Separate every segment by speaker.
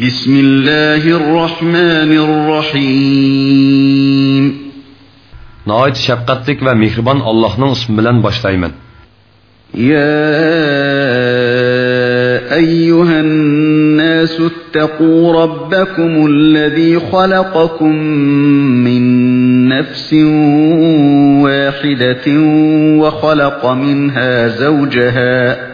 Speaker 1: بسم الله الرحمن الرحيم نايت شفقتك ومهربان الله Allah'ın ismi bilen
Speaker 2: يا أيها الناس اتقوا ربكم الذي خلقكم من نفس واحدة وخلق منها زوجها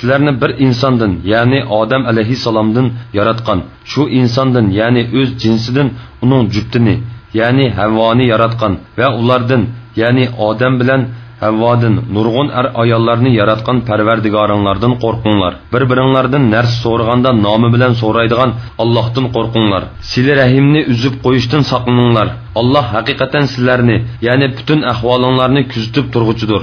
Speaker 1: sizlarni bir insondan ya'ni Adem alayhissalomdan yaratgan şu insondan ya'ni öz jinsidan onun juftini ya'ni havvoni yaratgan ve ulardan ya'ni Adem bilen havvodin nurg'un er ayallarını yaratgan parvardigoringlardan korkunlar. bir ners sorganda namı bilen bilan so'raydigan korkunlar. qo'rqinglar sili rahimni uzib qo'yishdan saqlaninglar alloh haqiqatan sizlarni ya'ni bütün ahvolinglarni kuzatib turg'uchidir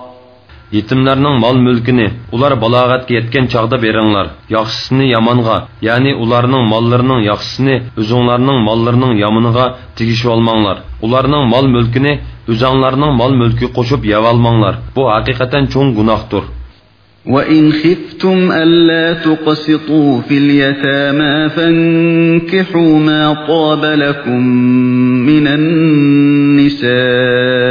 Speaker 1: yetimlarning mol mulkini ular balog'atga yetgan chog'da beringlar yaxshisini yomonga ya'ni ularning mollarining yaxshisini o'zinglarning mollarining yomoniga tegishib olmanglar ularning mol mulkini o'zinglarning mol mulki qo'shib yevolmanglar bu haqiqatan cho'ng gunohdir
Speaker 2: وإن خفتم ألا تقسطوا في اليتامى فانكحوا ما طاب لكم من النساء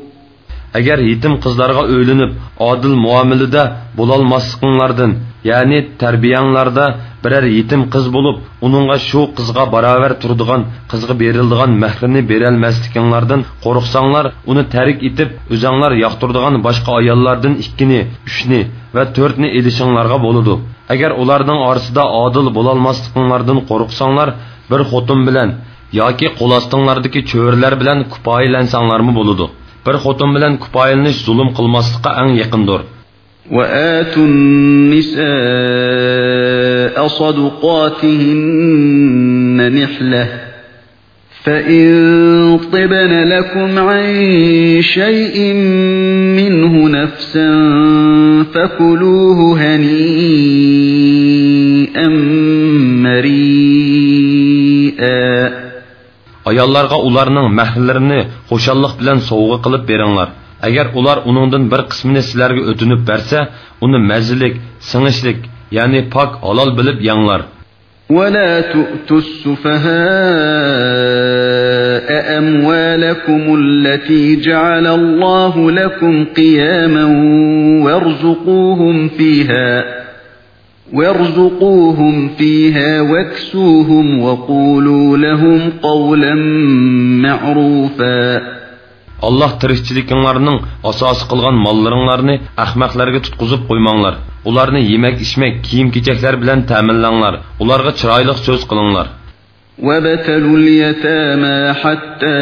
Speaker 1: Eğer yetim qizlarga adil muameli de bo'lolmasliqinglardan ya'ni tarbiyanglarda biror yetim qiz bo'lib uningga shu qizga barobar turadigan qizga berildigan mahrini berolmasliginglardan qo'rqsanglar onu terik itip o'zanglar yoqtirdigan başka ayollardan ikkini uchni va to'rtni ilishinglarga bo'ladi agar ularning orasida odil bo'lolmasliqinglardan qo'rqsanglar bir ki bilan yoki bilen cho'rilar bilan mı bo'ladi bir xotin bilan kupoyilnish zulm qilmaslikqa ang yaqindir
Speaker 2: وآتوا النساء صدقاتهن نحلة فإن طبن لكم عن شيء منه نفسا فكلوه هنيئا
Speaker 1: مريئا ayollarga ularning mahrlarini xo'shallik bilan sovg'a qilib beringlar agar ular uningdan bir qismini sizlarga o'tinib bersa uni mazillik singishlik ya'ni pok halol bilib yanglar
Speaker 2: ولا تؤتوا السفهاء أموالكم التي جعل الله لكم قياما وارزقوهم فيها وارزقوهم
Speaker 1: فيها واكسوهم وقولوا لهم قولا معروفا Allah tirikchilikinglarning asosi qilgan mollaringlarni ahmoqlarga tutqizib qo'ymanglar. Ularni yemak, ichmak, kiyim-kechaklar bilan ta'minlanglar. Ularga chiroyli so'z qilinglar.
Speaker 2: وَبَتَلُوا الْيَتَامَى حَتَّى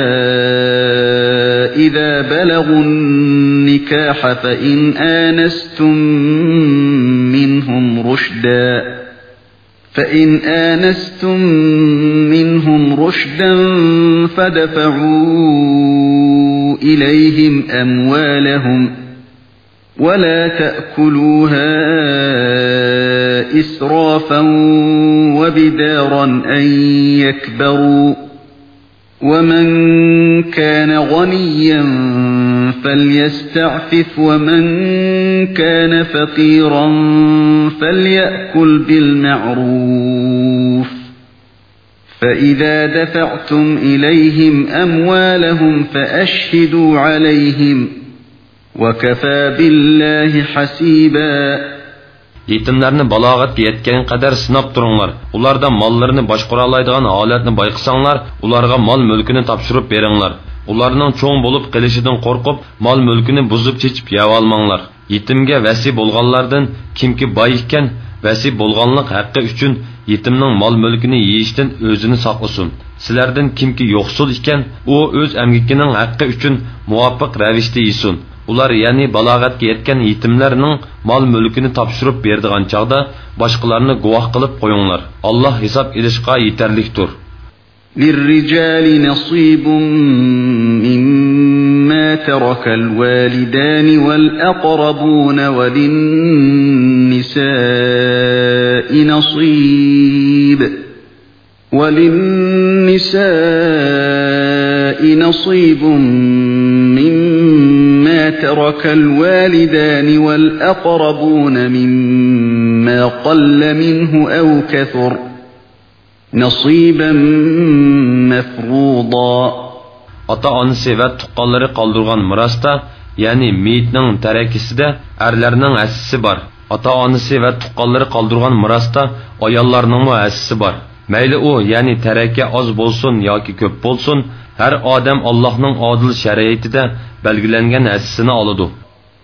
Speaker 2: إِذَا بَلَغُوا النِّكَاحَ فَإِنْ آنَسْتُمْ رشدا فإن آنستم منهم رشدا فدفعوا إليهم أموالهم ولا تأكلوها إسرافا وبدارا أن يكبروا وَمَنْ كَانَ غَنِيًّا فَلْيَسْتَعْفِفْ وَمَنْ كَانَ فَقِيرًا فَلْيَأْكُلْ بِالْمَعْرُوفِ فَإِذَا دَفَعْتُمْ إِلَيْهِمْ أَمْوَالَهُمْ فَأَشْهِدُوا عَلَيْهِمْ وَكَفَى
Speaker 1: بِاللَّهِ حَسِيبًا yetimlarni balog'atga yetgan qadar sinab turinglar ularda mollarini boshqara oladigan holatni bayqasanglar ularga mol mulkini topshirib beringlar ularning cho'ng bo'lib qilishidan qo'rqib mol mulkini buzib chechib yavolmanglar yetimga vasi bo'lganlardan kimki boy ekan vasi bo'lganlik haqqi uchun yetimning mol mulkini yeyishdan o'zini saqlasin sizlardan kimki yo'qsul ekan u o'z amgikining haqqi uchun muvofiq ravishda yesin ular ya'ni balog'atga yetgan yetimlarning mol mulkini topshirib berdigan chog'da boshqalarni guvoh qilib qo'yinglar alloh hisob ilishqa yetarlikdir
Speaker 2: للرجال نصيب مما ترك الوالدان والأقربون وللنساء نصيب وللنساء نصيب ترك الوالدان والأقربون مما قل منه أو
Speaker 1: كثر نصيبا مفروضا ota onasi va tuqqanlari qoldirgan mirosda ya'ni meyitning tarakisida arlarning hassisi bor ota onasi va tuqqanlari qoldirgan mirosda ayollarning hassisi mayli u ya'ni tarakka oz bo'lsin yoki ko'p bo'lsin har odam allohning odil shariatida belgilangan hassini oladi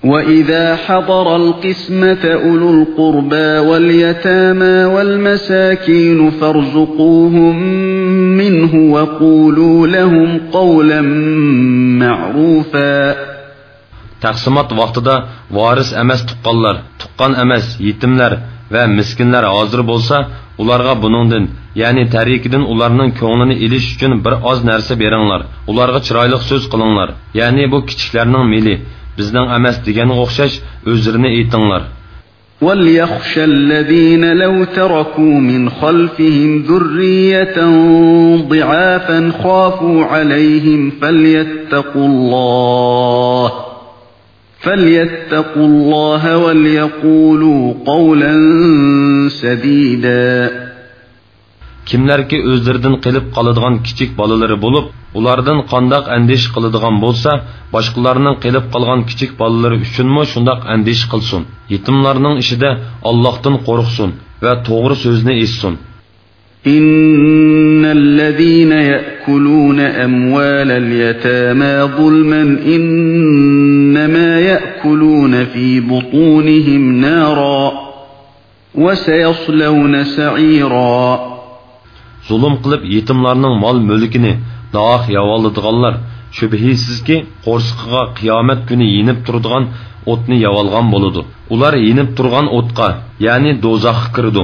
Speaker 2: وإذا حضر القسمة أولو القربى واليتامى والمساكين فارزقوهم منه وقولوا لهم
Speaker 1: قولا معروفا Taqsimot vaqtida voris emas tuqqanlar, tuqqan emas yetimlar va miskinlar hozir bo'lsa, ularga buningdan, ya'ni tarikidan ularning ko'nglini ilish uchun bir oz narsa beringlar. Ularga chiroyli so'z qilinglar. Ya'ni bu kichiklarning mili, bizning emas deganga o'xshash o'zlarini aytinglar.
Speaker 2: وليخشى الذين لو تركوا من خلفهم ذرية ضعافا خافوا عليهم فليتقوا الله فَلْيَتَّقُوا
Speaker 1: اللَّهَ وَلْيَقُولُوا قَوْلًا سَدِيدًا Kimlərki özlərdən qılıb qaladığan kiçik balaları olub, ulardan qandaq əndiş qıladığan bolsa, başqalarının qılıb qalğan kiçik balaları üçünmü şundaq əndiş qılsın. Yetimlərinin işidə Allahdan qorxsun və doğru sözünü etsin.
Speaker 2: إن الذين يأكلون أموال اليتامى ظلما إنما يأكلون
Speaker 1: في بطونهم نارا وسيصلون سعيرا Zulüm qilib yetimlarning mol mulkini dağ yavalladığanlar şübhisizki qo'rsqiga qiyomat kuni yenib turadigan o'tni yavalgan bo'ladi. Ular yenib turgan o'tqa, ya'ni do'zaxga kiradi.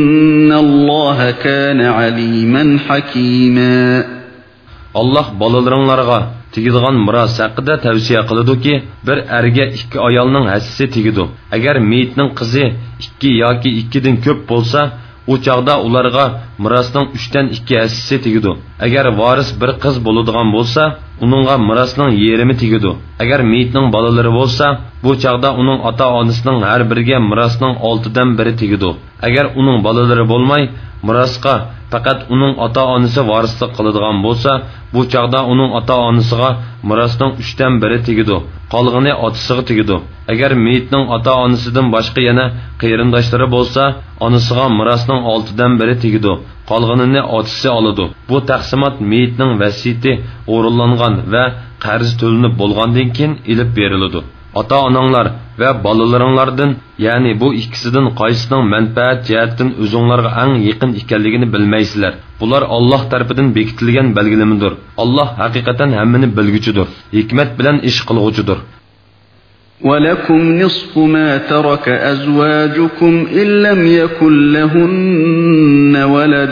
Speaker 1: الله كان عليما حكيما Allah بالالرانلارغا tegilgan miros haqida tavsiya qiladiki bir erga ikki ayolning hassisi tegidu agar meyitning qizi ikki yoki ikkidan ko'p bo'lsa u chog'da ularga mirosning uchdan ikki hassisi tegidu agar voris bir qiz bo'ladigan bo'lsa uningga mirosning yerimi tegidu agar meyitning bolalari bo'lsa bu chog'da uning ota onasining har biriga mirosning oltidan biri tegidu agar uning bolalari bo'lmay мұрасқа пәкәт оның ата анысы варысты қылыдыған болса, бұл чағда оның ата анысыға мұрастың үштен бірі тегіду. қалғыны атысығы тегіду. Әгер мейтінің ата анысыдың башқы ене қиырындаштары болса, анысыға мұрастың алтыдан бірі тегіду. қалғыныны атысы алыды. Бұл тәқсімат мейтінің вәситі орылланған вә қәріз төлініп болғандың кен ota onanglar va bolalaringlardan ya'ni bu ikkisidan qaysining manfaat jihatdan o'zinglarga ang yaqin ekanligini bilmaysizlar bular olloh tarafidan bekitilgan belgilimidir olloh haqiqatan hammani bilguchidir hikmat bilan ish qilg'uchidir
Speaker 2: ولكم نصف ما ترك أزواجكم إن لم يكن لهن ولد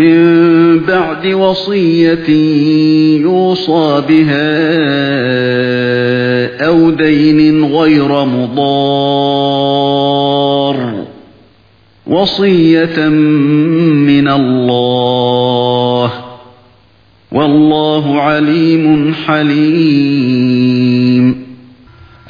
Speaker 2: من بعد وصية يوصى بها أو دين غير مضار وصية من الله والله
Speaker 1: عليم حليم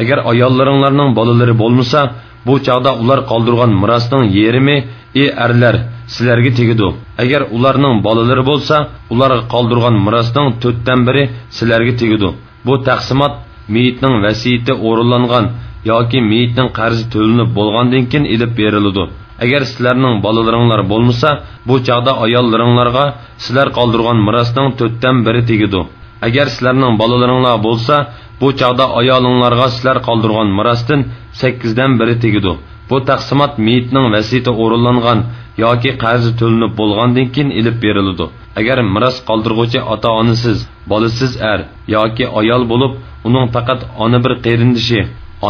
Speaker 1: Agar ayollarınlarının balaları bo'lmasa, bu chaqda ular qoldirgan mirosning yerimi, ey erlar, sizlarga tegidi agar ularning bolalari bo'lsa ularga qoldirgan mirosning to'rtdan biri sizlarga tegidi bu taqsimot meyitning vasiyati o'rinlangan yoki meyitning qarzi to'linib bo'lgandan keyin ilib beriladi agar sizlarning bolalaringlar bo'lmasa bu chog'da ayollaringlarga sizlar qoldirgan mirosning to'rtdan biri tegidi agar sizlarning bolalaringlar bo'lsa bu chog'da ayolinglarga sizlar qoldirgan mirosdan sakkizdan biri tegidi بۇ تەقسىمات مېيىتنىڭ ۋەسىيىتى ئورۇنلانغان yoki qarzi to'linib bo'lgandan keyin ilib beriladi agar miros qoldirg'uvchi ota onasiz bolasiz er yoki ayol bo'lib uning faqat ona bir qerindishi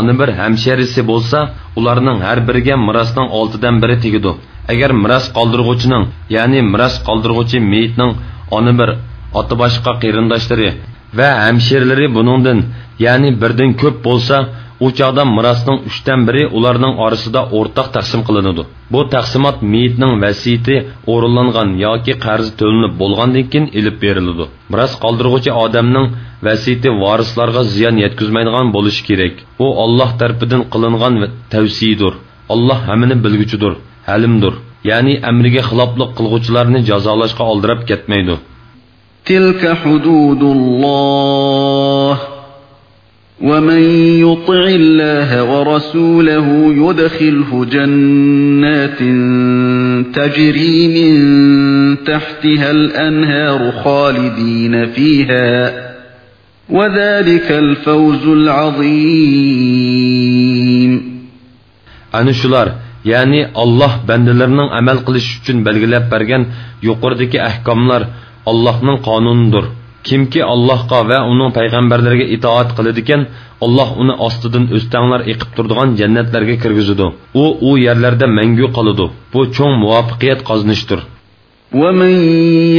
Speaker 1: ona bir hamsharisi bo'lsa ularning har biriga mirosning oltidan biri tegadi agar miros qoldirg'uvchining ya'ni miros qoldirg'uvchi meyitning ona bir ota boshqa qarindoshlari va hamshirlari buningdan ya'ni birdan ko'p bo'lsa u chog'da mirosning uchdan biri ularning orasida o'rtaq taqsim qilinadi bu taqsimot meyitning vasiyati o'rinlangan yoki qarzi to'linib bo'lgandan keyin ilib beriladi miros qoldirg'uchi odamning vasiyati vorislarga ziyon yetkazmaydigan bo'lishi kerak u olloh tarafidan qilingan tavsiyidir olloh hammani bilguchidir halimdir ya'ni amriga xiloflik qilg'uvchilarni jazolashga oldirab ketmaydi tilka
Speaker 2: hududulloh ومن يطع الله ورسوله يدخله جنات تجري من تحتها الانهار خالدين
Speaker 1: فيها وذلك الفوز العظيم انشular يعني الله بندلرنىڭ ئەمەل قىلىش ئۈچۈن بەلگىلەپ بەرگەن يۇقىرىدىكى ئەھكاملار اللهنىڭ قانۇنىدۇر kimki allohga va uning payg'ambarlariga itoat qiladigan alloh uni ostidan o'stanglar eqib turadigan jannatlarga kirgizadi u u yerlarda mangu qoladi bu cho'ng muvaffaqiyat qozonishdir
Speaker 2: ومن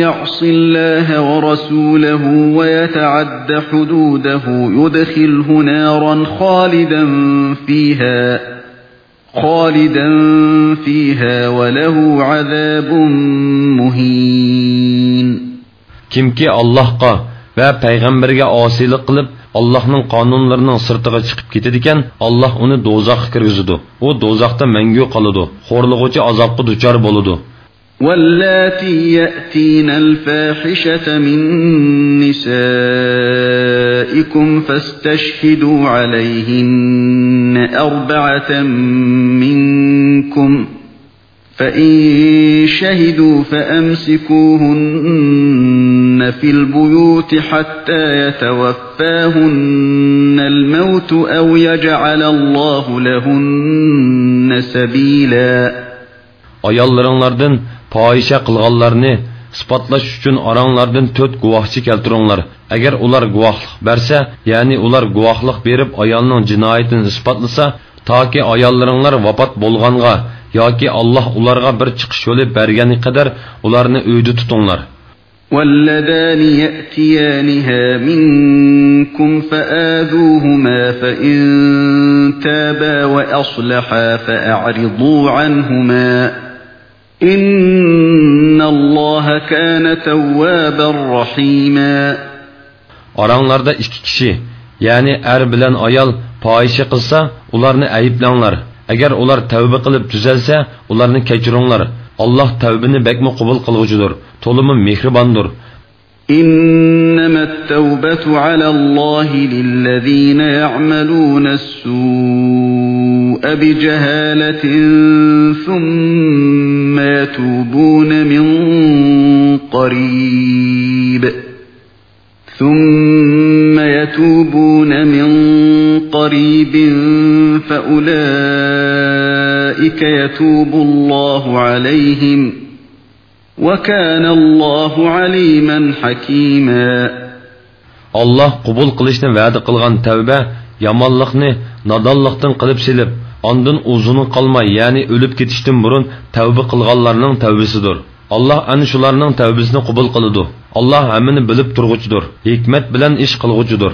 Speaker 2: يعص الله ورسوله ويتعد حدوده يدخله نارا خالدا فيها خالدا فيها وله
Speaker 1: عذاب مهين kimki allohga va payg'ambarga osiylik qilib allohning qonunlarining sirtiga chiqib ketadi ekan alloh uni do'zaxga kirgizadi u do'zaxda mangu qoladi xo'rlig'uchi azobga duchor bo'ladi
Speaker 2: واللاتي يأتين الفاحشة من نسائكم فاستشهدوا عليهن أربعة منكم ۖ فَإِن شَهِدُوا فَأَمْسِكُوهُنَّ فِي الْبُيُوتِ حَتَّى يَتَوَفَّاهُنَّ الْمَوْتُ أَوْ يَجْعَلَ
Speaker 1: اللّٰهُ لَهُنَّ سَب۪يلًا Ayallarınlardan payişe kılgallarını isbatlaş üçün aranlardan tört guvahçı keltironlar. Eğer ular guvahlık berse, yani ular guvahlık berip ayalının cinayetini ispatlasa, toki ayollaringlar vafot bo'lg'anga yoki Alloh ularga bir chiqish yo'li bergani qadar ularni uyda tutinglar.
Speaker 2: واللذان يأتيانها منكم فآذوهما فإن تابا وأصلحا فأعرضوا عنهما إن الله كان توابا رحيما
Speaker 1: Aranlarda iki kişi ya'ni er bilan ayol poyisha qilsa ularni ayblanglar agar ular tavba qilib tuzalsa ularni kechiringlar alloh tavbini bakmi qubul qiluvchidir to'limi mehribondir
Speaker 2: إنما التوبة على الله للذين يعملون السوء بجهالة ثم يتوبون من قريب ثم قريب فأولئك يتوب الله عليهم
Speaker 1: وكان الله عليما حكيما الله قبول قلشني وعد قلغان توبة yamanlıqni nadonliqdan qilib silib ondan uzuni qolmay ya'ni o'lib ketishdan burun tavba qilganlarning tavbisidir alloh ana shularning tavbasini qabul qiladi alloh hammani bilib turg'uchidir hikmat bilan ish qilg'uchidir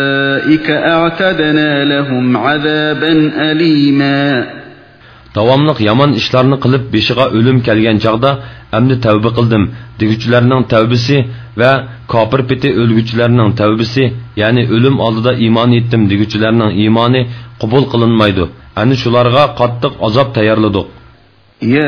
Speaker 2: أولئك أعتدنا
Speaker 1: لهم عذابا أليما Davamlıq yaman işlarını qılıb beşiga ölüm kelgen çağda əmni təvbə qıldım degüçülərinin təvbisi və kafir piti ölgüçülərinin təvbisi, yəni ölüm aldıda iman etdim degüçülərinin imanı qubul qılınmaydı. Ani şularga qattiq azab tayarladıq.
Speaker 2: Ya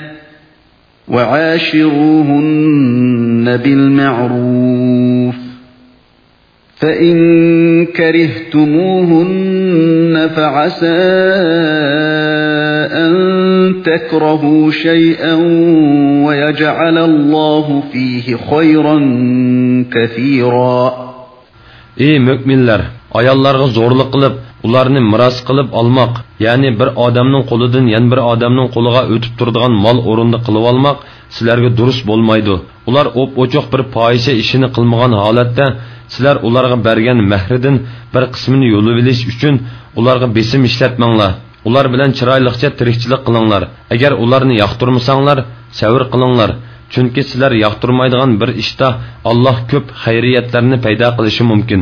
Speaker 2: وعاشروهن بالمعروف فإن كرهتموهن فعسى أن تكرهوا شيئا
Speaker 1: ويجعل الله فيه خيرا كثيرا Ey إيه، müminler! ayollarga zo'rlik qilib ularni miros qilib olmoq ya'ni bir odamning qo'lidan yana bir odamning qo'liga o'tib turadigan mol o'rinda qilib olmoq sizlarga durust bo'lmaydi ular o'p o'choq bir poyisha ishini qilmagan holatda sizlar ularga bergan mahridan bir qismini yo'lib olish uchun ularga besim ishlatmanglar ular bilan chiroyliqcha tirikchilik qilinglar agar ularni yoqtirmasanglar savr qilinglar chunki sizlar yoqtirmaydigan bir ishda olloh ko'p xayriyatlarni paydo qilishi mumkin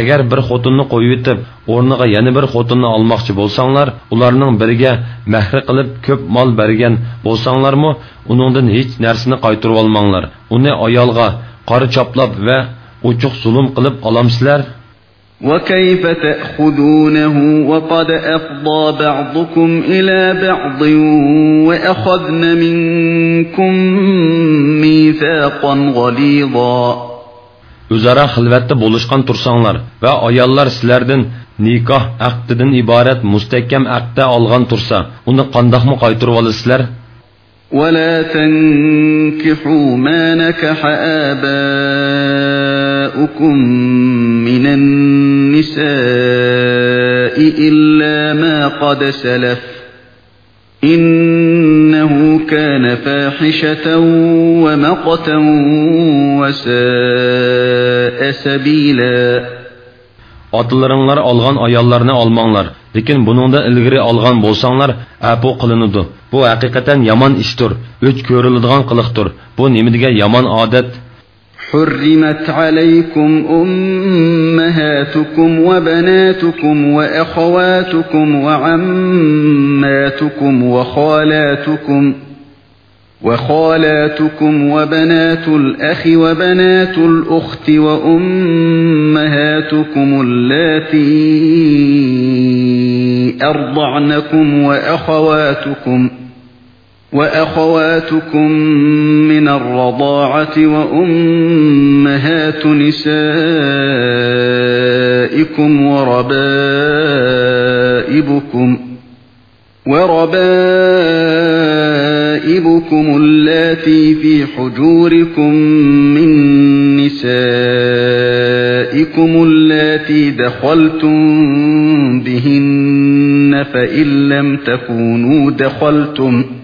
Speaker 1: agar bir xotinni qo'yib yetib o'rniga yana bir xotinni olmoqchi bo'lsanglar ularning biriga mahri qilib ko'p mol bergan bo'lsanglarmi uningdan hech narsani qaytarib olmanglar uni ayolga qora choplab va uchuq zulm qilib olamsizlar
Speaker 2: وكيف تأخذونه وقد أفضى بعضكم إلى بعض وأخذن منكم ميثاقا غليظا
Speaker 1: o'zaro xilvatda bo'lishgan tursanglar va ayollar sizlardan nikoh aqdidan iborat mustahkam aqda olgan tursa uni qandoqmi qaytirib olasizlar
Speaker 2: ولا تنكحوا ما نكح آباؤكم من النساء إلا ما قد سلف إنه كان فاحشة ومقتا
Speaker 1: وساء سبيلا Atalarınlar alğan ayallarını almanlar. Lekin bununda ilgiri alğan bolsanlar, apu qilinudu. Bu haqiqatan yaman iştir, öç görülüdüğan qılıqtır. Bu nemidige yaman adet,
Speaker 2: حرمت عليكم أمهاتكم وبناتكم وأخواتكم وعماتكم وخالاتكم وخالاتكم وبنات الأخ وبنات الأخت وأمهاتكم اللاتي أرضعنكم وأخواتكم وأخواتكم وأخواتكم من الرضاعة وأمهات نسائكم وربائبكم وربائبكم اللاتي في حجوركم من نسائكم اللاتي دخلتم بهن فإن لم تكونوا دخلتم بهن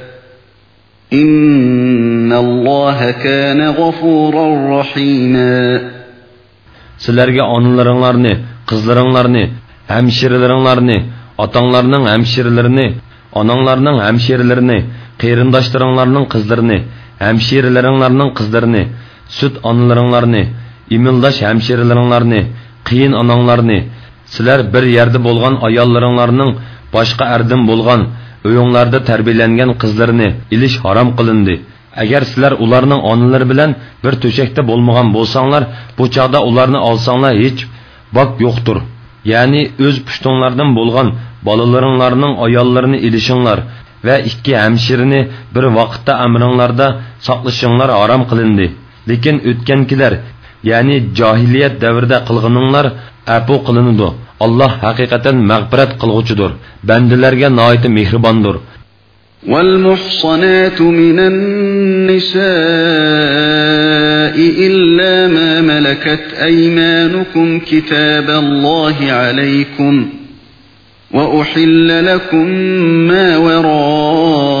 Speaker 2: İnna Allaha kana gafurur
Speaker 1: rahima. Sizlarga onalaringlarni, qizlaringlarni, hamshiralaringlarni, otanglarning hamshiralarini, onanglarning hamshiralarini, qeyrindoshlarning qizlarini, hamshiralaringlarning qizlarini, süt onalaringlarni, imildosh hamshiralaringlarni, qiyin onanglarni, sizlar bir yerda bo'lgan ayollaringlarning boshqa ardim bo'lgan Өйіңларда тәрбиеленген қызларыны иліш харам қылынды. Әгер сілер оларның анылары білән бір төшекте болмаған болсаңлар, бұл чағда оларны алсаңлар еч бак йоқтыр. Яғни өз пүштіңлардан болған балаларыңларның аялларыны илішіңлар və iki həmşirini bir vaqtda əmrinlarda saqlaşınlar haram qılındı. Lekin ötkenkiler ya'ni johiliyat davrida qilg'ininglar apu qilinadi alloh haqiqatan mag'firat qilg'uchidir bandalarga noiti mehribondir
Speaker 2: والمحصنات من النساء إلا ما ملكت أيمانكم كتاب الله عليكم وأحل لكم ما وراء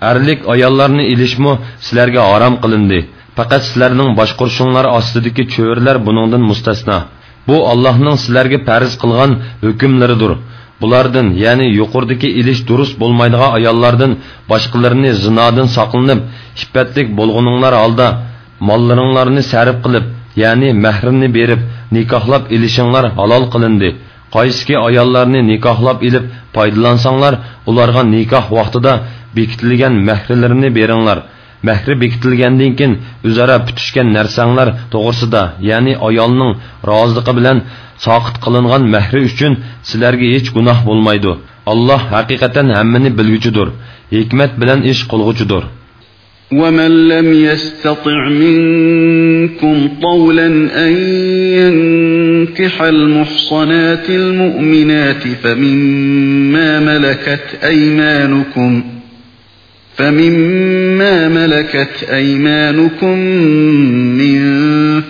Speaker 1: Erlik ayallarını ilişmu sizlerge haram kılındı. Fakat sizlerinin başkurşunlar astidiki çöğürler bunundan mustasna. Bu Allah'ın sizlerge periz kılgan hükümleridir. Bulardan yani yukarıdaki iliş durust bulmaydığı ayallardan başkalarını zinadan saklanıp, şibbetlik bulgununlar alda, mallarınlarını serip kılıp, yani mehrini berip, nikahlap ilişinler halal kılındı.'' qaysiki ayollarni nikohlab ilib foydalansanglar ularga nikoh vaqtida bekitilgan mahrilarini beringlar mahri bekitilgandan keyin o'zaro putishgan narsanglar to'g'risida ya'ni ayolning roziligi bilan soqit qilingan mahri uchun sizlarga hech gunoh bo'lmaydi alloh haqiqatan hammani bilguchidir hikmat bilan ish qilg'uchidir
Speaker 2: وَمَنْ لَمْ يَسْتَطِعْ مِنْكُمْ طَوْلًا أَنْ يَنْكِحَ الْمُحْصَنَاتِ الْمُؤْمِنَاتِ فَمِمَّا مَلَكَتْ أَيْمَانُكُمْ فَمِمَّا مَلَكَتْ أَيْمَانُكُمْ مِنْ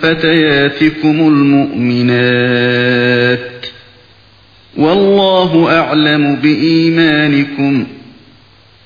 Speaker 2: فَتَيَاتِكُمُ الْمُؤْمِنَاتِ وَاللَّهُ أَعْلَمُ بِإِيمَانِكُمْ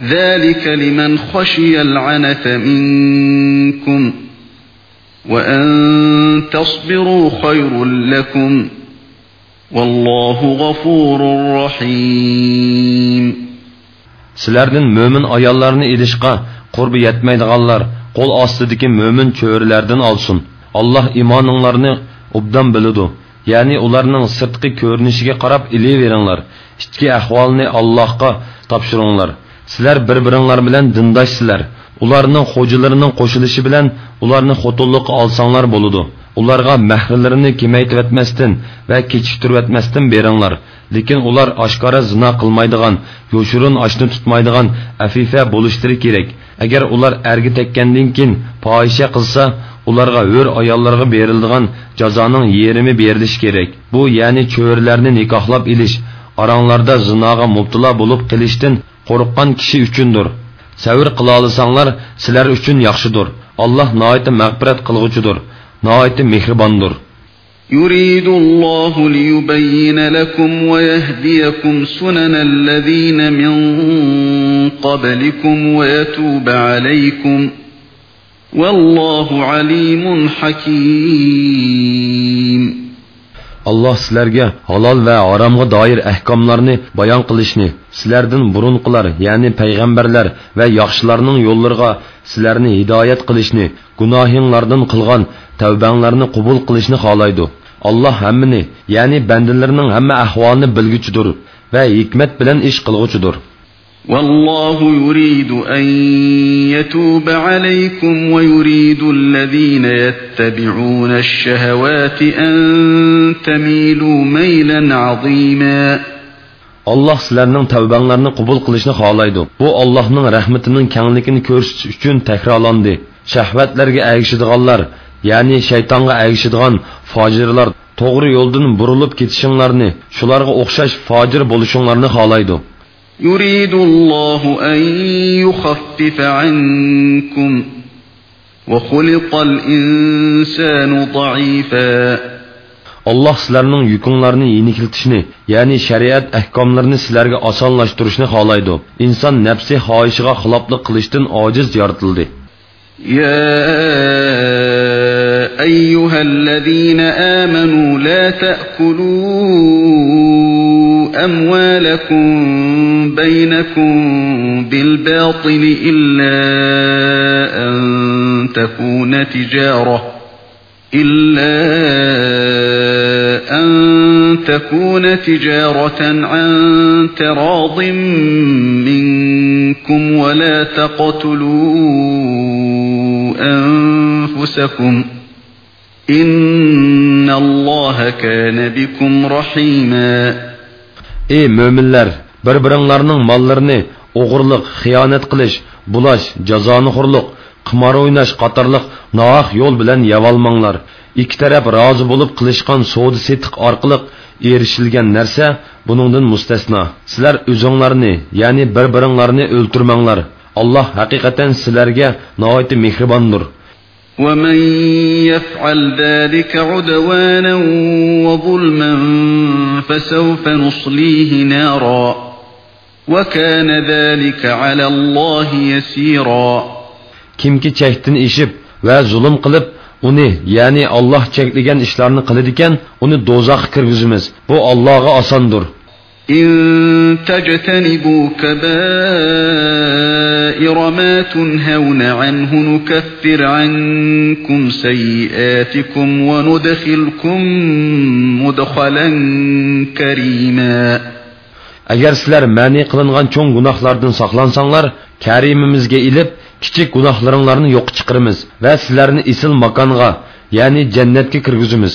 Speaker 2: ذلك لمن خشي العنة منكم وأن تصبروا خير لكم
Speaker 1: والله غفور رحيم sizlarning mo'min ayollarni ilishqa qurbi yetmaydiganlar qo'l ostidagi mo'min cho'rilardan olsin alloh iymoninglarni obdan biladi ya'ni ularning sirtqi ko'rinishiga qarab ilaveringlar ichki ahvolni allohga topshiringlar sizlar bir biringlar bilan dindoshsizlar ularning xo'jalarining qo'shilishi bilan ularni xotinliqqa olsanglar bo'ladi ularga mahrilarini kemaytiratmasdan va kechiktirvatmasdan beringlar lekin ular oshkora zino qilmaydigan yoshirin ochni tutmaydigan afifa bo'lishlari kerak agar ular argi tekkandan keyin poisha qilsa ularga o''r ayollarga berildigan jazoning yerimi berilishi kerak bu ya'ni cho'rilarni nikohlab ilish oranglarda zinoga mubtilo bo'lib qilishdan qo'rqqan kishi uchundir savr qilolisanlar sizlar uchun yaxshidir alloh noiti mag'firat qilg'uchidir noiti mehribondir
Speaker 2: يريد الله ليبين لكم ويهديكم سنن الذين من قبلكم ويتوب عليكم
Speaker 1: والله عليم حكيم Allah sizlarga halol va haromga doir ahkomlarni bayon qilishni, sizlardan burunqilar, ya'ni payg'ambarlar va yaxshilarning yo'llariga sizlarni hidoyat qilishni, gunohinglardan qilgan tavbanglarni qabul qilishni xohlaydi. Allah hammini, ya'ni bandalarning hamma ahvolini bilguchidir va hikmat bilan ish qilguchidir.
Speaker 2: والله يريد أن يتوب عليكم ويريد الذين يتبعون الشهوات أن
Speaker 1: تميلوا ميلا عظيما Allah sizlarning tavbanglarni qabul qilishni xohlaydi. Bu Allohning rahmatining kengligini ko'rsatish uchun takrorlandi. Shahvatlarga ergishadiganlar, ya'ni shaytonga ergishadigan fojirlar to'g'ri yo'ldan burilib ketishinglarni, shularga o'xshash fojir bo'lishinglarni xohlaydi.
Speaker 2: يريد الله أن يخفف عنكم وخلق الإنسان ضعيفا
Speaker 1: Allah sizlarning yukinglarni yengiltishni, ya'ni shariat ahkomlarini sizlarga osonlashtirishni xohlaydi. Inson nafsi xohishiga xiloflik qilishdan ojiz yaratildi.
Speaker 2: Ya ayyuhallazina amanu la ta'kulu أموالكم بينكم بالباطل إلا أن تكون تجارة إلا أن تكون تجارة عن تراض منكم ولا تقتلوا أنفسكم إن الله كان
Speaker 1: بكم رحيماً ey mo'minlar bir biringlarning mollarini o'g'irlik xiyonat qilish bulash jazonixo'rlik qimor o'ynash qatorliq nohaq yo'l bilan yavolmanglar ikki taraf rozi bo'lib qilishgan savdo setiq orqali erishilgan narsa buningdan mustasno sizlar o'zinglarni ya'ni bir biringlarni Allah hakikaten haqiqatan sizlarga noiti
Speaker 2: ومن يفعل ذلك عدوانا وظلما فسوف نصليه نارا وكان ذلك على الله يسيرا
Speaker 1: Kimki çektin işip ve zulüm kılıp uni yani Allah çekligen işlerini kılıdiken uni dozaq kirgizimiz. Bu Allah'a asandır.
Speaker 2: إن تجتنبوا كبائر ما تنهون عنه نكفر عنكم سيئاتكم وندخلكم مدخلا
Speaker 1: كريما Əgər sizlər məni qılınğan çoğ günahlardan saqlansanlar, kərimimizə ilib kiçik günahlarınızı yox çıxırmız və sizlərni isil makanğa, yəni cənnətə kirgizimiz.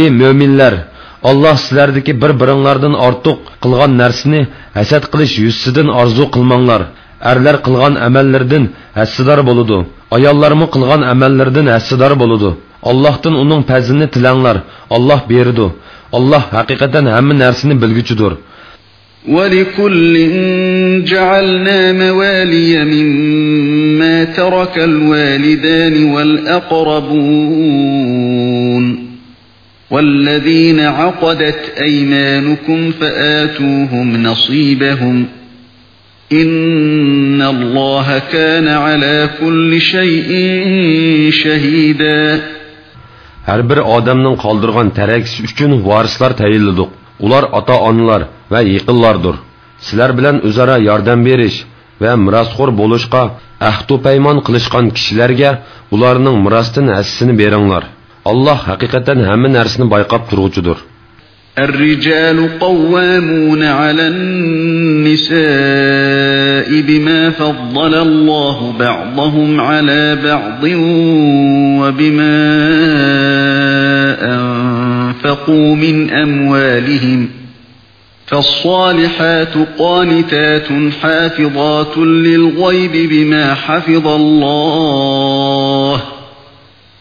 Speaker 1: ey mo'minlar olloh sizlardagi bir biringlardan ortiq qilgan narsani hasad qilish yuzsidan orzu qilmanglar arlar qilgan amallardan hassidor bo'ludi ayollarmi qilgan amallardan hassidor bo'ludi allohdan uning fazlini tilanglar olloh berdi olloh haqiqatan hamma narsani bilguchidir
Speaker 2: ولكل جعلنا موالي مما ترك الوالدان والأقربون والذين عقدت أيمانكم فآتوهم نصيبهم إن الله كان على كل شيء شهيدا
Speaker 1: Her bir adamның қалдырған тәрәксі үшін варислар тәйілдік. Ular ата-аналар ва йықыллардыр. Силәр белән үзара ярдәм бериш ва мирасхор булышка, әхту пәйман кылышкан кишиләргә уларның мирастын әссен бериңләр. Allah haqiqatan hamma narsani bayqab turg'uchidir.
Speaker 2: الرجال قوامون على النساء بما فضل الله بعضهم على بعض وبما أنفقوا من أموالهم فالصالحات قانتات حافظات للغيب بما حفظ الله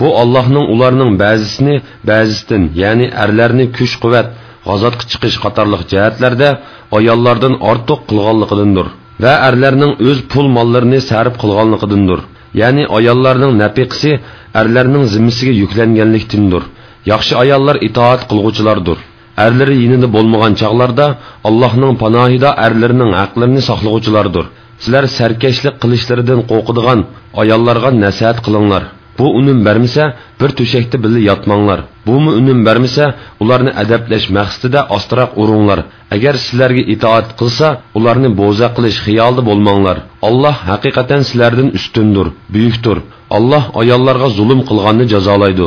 Speaker 1: Bu Allohning ularning ba'zisini ba'zisidan, ya'ni erlarni kuch-quvvat, g'azotga chiqish qatorliq jihatlarda ayollardan ortiq qilganligidandir va erlarning o'z pul mollarini sarf qilganligidandir. Ya'ni ayollarning nafiqasi erlarning zimmasiga yuklanganlikdandir. Yaxshi ayollar itoat qilguvchilardir. Erlari yinida bo'lmagan chaqlarda Allohning panohida erlarining haqlarini saqlaguvchilardir. Sizlar sarkashlik qilishlaridan qo'rqadigan ayollarga nasihat qilinglar bu unum bermisa bir to'shakda birga yotmanglar bumi unum bermisa ularni adablash maqsadida ostiroq uringlar agar sizlarga itoat qilsa ularni bo'za qilish xiyolda bo'lmanglar alloh haqiqatan sizlardan ustundir buyukdir alloh ayollarga zulm qilganni jazolaydi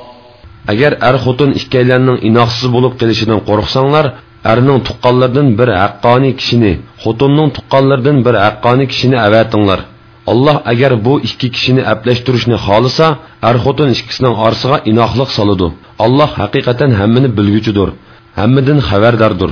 Speaker 1: agar er xotin ikkalarning inoqsiz bo'lib qilishidan qo'rqsanglar arning tuqqanlaridan bir haqqoniy kishini xotinning tuqqanlaridan bir haqqoniy kishini avatinglar alloh agar bu ikki kishini aplashtirishni xohlasa ar xotin ikkisining orasiga inoqlik soladi alloh haqiqatan hammani bilguchidir hammadan xabardordir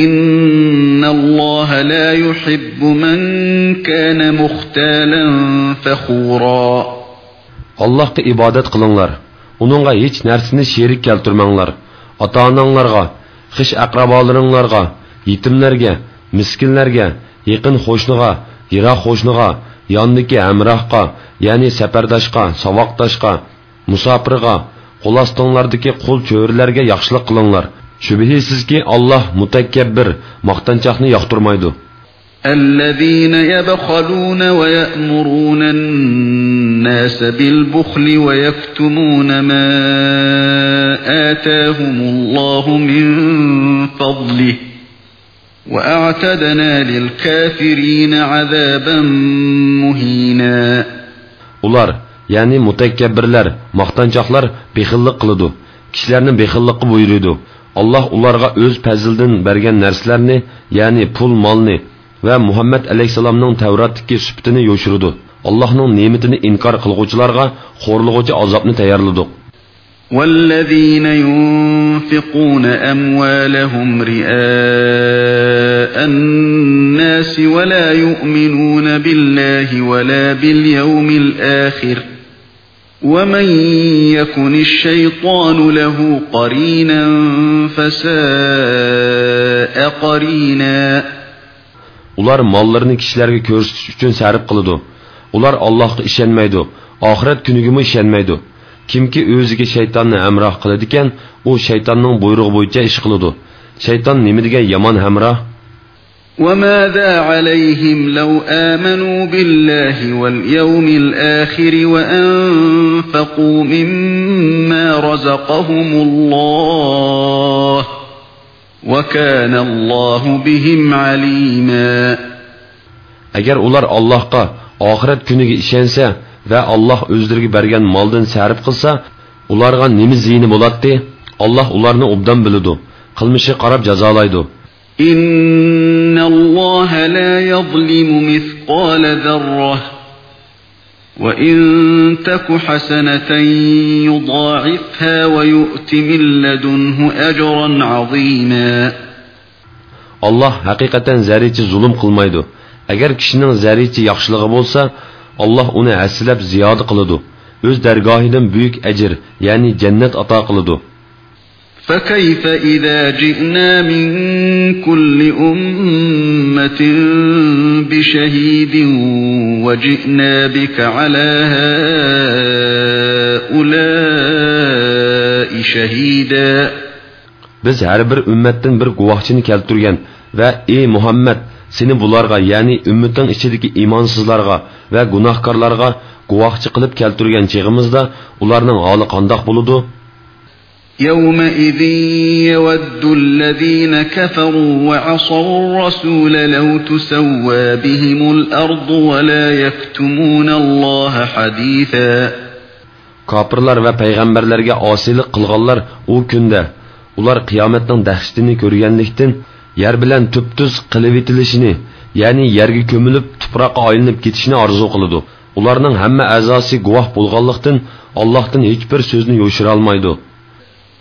Speaker 2: إِنَّ اللَّهَ لَا يُحِبُّ مَنْ كَانَ مُخْتَالًا فَخُورًا
Speaker 1: Allah'a ibadet kılınlar. Onunla hiç nersini şerik keltirmenler. Ata-ananlarga, xış akrabalarınlarga, yetimlerge, miskinlerge, yakın hoşnuğa, yıra hoşnuğa, yandaki emrahka, yani seperdaşka, savaktaşka, musapırga, qolastonlardaki qul çöğürlerge yaxşılık kılınlar.'' shubhisizki Alloh mutakabbir, maqtanchoqni yoqtirmaydi.
Speaker 2: الذين يبخلون ويأمرون الناس بالبخل ويكتمون ما آتاهم الله من فضله وأعتدنا للكافرين عذابا
Speaker 1: مهينا Ular, yani mutakkabbirlar, maqtanchoqlar bexillik qiladi, kishilarni bexillikqa buyuradi. alloh ularga o'z pazildan bergan narsalarni ya'ni pul molni va muhammad alayhissalomning tavratdagi suptini yo'shirdi allohning ne'matini inkor qilg'uvchilarga xo'rlig'uvchi azobni tayyorladik
Speaker 2: والذين ينفقون أموالهم رئاء الناس ولا يؤمنون بالله ولا باليوم الآخر ۖ وَمَن يَكُنِ الشَّيْطَانُ لَهُ قَرِينًا فَسَاءَ
Speaker 1: قَرِينًا Ular mallarını kişilerge körsütüş üçün sərib qılıdı. Ular Allah'a işenmeydi. Ahiret günügümü işenmeydi. Kimki özüge şeytanını əmrah qılıdıkən, o şeytanın buyruğu boyunca iş qılıdı. Şeytan nemi degen yaman həmrah?
Speaker 2: وماذا عليهم لو آمنوا بالله واليوم الآخر وأنفقوا مما رزقهم الله
Speaker 1: وكان الله بهم عليما Əgər ular Allahqa, axirət günüge işənsə və Allah özlərə bərgən maldan sərf qılsa, ularga nəmi ziyni bolatdı? Allah onları obdan bilidu. Qılmışı qarab jazalaydı.
Speaker 2: إن الله لا يظلم
Speaker 1: مثقال
Speaker 2: ذرة وإن تك حسنة يضاعفها ويؤت من لدنه أجرا عظيما
Speaker 1: الله حقيقة زاريتي ظلم قلمايدو agar kishining zariti yaxshiligi bo'lsa alloh uni hassilab ziyoda qiladi o'z dargohidan buyuk ajr ya'ni jannat ato qiladi
Speaker 2: فكيف إذا جئنا من كل أمة بشهيد وجئنا بك على هؤلاء شهيدا
Speaker 1: Biz her bir ümmetin bir guvahçını keltirgen ve ey Muhammed seni bularga yani ümmetin içindeki imansızlarga ve günahkarlarga guvahçı kılıp keltirgen çığımızda ularının hali kandak buludu.''
Speaker 2: يومئذ يود الذين كفروا وعصوا الرسول لو تسوى بهم الأرض ولا يكتمون الله حديثا
Speaker 1: Kapırlar və peyğəmbərlərə asilik qılğanlar o gündə ular qiyamətin dəhşətini görgənlikdən yer bilən tüptüz qılıb itilishini, yəni yerə gömülüb tuproqqa aylanıb getishini arzu qılıdı. Onların hamma əzası guvoh bolğanlıqdan Allahdan heç bir sözünü yoşira almaydı.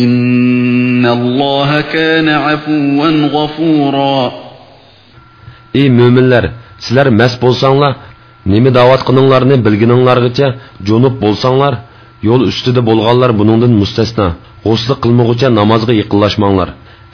Speaker 2: ey mo'minlar
Speaker 1: sizlar mast bo'lsanglar nima da'vatqininglarni bilgininglargacha junub bo'lsanglar yo'l ustida bo'lganlar buningdan mustasno g'usli qilmog'icha namozga yiqinlashmanglar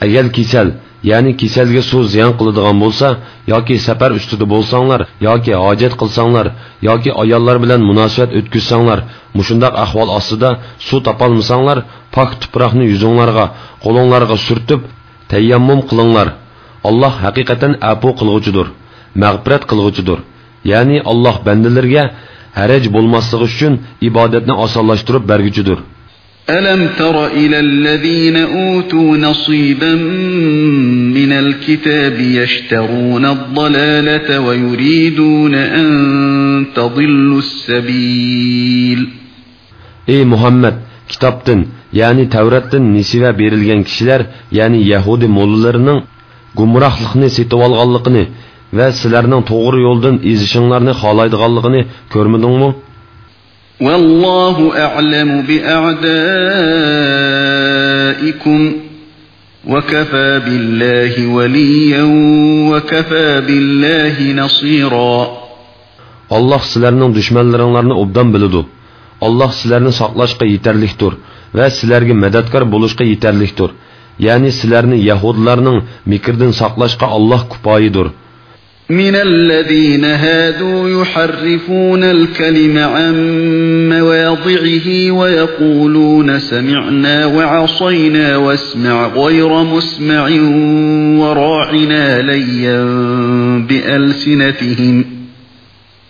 Speaker 1: agar kesal ya'ni kasalga suv ziyon qiladigan bo'lsa yoki safar ustida bo'lsanglar yoki hojat qilsanglar yoki ayollar bilan munosabat o'tkazsanglar mushundoq ahvol ostida suv topolmasanglar pok tuproqni yuzinglarga qo'linglarga surtib tayammum qilinglar alloh haqiqatan apu qilg'uchidir mag'firat qilg'uchidir ya'ni alloh bandalarga haraj bo'lmasligi uchun ibodatni osonlashtirib berguchidir
Speaker 2: ألم تر إلى الذين أوتوا نصيبا من الكتاب يشترون الضلالة ويريدون أن تضلوا
Speaker 1: السبيل أي محمد kitobdan ya'ni tavratdan nisiva berilgan kishilar ya'ni yahudi mollalarining gumrohlikni setib olganligini va sizlarning to'g'ri yo'ldan ezishinglarni xohlaydiganligini ko'rmadingmi
Speaker 2: vallohu a'lamu bi a'daikum وكفى بالله وليا وكفى بالله نصيرا
Speaker 1: الله سلرنىڭ دشمنلىرىڭلارنى ئوبدان بىلىدۇ Allah sizlarni saqlashqa yetarlikdir va sizlarga madadkor bo'lishqa yetarlikdir. Ya'ni sizlarni yahudlarning mikrdan saqlashqa Allah kupoyidir.
Speaker 2: من الذين هادوا يحرفون الكلم عن مواضعه ويقولون سمعنا وعصينا واسمع غير مسمع وراعنا ليا بألسنتهم ۖ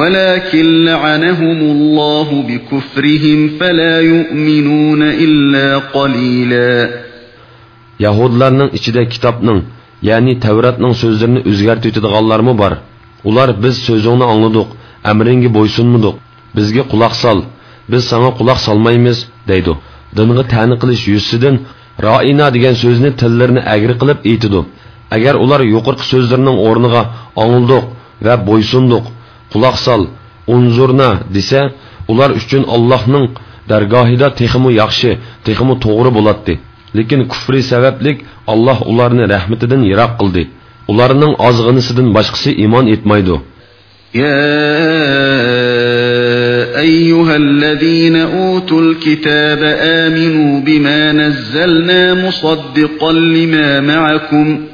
Speaker 2: ولكن لعنهم الله بكفرهم فلا يؤمنون إلا قليلا
Speaker 1: Yahudlarının içinde kitapның, yani Tevratның sözlerini үзгәрт үтедіғалар mı бар? Ular biz sözünü anladık, emringi boysunmuduk, bizge kulak sal, biz sana kulak salmaymiz, deydu. Dınğı təni qilish yüzsidin, raina degen sözünü tillerini əgri qilib eytidu. Əgər ular yuqurq sözlerinin orniga anıldık və boysunduq, quloq sol unzurna desa ular uchun allohning dargohida texmu yaxshi texmu to'g'ri bo'ladi lekin kufri sabablik alloh ularni rahmatidan yiroq qildi ularning ozg'inisidan boshqasi iymon etmaydi
Speaker 2: أيها الذين أوتوا الكتاب آمنوا بما نزلنا مصدقا لما معكم ۖ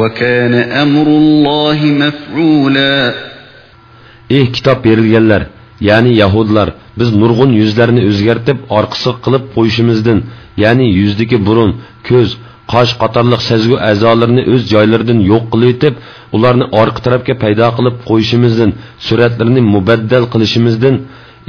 Speaker 2: وَكَانَ أَمْرُ اللّٰهِ مَفْعُولًا
Speaker 1: Ey kitap verilgenler, yani Yahudlar, biz nurgun yüzlerini üzgertip arkısı kılıp koyuşumuzdan, yani yüzdeki burun, köz, qash qatorliq sezgu a'zolarini o'z joylaridan yo'q qilib ularni orqa tarafga paydo qilib qo'yishimizdan suratlarini mubaddal qilishimizdan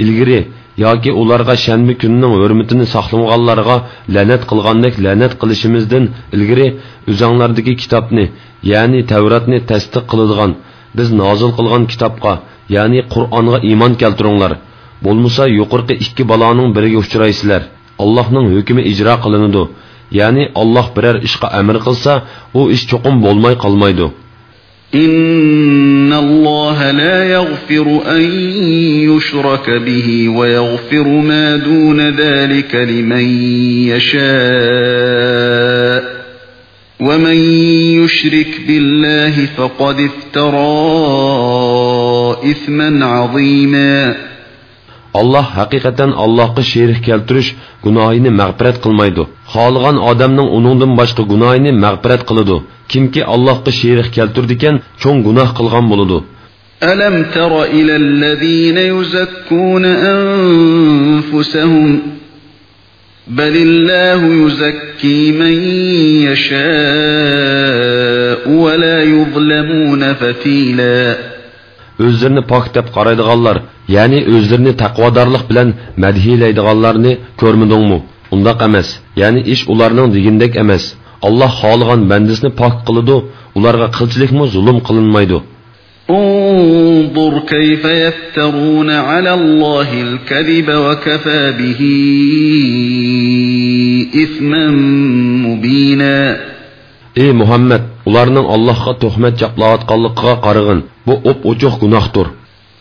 Speaker 1: ilgari yoki ularga shanba kunining hurmatini saqlamaganlarga la'nat qilgandek la'nat qilishimizdan ilgari o'zanglardagi kitobni ya'ni tavratni tasdiq qiladigan biz nozil qilgan kitobga ya'ni qur'onga iymon keltiringlar bo'lmasa yuqorqi ikki baloning biriga uchraysizlar allohning hukmi ijro qilinadi ya'ni olloh biror ishga amr qilsa u ish cho'qim bo'lmay qolmaydi
Speaker 2: إن الله لا يغفر أن يشرك به ويغفر ما دون ذلك لمن يشاء ومن يشرك بالله فقد افترى
Speaker 1: إثما عظيما الله حقيقة الله شرك كالترش قناهين مغبرت قلميدو خالغان آدمنا أنوندن باشق قناهين مغبرت قلدو kimki allohga sherik keltirdikan cho'ng gunoh qilgan bo'ladi
Speaker 2: ألم تر إلى الذين يزكون أنفسهم بل الله يزكي من يشاء ولا يظلمون فتيلا
Speaker 1: o'zlarini pok deb qaraydiganlar ya'ni o'zlarini taqvodorlik bilan madhiylaydiganlarni ko'rmadingmi undoq emas ya'ni ish ularning degindek emas Allah xohlagan bandasini pok qiladi, ularga qilchilikmi zulm qilinmaydi.
Speaker 2: انظر كيف يفترون على الله الكذب
Speaker 1: وكفى به إثما مبينا Ey Muhammed, onların Allah'a töhmet yaplayatqanlıqqa qarığın. Bu op oçuq günahdır.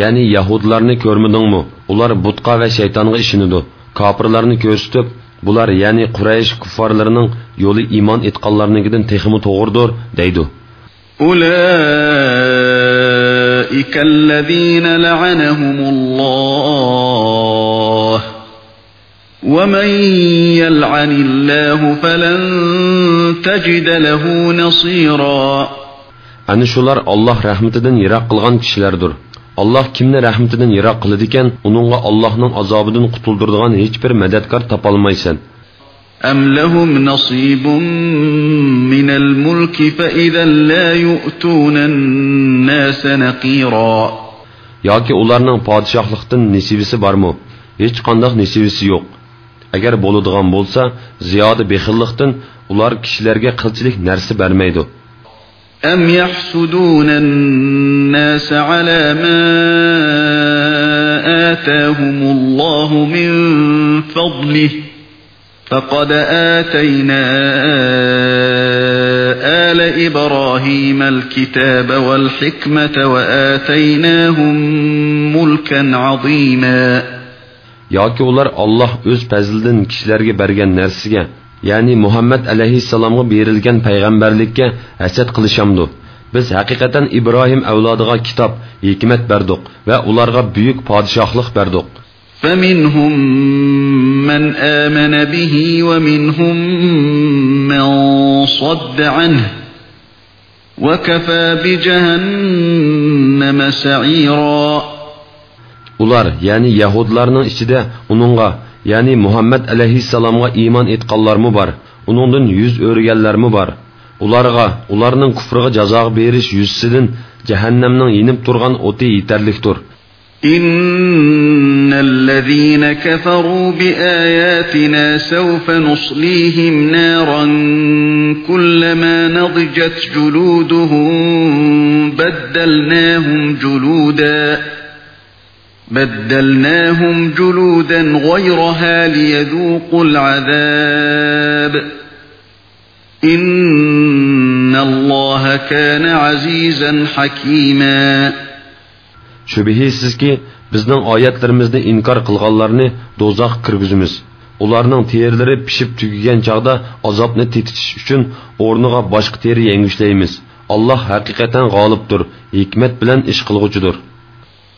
Speaker 1: ya'ni yahudlarni ko'rmadingmi ular butqa va shaytonga ishinadi kofirlarni ko'rsatib bular ya'ni quraysh kuffarlarining yo'li iymon etqanlarnikidan texmi to'g'ridir deydi
Speaker 2: أولئك الذين لعنهم الله ومن يلعن الله فلن تجد له نصيرا
Speaker 1: أن شلر الله رحمتدن يراق قلغان kişilerdir. alloh kimni rahmatidan yiroq qiladigan uningga allohning azobidan qutuldiradigan hech bir madadkor topolmaysan
Speaker 2: أم لهم نصيب من الملك فإذا لا
Speaker 1: يؤتون الناس نقيرا yoki ularning podshohlikdan nisibisi bormi hech qandoq nisibisi yo'q agar bo'ladigan bo'lsa ziyoda bexillikdan ular kishilarga qilchilik narsa bermaydi
Speaker 2: أم يحسدون الناس على ما آتاهم الله من فضله فقد آتينا آل إبراهيم الكتاب والحكمة وآتيناهم ملكا
Speaker 1: عظيما yoki ular Alloh o'z fazlidan kishilarga bergan narsaga ya'ni muhammad alayhissalomga berilgan payg'ambarlikka hasad qilishamdu biz haqiqatan ibrohim avlodiga kitob hikmat berdik va ularga buyuk podshohlik berdik
Speaker 2: فمنهم من آمن به ومنهم من صد عنه وكفى
Speaker 1: بجهنم سعيرا Ular, yani Yahudlarının içi de onunla ya'ni muhammad alayhissalomga iymon etganlarmi bor uningdan yuz o'rganlarmi bor ularga ularning kufriga jazo berish yuzsidin jahannamning yinib turgan o'ti yetarlikdir
Speaker 2: إن الذين كفروا بآياتنا سوف نصليهم نارا كلما نضجت جلودهم بدلناهم جلوداً بدلناهم جلودا غيرها ليذوقوا العذاب إن الله كان
Speaker 1: عزيزا حكيما Şübihsizki bizning oyatlarimizni inkor qilganlarni do'zaxga kirgizamiz. Ularning terilari pishib tugagan chaqda azobni tetitish uchun o'rniga boshqa teri yangishlaymiz. Alloh haqiqatan g'olibdir, hikmat bilan ish qilg'uchidir.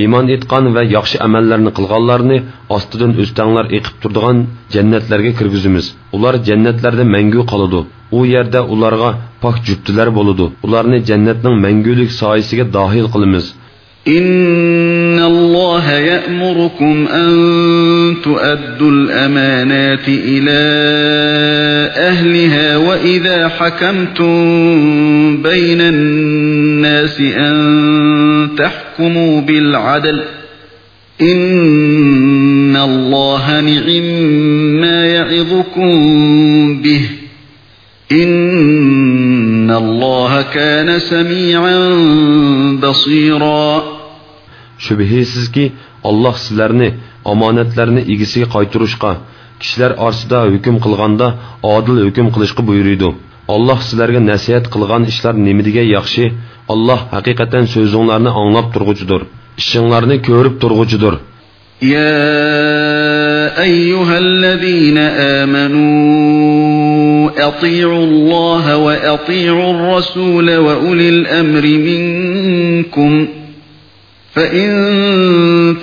Speaker 1: iymon etgan va yaxshi amallarni qilganlarni ostidan o'stanlar eqib turdigan jannatlarga kirgizimiz ular jannatlarda mangu qoladi u yerda ularga pok juftilar bo'ladi ularni jannatning mangulik soyasiga dohil qilamiz
Speaker 2: إن الله يأمركم أن تؤدوا الأمانات إلى أهلها وإذا حكمتم بين الناس أن تحكموا فاحكموا بالعدل إن الله نعم ما يعظكم به إن الله كان سميعا
Speaker 1: بصيرا Şübhisizki Allah sizlarni omonatlarni egisiga qaytirishga, kishilar orasida hukm qilganda odil hukm qilishga buyurdi. Allah sizlarga nasihat qilgan ishlar nimadiga yaxshi Allah haqiqatan so'zinglarni anglab turg'uchidir ishinglarni ko'rib turg'uchidir
Speaker 2: يا أيها الذين آمنوا أطيعوا الله وأطيعوا الرسول وأولي الأمر منكم فإن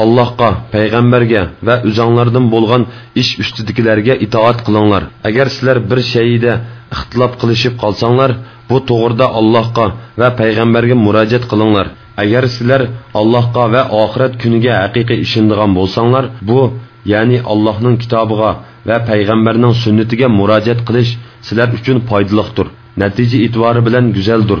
Speaker 1: Allohga, payg'ambarga va o'zinglardan bo'lgan ish ustidagilarga itoat qilinglar. Agar sizlar bir shayda ixtilof qilishib qolsanglar, bu to'g'rida Allohga va payg'ambarga murojaat qilinglar. Agar sizlar Allohga va oxirat kuniga haqiqiy ishonadigan bo'lsanglar, bu ya'ni Allohning kitobiga va payg'ambarning sunnatiga murojaat qilish sizlar uchun foydalidir. Natija e'tibori bilan go'zaldir.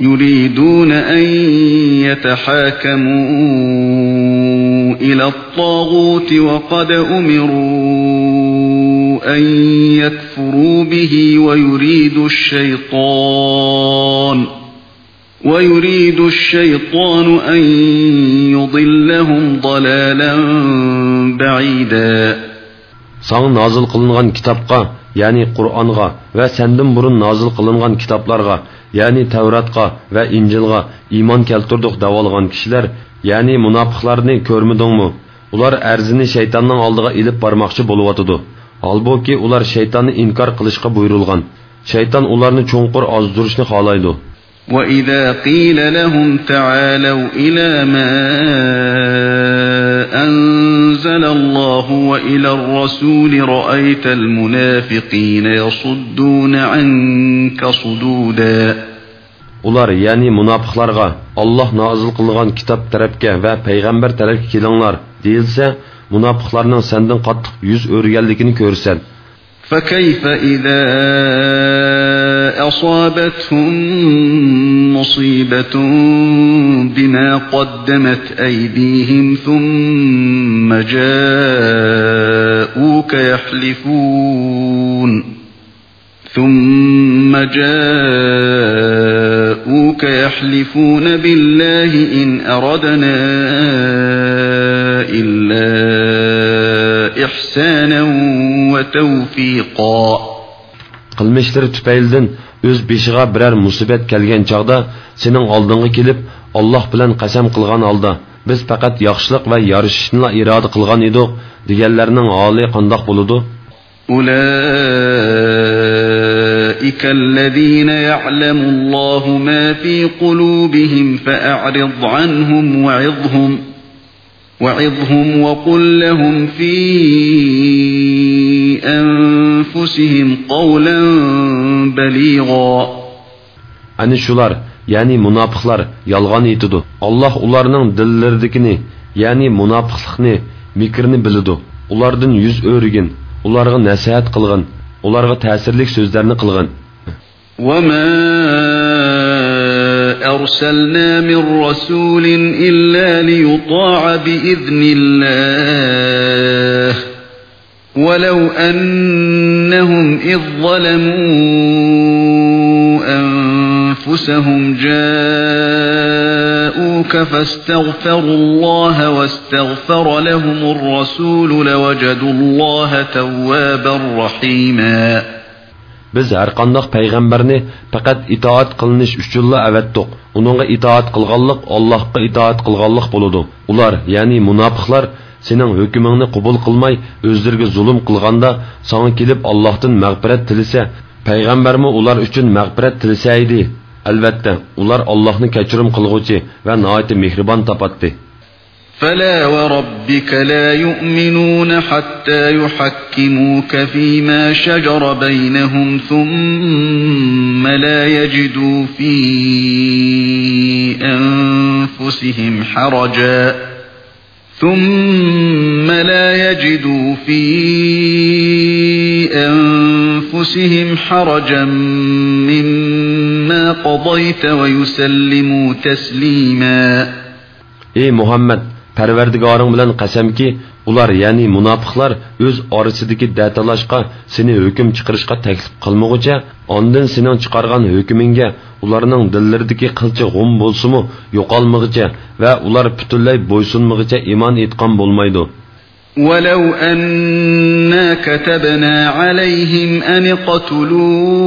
Speaker 2: يريدون أن يتحاكموا إلى الطاغوت وقد أمروا أن يكفروا به ويريد الشيطان ويريد الشيطان أن يضلهم
Speaker 1: ضلالا بعيدا سان نازل قلنغان كتابقا يعني قرآنغا ve senden burun nazil kılıngan kitaplarga ya'ni Tavratqa va Injilga iymon keltirdiq davolgan kishilar, ya'ni munofiqlarni ko'rmidingmi? Ular arzini shaytonning oldiga ilib bormoqchi bo'lyotidi. Holbuki ular shaytonni inkor qilishga buyurilgan. Shayton ularni cho'nqur ozdirishni xohlaydi.
Speaker 2: وَإِذَا قِيلَ لَهُمْ تَعَالَوْا إِلَى مَا أنزل الله وإلى الرسول رأيت
Speaker 1: المنافقين يصدون عنك صدودا Ular yani münafıklarga Allah nazil kılgan kitap tarafke ve peygamber tarafke kilanlar değilse münafıklarının senden katlık yüz örgenlikini görsen.
Speaker 2: فكيف إذا أصابتهم مصيبة بما قدمت أيديهم ثم جاءوك يحلفون ثم جاءوك يحلفون بالله إن أردنا إلا إحسانا وتوفيقا
Speaker 1: qilmishlari tufaylidan o'z beshiga biror musibat kelgan chog'da sening oldingga kelib olloh bilan qasam qilgan holda biz faqat yaxshilik va yarishishni iroda qilgan edik deganlarning holi qandoq bo'ladi
Speaker 2: أولئك الذين يعلم الله ما في قلوبهم فأعرض عنهم وعظهم وعظهم وقل لهم في أنفسهم قولا بليغا
Speaker 1: Ani şular, yani münafıklar yalgan itidu. Allah ularının dillerdikini, yani münafıklıkını, mikrini bilidu. Ulardan yüz örgün, ularga nasihat qilg'in ularga ta'sirlik so'zlarni qilg'in
Speaker 2: وما أرسلنا من رسول إلا ليطاع بإذن الله ولو أنهم إذ ظلموا أن أنفسهم جاءوك فاستغفروا الله واستغفر لهم الرسول لوجدوا الله توابا
Speaker 1: رحيما Biz her qandaq peyğəmbərini faqat itaat qılınış üçünlə əvətdik. Onunğa itaat qılğanlıq Allahqa itaat qılğanlıq buludu. Ular, yəni munafiqlar sening hukmingni qabul qilmay o'zlariga zulm qilganda sanga kelib Allohdan mag'firat tilasa payg'ambarmi ular uchun mag'firat tilsa edi Әлбәттә, улар Аллаһны кәчрим кылгычы ва ниһайәт мехрибан тапатты.
Speaker 2: فلا وربك لا يؤمنون حتى يحكموك بَيْنَهُمْ ثُمَّ لَا شجر بينهم ثم لا يجدوا في أنفسهم حرجا ثم لا يجدوا في أنفسهم حرجا
Speaker 1: قضيت ويسلموا تسليما Ey Muhammed, Parvardigoring bilan qasamki, ular ya'ni munofiqlar o'z orasidagi datalashqa seni hukm chiqarishga taklif qilmoqcha, ondan sening chiqargan hukmingga ularning dillaridagi qilcha g'um bo'lsimi yo'qolmog'icha va ular butunlay bo'ysunmog'icha iymon etgan bo'lmaydi.
Speaker 2: ولو أنا كتبنا عليهم أن قتلوا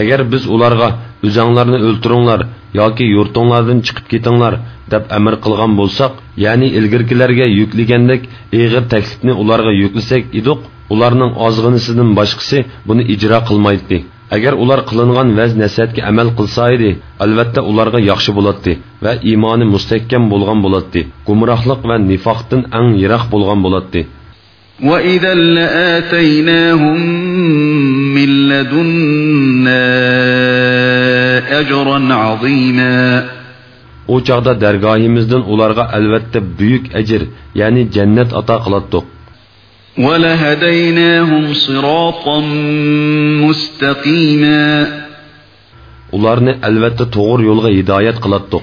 Speaker 1: agar biz ularga o'zanglarni o'ltiringlar yoki yurtinglardan chiqib ketinglar deb amr qilgan bo'lsak ya'ni ilgirkilarga yuklagandek ig'ir taklifni ularga yuklasak edik ularning ozg'inisidan boshqasi buni ijro qilmaydi agar ular qilingan vaz nasihatga amal qilsa edi albatta ularga yaxshi bo'ladi va iymoni mustahkam bo'lgan bo'ladi gumrohlik va nifoqdan ang yiroq bo'lgan bo'ladi
Speaker 2: وَإِذًا لَآتَيْنَاهُمْ مِنْ لَدُنَّا
Speaker 1: أَجْرًا عَظِيمًا O çağda dergahimizden onlarga elbette büyük ecir, yani cennet ata kılattık.
Speaker 2: وَلَهَدَيْنَاهُمْ صِرَاطًا مُسْتَقِيمًا
Speaker 1: Onlarını elbette doğru yolga hidayet kılattık.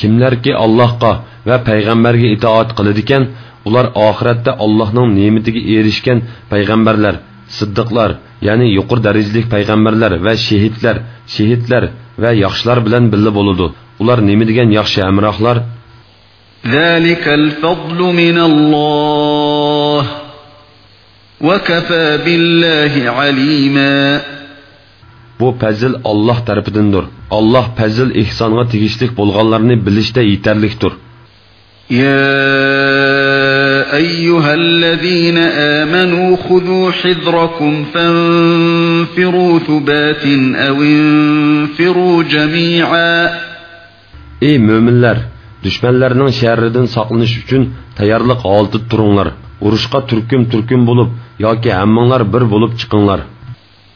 Speaker 1: kimlarki allohga va payg'ambarga itoat qiladigan ular oxiratda allohning ne'matiga erishgan payg'ambarlar siddiqlar ya'ni yuqori darajalik payg'ambarlar va shehidlar shehidlar va yaxshilar bilan birga bo'ladi ular nima degan yaxshi hamrohlar
Speaker 2: zalikal fadlu minalloh va kafa billahi alima
Speaker 1: bu fazil Alloh tarafidandir. Alloh fazil ihsonga tegishlik bo'lganlarni bilishda yetarlikdir. يا أيها
Speaker 2: الذين آمنوا خذوا حذركم فانفروا ثبات أو انفروا جميعا
Speaker 1: Ey müminler! Düşmenlerinin şerriden saklanış için tayarlık altı turunlar. Uruşka türküm türküm bulup ya ki hemmanlar bir bulup çıkınlar.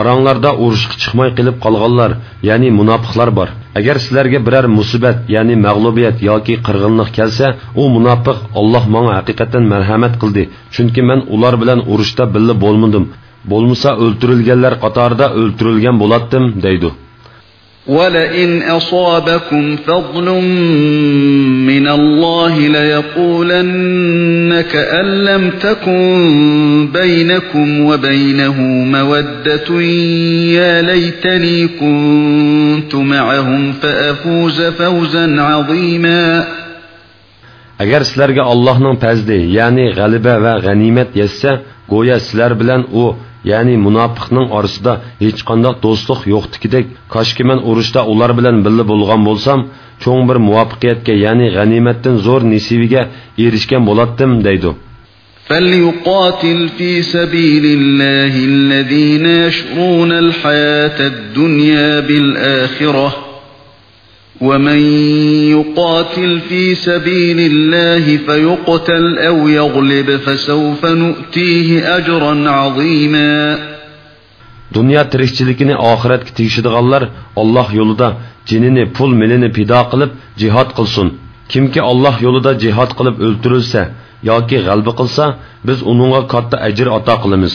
Speaker 1: Aranglarda uruşqa chiqmay qilib qolganlar, ya'ni munofiqlar bor. Agar sizlarga biror musibat, ya'ni mag'lubiyat yoki qirg'inlik kelsa, u munofiq Alloh menga haqiqatan marhamat qildi, chunki men ular bilan urushda billa bo'lmadim. Bo'lmasa o'ltirilganlar qatorida o'ltirilgan bo'latdim, deydi.
Speaker 2: ولئن أصابكم فضل من الله ليقولن كأن لم تكن بينكم وبينه مودة يا ليتني كنت معهم فأفوز فوزا عظيما
Speaker 1: Agar الله نم پزدی یعنی غلبه و غنیمت یسه گویا سلر بلن او ya'ni munofiqning orasida hech qanday do'stlik yo'qdikidek koshki man urushda ular bilan birga bo'lgan bo'lsam cho'ng bir muvaffaqiyatga ya'ni g'animatdan zo'r nisibiga erishgan bo'lardim deydi
Speaker 2: فليقاتل في سبيل الله الذين يشرون الحياة الدنيا بالآخرة ومن يقاتل في سبيل الله فيقتل أو يغلب فسوف
Speaker 1: نؤتيه أجرا عظيما Dünya tirikçilikini ahiretki tiyişidiğallar Allah yolunda cinini, pul milini pida qilib cihat qilsin. Kimki Allah yolunda cihat qilib öldürülse yoki g'alba qilsa, biz uningga katta ajr ato qilamiz.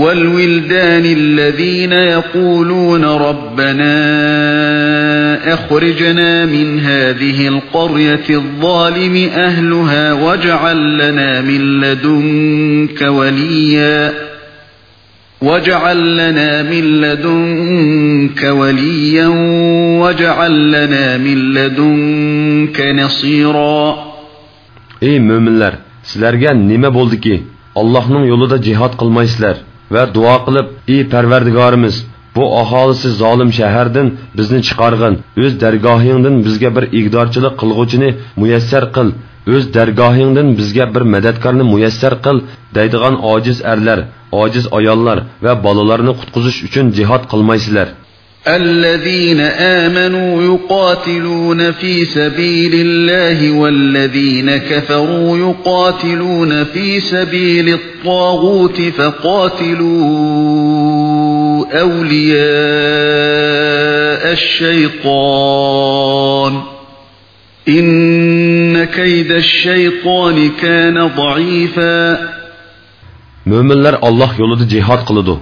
Speaker 2: والولدان الذين يقولون ربنا أخرجنا من هذه القرية الظالم أهلها واجعل لنا من لدنك وليا واجعل لنا من لدنك وليا واجعل لنا من لدنك نصيرا
Speaker 1: Ey müminler, sizlerge nime boldu ki Allah'ın yolunda cihat kılmayızlar. və dua qılıb, ey Pərverdigarimiz, bu ahalisi zalim şəhərdən bizni çıxarğın, öz dərgahingdən bizə bir iqdarçılıq qılğucunu müyəssər qıl, öz dərgahingdən bizə bir mədədkarını müyəssər qıl, deydigan aciz ərlər, aciz ayollar və balalarını qutquzuş üçün cihad qılmaysılar.''
Speaker 2: الذين آمنوا يقاتلون في سبيل الله والذين كفروا يقاتلون في سبيل الطاغوت فقاتلوا أولياء الشيطان إن كيد الشيطان كان ضعيفا
Speaker 1: Müminler الله يولد جهاد قلده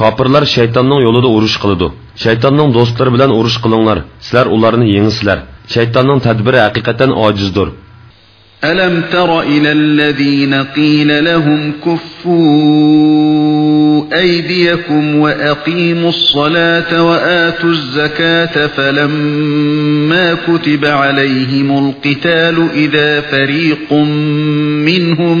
Speaker 1: Kapırlar şeytanın yolu da uruş kılıdı. Şeytanın dostları bilen uruş kılınlar. Sizler onlarını yenisizler. Şeytanın tedbiri hakikaten acizdir.
Speaker 2: Elem tera ألم تر إلى الذين قيل لهم كفوا أيديكم ve الصلاة وآتوا الزكاة فلما كتب عليهم القتال إذا فريق minhum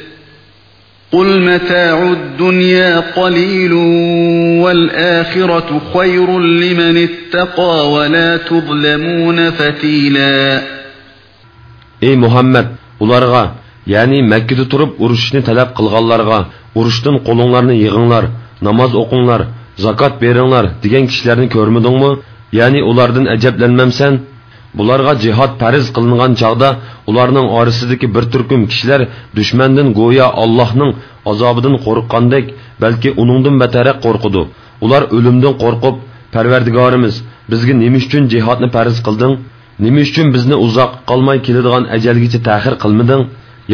Speaker 2: قل متاع الدنيا قليل والآخرة خير لمن اتقى ولا تظلمون فتيلا
Speaker 1: Ey Muhammed! Ularga, yani Mekke'de durup uruşunu talep kılgallarga, uruştun kolonlarını yığınlar, namaz okunlar, zakat verinlar, diyen kişilerini görmedin mi? Yani ulardan eceblenmemsen, Bularga cihat pəriz qılınan çağda ularının arasındakı bir türküm kişilər düşməndən goya Allah'ın azabından qorqqandək, belki onundan betərə qorqudu. Ular ölümdən qorqub Pərverdigarimiz, bizə nə üçün cihatni pəriz qıldın? Nə uzak bizni uzaq qalmay tahir əjəlgəcə yani qılmadın?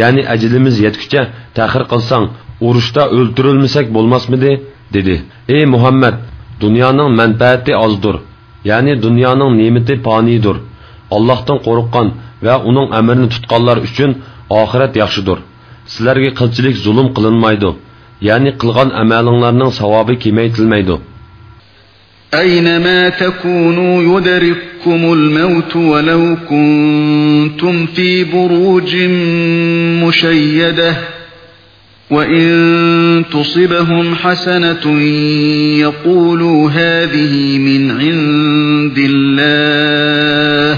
Speaker 1: Yəni tahir yetkincə təxir qılsan, urushda o'ldirilmasak bo'lmasmidi dedi ey muhammad dunyoning manfaati ozdir ya'ni dunyoning ne'mati foniydir Allah'tan qoruqqan və onun əmrini tutqanlar üçün axirət yaxşıdır. Sizlərə qılçilik zulm qılınmaydı. Yəni qılğan əməlinizin savabı keməytilməydi.
Speaker 2: أينما تكونوا يدرككم الموت ولو كنتم في بروج مشيدة وإن تصبهم حسنة يقولوا هذه من عند الله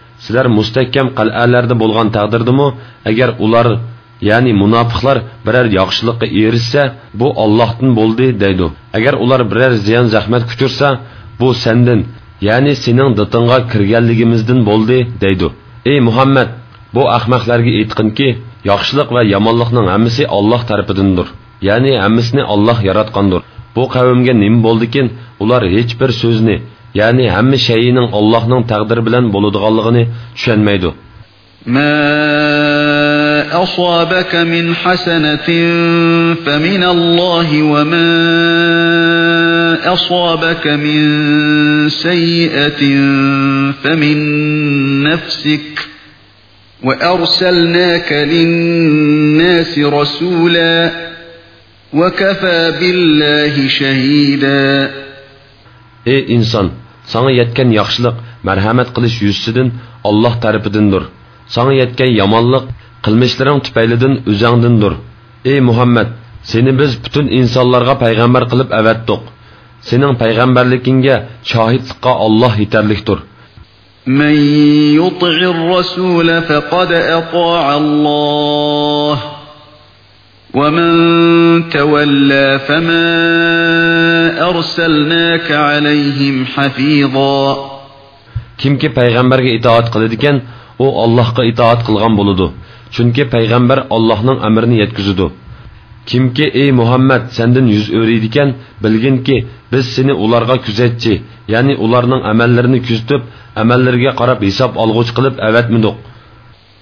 Speaker 1: sizlar mustahkam qal'alarda bo'lgan taqdirdimi agar ular ya'ni munofiqlar biror yaxshilikqa erishsa bu ollohdan bo'ldi deydi agar ular biror ziyon zahmat kutursa bu sendin ya'ni sening ditingga kirganligimizdan bo'ldi deydi ey muhammad bu ahmoqlarga aytqinki yaxshilik va yomonlikning hammasi olloh tarafidandir ya'ni hammasini olloh yaratgandir bu qavmga nim bo'ldikin ular hech bir so'zni ya'ni hamma shayning Allohning taqdiri bilan bo'ladiganligini tushunmaydi.
Speaker 2: Ma أصابك من حسنة فمن الله وما أصابك من سيئة فمن نفسك وأرسلناك للناس رسولا
Speaker 1: وكفى بالله شهيدا. إيه إنسان ساڭا يەتكەن ياخشىلىق مەرھەمەت قىلىش يۈزسىدىن ئاللاھ تەرىپىدىندۇر ساڭا يەتكەن يامانلىق قىلمىشلىرىڭ تۈپەيلىدىن ئۆزۈڭدىندۇر ئى مۇھەممەد seni biz butun insonlarga payg'ambar qilib avatdiq sening payg'ambarligingga shohidlikqa olloh yetarlikdir
Speaker 2: من يطع الرسول فقد أطاع الله وَمَن تَوَلَّى فَمَا أَرْسَلْنَاكَ عَلَيْهِمْ
Speaker 1: حَفِيظًا Kimki peyğəmbərə itaat qıldıkən, o Allahqa itaat qılğan buludu. Çünki peyğəmbər Allahın əmrini yetkizidi. Kimki ey Muhammed səndən yüz öyrəydikən, bilginki biz seni onlara küzətçi, yəni onların əməllərini küzütüb, əməllərinə qarab hesab alğıç qılıb əvətmidik.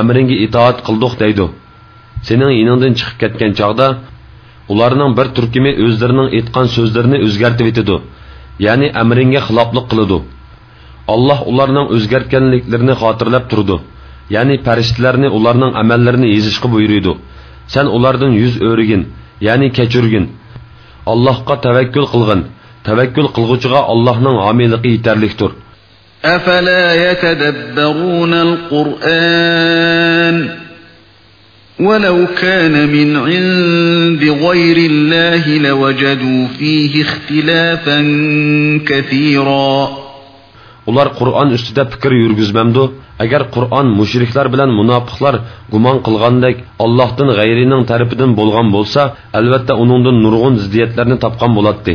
Speaker 1: əmringi itaat qıldıq deydi. Senin yanından çıxıb ketken çağda ularının bir türkimi özlərinin etqan sözlərini özgərtib etidu. Yəni əmringe xilaflıq qılıdu. Allah ularının özgərtkənliklərini xatırlab turdu. Yəni pərishtlərini ularının əməllərini yezishqi buyuruydu. Sən ulardan yüz öyrigin, yəni keçirgin. Allahqa təvəkkül qılğın. Təvəkkül qılğucuğa Allahның hamiliqi yetərlikdir.
Speaker 2: أفلا يتدبرون القرآن ولو كان من عند غير
Speaker 1: الله لوجدوا فيه
Speaker 2: اختلافا كثيرا
Speaker 1: Ular Qur'on ustida fikr yurgizmamdu. Agar Qur'on mushriklar bilan munofiqlar gumon qilgandek Allohdan g'ayrining tarafidan bo'lgan bo'lsa, albatta uningdan nurg'un ziddiyatlarni topgan bo'lardi.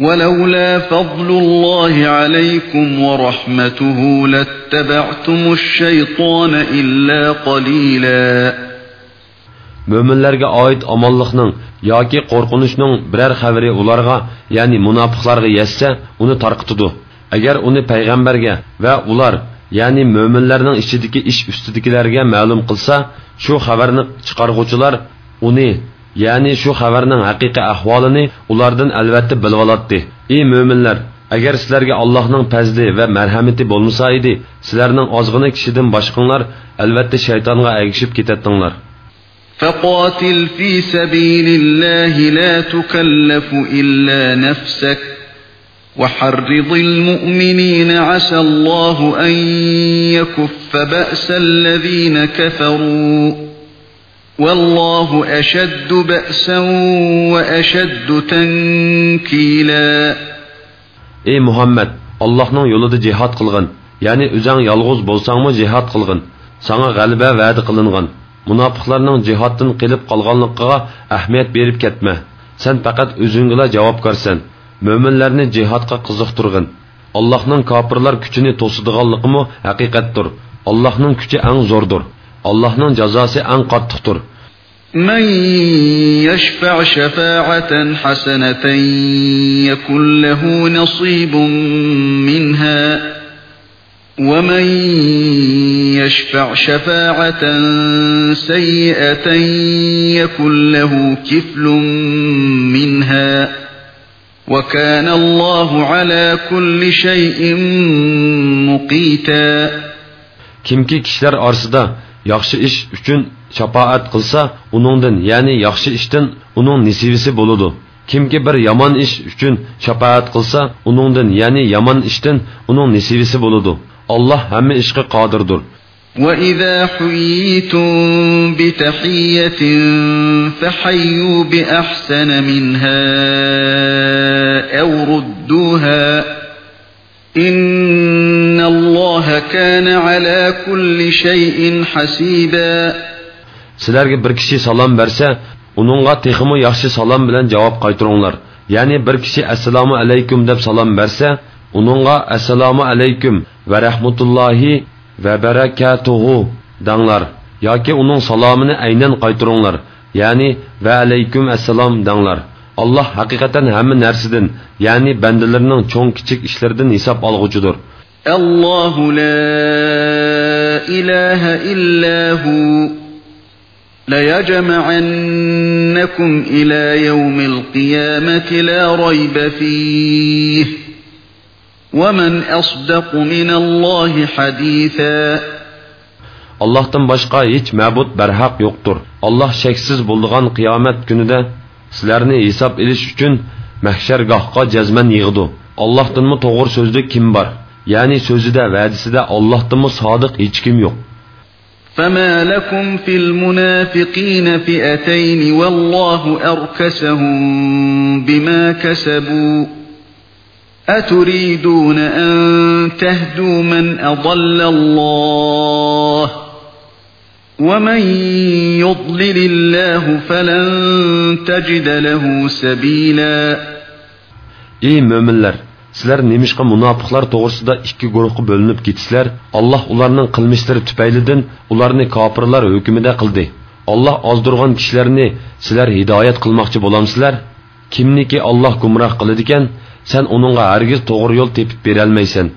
Speaker 2: ولولا فضل الله عليكم ورحمته لاتبعتم الشيطان إلا قليلا
Speaker 1: Möminlərə aid amallıqның yoki qorqunuşning birər xəbəri ularga, yəni munafiqlarga yetsə, uni tarqıtıdı. Əgər uni peyğəmbərə və ular, yəni möminlərning içidəki iş üstüdəkilərə ma'lum qılsa, şu xəbərni chiqarğuvchilar uni ya'ni shu xabarning haqiqiy ahvolini ulardan albatta bilib oladi ey mo'minlar agar sizlarga allohning fazli va marhamati bo'lmasa edi sizlarning ozg'ina kishidan boshqalar albatta shaytonga aygishib ketadinglar
Speaker 2: فقاتل في سبيل الله لا تكلف إلا نفسك وحرض المؤمنين عسى الله أن يكف بأس الذين كفروا والله
Speaker 1: أشد بأسا وأشد تنكيلا Ey Muhammed, Allah'ın yolunda cihat kılgın. Yani üzen yalğız bolsan mı cihat kılgın. Sana galibe vədi kılınğın. Münafıqlarının cihatın qilib qalğanlıqqa əhmiyyət berib ketmə. Sen faqat özüngülə cavabkarsan. Möminlərni cihatqa qızıqtırğın. Allah'ın kafirlar gücünü tosidığanlığı mı həqiqətdir. Allah'ın gücü ən zordur. الله نن Allah'ın أن قد kattıktır.
Speaker 2: من يشفع شفاعة حسنة يكن له نصيب منها ومن يشفع شفاعة سيئة يكن له كفل منها
Speaker 1: وكان الله على كل شيء مقيتا Kimki kişiler arzıda yaxshi ish uchun shafoat qilsa uningdan ya'ni yaxshi ishdan uning nisibisi bo'ladi kimki bir yomon ish uchun shafoat qilsa uningdan ya'ni yomon ishdan uning nisibisi bo'ladi alloh hamma ishga qodirdir
Speaker 2: وَإِذَا حُيِّيتُم بِتَحِيَّةٍ فَحَيُّوا بِأَحْسَنَ مِنْهَا أَوْ رُدُّوهَا إِنَّ كان
Speaker 1: على كل شيء حسيبا sizlarga bir kishi salom bersa uningga texmi yaxshi salom bilan javob qaytaringlar ya'ni bir kishi assalomu alaykum deb salom bersa uningga assalomu alaykum va rahmatullohi va barakatuhu danglar yoki uning salomini aynan qaytaringlar ya'ni va alaykum assalom danglar alloh haqiqatan hamma narsadan ya'ni bandalarning cho'ng kichik ishlaridan hisob olg'uchidir
Speaker 2: الله لا إله إلا هو ليجمعنكم إلى يوم القيامة لا ريب فيه ومن أصدق من الله
Speaker 1: حديثا Allah'tan başka hiç mebut berhak yoktur. Allah şeksiz bulduğun kıyamet günüde sizlerini hesap ediş için mahşergahka cezmen yığdı. Allah'tan mı doğru sözlü kim var?'' ya'ni so'zida Allah'tan mı sodiq hiç kim yok.
Speaker 2: فما لكم في المنافقين فئتين والله أركسهم بما كسبوا أتريدون أن تهدوا من أضل الله ومن يضلل الله فلن تجد له سبيلا
Speaker 1: إيه مؤمنler sizlar nemishqa munofiqlar to'g'risida ikki guruhga Allah ketisizlar alloh ularning qilmishlari tufaylidan ularni kofirlar hukmida Allah olloh ozdirgan kishilarni sizlar hidoyat qilmoqchi bo'lamsizlar kimniki olloh gumroh qiladigan sen uningga hargiz to'g'ri yo'l tepib berolmaysan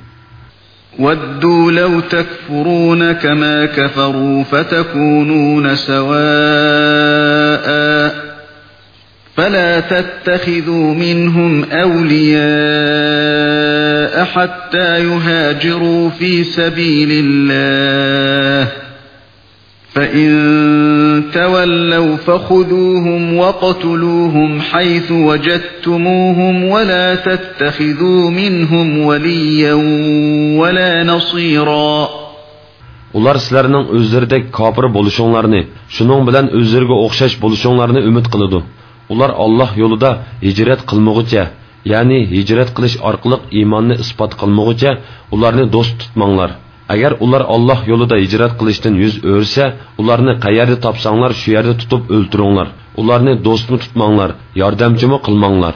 Speaker 2: ودوا لو تكفرون كما كفروا فتكونون سواء فلا تتخذوا منهم أولياء حتى يهاجروا في سبيل الله فإن تولوا فخذوهم وقتلوهم حيث وجدتموهم ولا تتخذوا منهم وليا ولا نصيرا
Speaker 1: Ular sizlarning o'zlaridek kofir bo'lishinglarni, shuning bilan o'zlariga o'xshash bo'lishinglarni umid qiladi. ular Alloh yo'lida hijrat qilmog'icha, ya'ni hijrat qilish orqali iymonni isbot qilmog'icha ularni do'st tutmanglar. Agar ular Alloh yo'lida hijrat qilishdan yuz o'rsa, ularni qayerda topsanglar, shu yerda tutib o'ltiringlar. Ularni do'stmi tutmanglar, yordamchimi qilmanglar.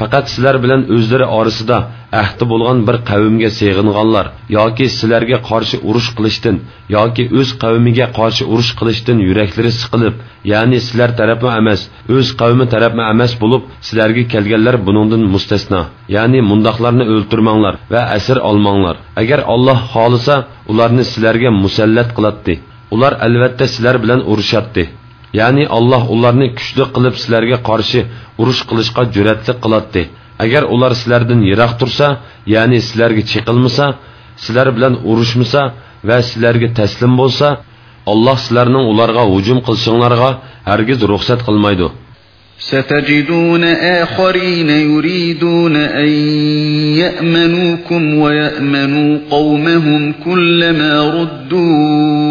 Speaker 1: faqat sizlar bilan o'zlari orasida ahdi bo'lgan bir qavmga seg'inganlar yoki sizlarga qarshi urush qilishdan yoki o'z qavmiga qarshi urush qilishdan yuraklari siqilib ya'ni sizlar tarafma emas o'z qavmi tarafma emas bo'lib sizlarga kelganlar buningdan mustasno ya'ni mundoqlarni o'ltirmanglar va asir olmanglar agar olloh xohlasa ularni sizlarga musallat qiladi ular albatta sizlar bilan urushatdi ya'ni alloh ularni kuchli qilib sizlarga qarshi urush qilishga jur'atli qiladi agar ular sizlardan yiroq tursa ya'ni sizlarga chiqilmasa sizlar bilan urushmasa va sizlarga taslim bo'lsa alloh sizlarning ularga hujum qilishinglarga hargiz ruxsat qilmaydi
Speaker 2: ستجدون آخرين يريدون أن يأمنوكم ويأمنوا قومهم كلما ردوا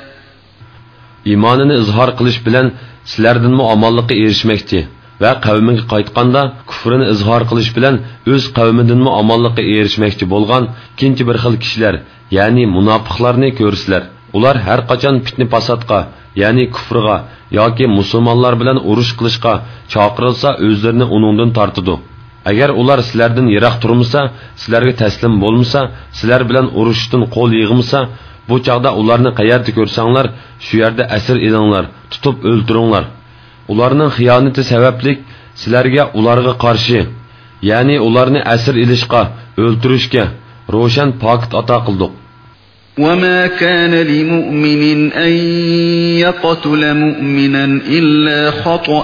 Speaker 1: iymonini izhor qilish bilan sizlardinmi omonlikqa erishmoqchi va qavmiga qaytganda kufrini izhor qilish bilan o'z qavmidinmi omonlikqa erishmoqchi bo'lgan ikkinchi bir xil kishilar ya'ni munofiqlarni ko'rsizlar ular har qachon fitni pasadqa ya'ni kufrga yoki musulmonlar bilan urush qilishga chaqirilsa o'zlarini unundan tortidi agar ular sizlardan yiroq turmasa sizlarga taslim bo'lmasa sizlar bilan urushishdan qo'l yig'masa bu chog'da ularni qayerda ko'rsanglar shu yerda asir edinglar tutib o'ldiringlar ularning xiyonati sabablik sizlarga ularga qarshi ya'ni ularni asir ilishga o'ldirishga ro'shan pokit ato qildik
Speaker 2: وما كان لمؤمن أن يقتل مؤمنا إلا خطأً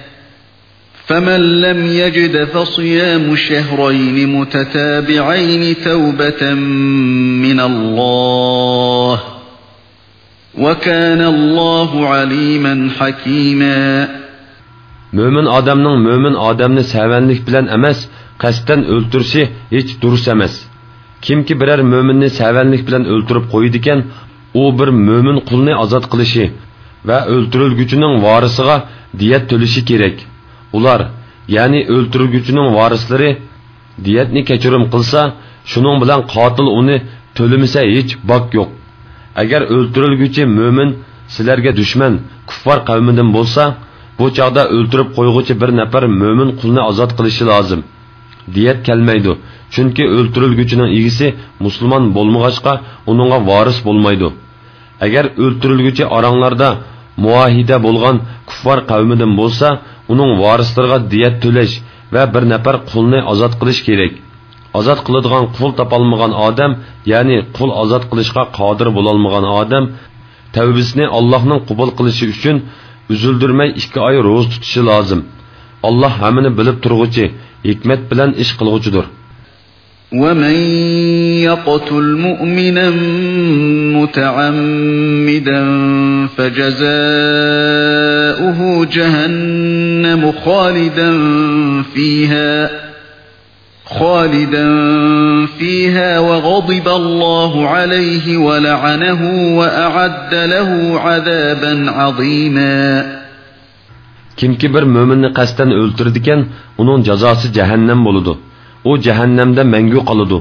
Speaker 2: فمن لم يجد فصيام شهرين متتابعين توبة من الله وكان الله عليما حكيما
Speaker 1: Mömin adamның mömin adamni səvənlik bilən emas, qəsdən öldürüşi heç durus emas. Kimki birər möminni səvənlik bilən öldürüb qoydu ikən, u bir mömin qulni azad qilishi və öldürülgücünün varisiga diyet төлüşi kerak. ular yani öldürgücünün varisleri diyetni kechirim qilsa shuning bilan qotil uni to'limisa hech bok yo'q agar o'ldirilguchi mümin silerge dushman kuffar qavmidan bo'lsa bu chog'da öldürüp qo'yg'uchi bir nafar mo'min qulni ozod qilishi lozim diyat kelmaydi chunki o'ldirilguchining egisi musulmon bo'lmag'achqa uningga voris bo'lmaydi agar o'ldirilguchi aranlarda muahide bo'lgan kuffar qavmidan bo'lsa uning varislariga diyat tüleş va bir nafar qulni azat qilish kerak ozod qiladigan qul topolmagan odam ya'ni qul azat qilishga qodir bulalmagan adam, tavbisini allohning qubul qilishi uchun uzildirmay ikki oy ro'z tutishi lozim alloh hammani bilib turg'uchi hikmat bilan ish qilg'uchidir
Speaker 2: ومن يقتل مؤمنا متعمدا فجزاؤه جهنم خالدا فيها خالدا فيها وغضب الله عليه
Speaker 1: ولعنه وأعد له عذابا عظيما Kimki bir mo'minni qasddan o'ltirdikan, ونون جزاسي jahannam bo'ladi. u jahannamda mangu qoladi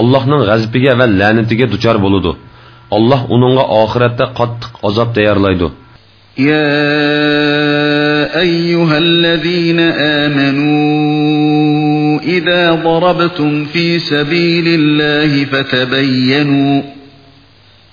Speaker 1: allohning g'azbiga va la'natiga duchor bo'ladi alloh uningga oxiratda qattiq azob tayyorlaydi
Speaker 2: يا أيها الذين آمنوا إذا ضربتم في سبيل الله فتبينوا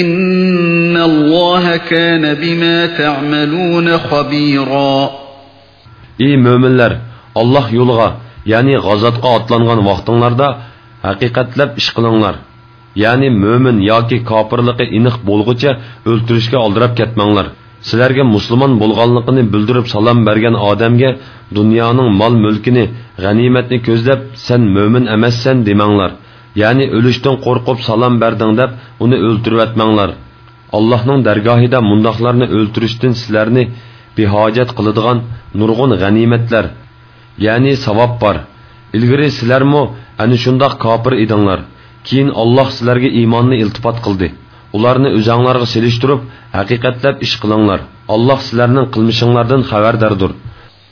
Speaker 2: İnna Allah kana bima ta'malun khabira.
Speaker 1: Ey möminler, Allah yoluğa, yani gazatqa atlanğan vaqtinglarda haqiqatlab iş qilinglar. Yani mömin yoki kofirligi iniq bo'lguncha o'ltirishga aldirab ketmanglar. sizlarga musulmon bo'lganligini bildirib salom bergan odamga dunyoning mol mulkini g'animatni ko'zlab san mo'min emassan demanglar yani ölüştün korkup salam berdin dep onu öldürüvetmengler. Allah'ın dergahida mundaklarını öldürüştün sizlerini bir hacet kılıdığan nurgun ganimetler, yani savap var. İlgiri sizlermu ani şundak kapır idinler. Keyin Allah sizlerge imanını iltifat kıldı. Ularını özanlarga seliştirip, hakikatlep iş kılınlar. Allah sizlerinin kılmışınlardan haberdardır.''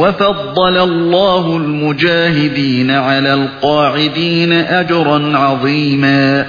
Speaker 2: وفضل الله المجاهدين على القاعدين أجرا
Speaker 1: عظيما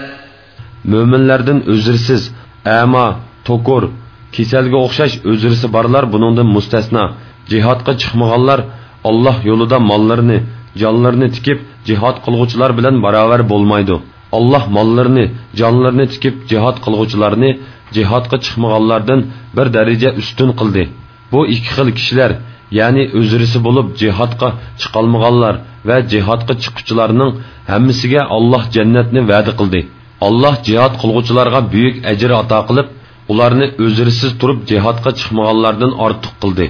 Speaker 1: Möminlerden özürsiz, ama, tokur, kiselge okşaş özürsi barlar bunundan müstesna. Cihatka çıkmağallar Allah yolunda mallarını, canlarını tikip cihat kılgıçlar bilen beraber bulmaydı. Allah mallarını, canlarını tikip cihat kılgıçlarını cihatka çıkmağallardan bir derece üstün kıldı. Bu iki kıl kişiler ya'ni o'zrisi bo'lib jihodga chiqolmaganlar va jihodga chiquvchilarning hammasiga Alloh jannatni va'da qildi. Alloh jihod qilguvchilarga buyuk ajr ato qilib, ularni o'zrisiz turib jihodga chiqmaganlardan ortiq qildi.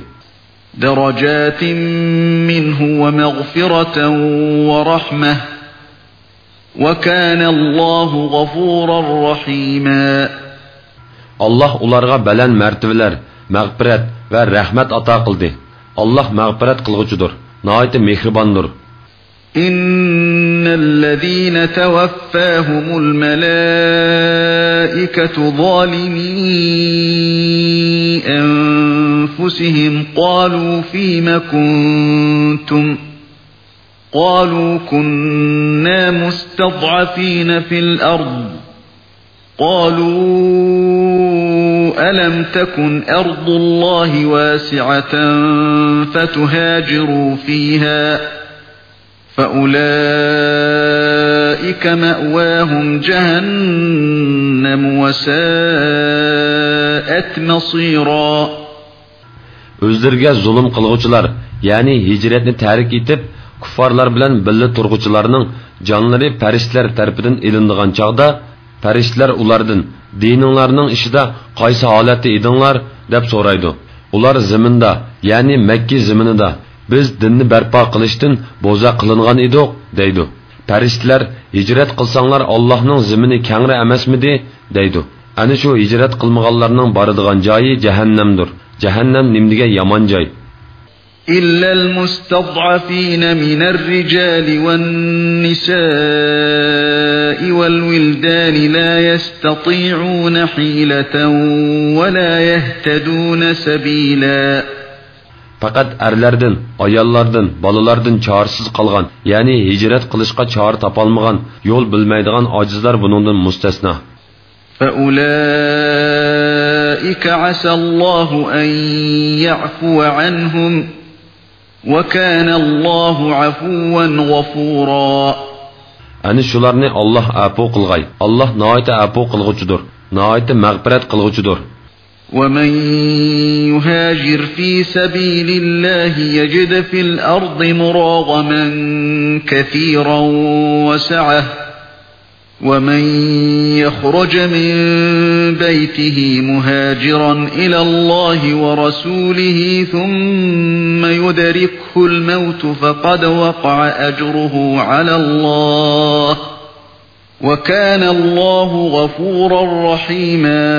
Speaker 2: درجات منه ومغفرة ورحمة
Speaker 1: وكان الله غفورا رحيما الله ularga baland martabalar, mag'firat va rahmat ato qildi. Allah məğfirət qılğıcıdır, nəhayət mehribandır.
Speaker 2: İnnellezîne tevaffâhumul melâiketu zâlimî enfusihim qâlû fîme kuntum قالوا كنا مستضعفين في الأرض قالوا ألم تكن أرض الله واسعة فتهاجروا فيها فأولئك مأواهم جهنم وساءت مصيرا
Speaker 1: Özlerge zulüm kılgıçılar, yani hicretini terk etip, kuffarlar bilen belli turguçılarının canları perişler terpidin ilindiğin çağda, ulardın dininlerinin işi de kaysa halətdə idinler dəb soraydı. Ular zimində, yəni Məkkə ziminində, biz dinni bərpa qilishdən boza qilinğan idiq, deydi. Pərişlər, hicrət qılsanlar Allahның zimini kəngri əməsmidi, deydi. Ani şu hicrət qılmağanlarının barıdığan cayı cəhənnəmdir. Cehennem nimdigə yaman cay.
Speaker 2: إلا المستضعفين من الرجال والنساء والولدان لا يستطيعون حيلة
Speaker 1: ولا يهتدون سبيلا Faqat erlerden, ayallardan, balalardan çaresiz kalgan, yani hicret kılışka çağrı tapalmagan, yol bilmeydiğen acizler bunundan müstesna.
Speaker 2: فَاُولَٰئِكَ عَسَى اللّٰهُ اَنْ يَعْفُوَ عَنْهُمْ وَكَانَ اللّٰهُ عَفُوًا غَفُورًا
Speaker 1: Әні шуларны Аллах әпу қылғай. Аллах наайты әпу қылғычыдыр. Наайты мәғбірәт қылғычыдыр.
Speaker 2: ومن يهاجر في سبيل الله يجد في الأرض مراغما كثيرا وسعه وَمَنْ يَخْرُجْ مِنْ بَيْتِهِ مُهَاجِرًا إِلَى اللَّهِ وَرَسُولِهِ ثُمَّ يُدْرِكْهُ الْمَوْتُ فَقَدْ وَقَعَ أَجْرُهُ عَلَى اللَّهِ
Speaker 1: وَكَانَ اللَّهُ غَفُورًا رَحِيمًا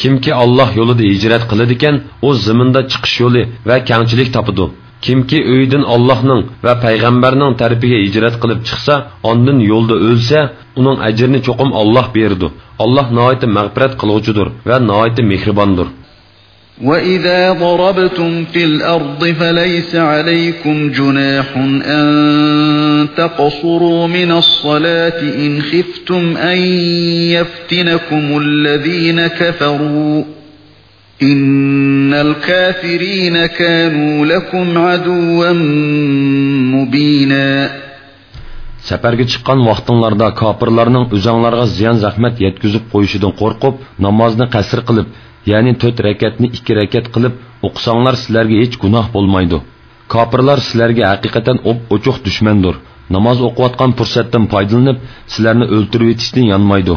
Speaker 1: Kimki Allah yolunda hicret kıladıken o zımında çıkış yolu ve kengçilik tapıdı. kimki uyidan ollohning va payg'ambarning tarafiga hijrat qilib chiqsa ondan yo'lda o'lsa uning ajrini cho'qim olloh berdi olloh noiti mag'firat qilg'uchidir va noiti mehribondir
Speaker 2: وإذا ضربتم في الأرض فليس عليكم جناح أن تقصروا من الصلاة إن خفتم أن يفتنكم الذين كفروا إن الكافرين كانوا لكم
Speaker 1: عدوا مبينا Сәпәрге чыққан вақтыңларда капырларның үзаңларға зиян зәхмәт еткізіп қойшыдың қорқып, намазны қәсір қылып, яғни төт рәкетні икі рәкет қылып, оқсаңлар сілерге еч гунах болмайды. Капырлар сілерге әқиқатен оп очуқ дүшмендір. Намаз оқуатқан пұрсәттен пайдылынып, сілерні өлтіріп етіштен янмайды.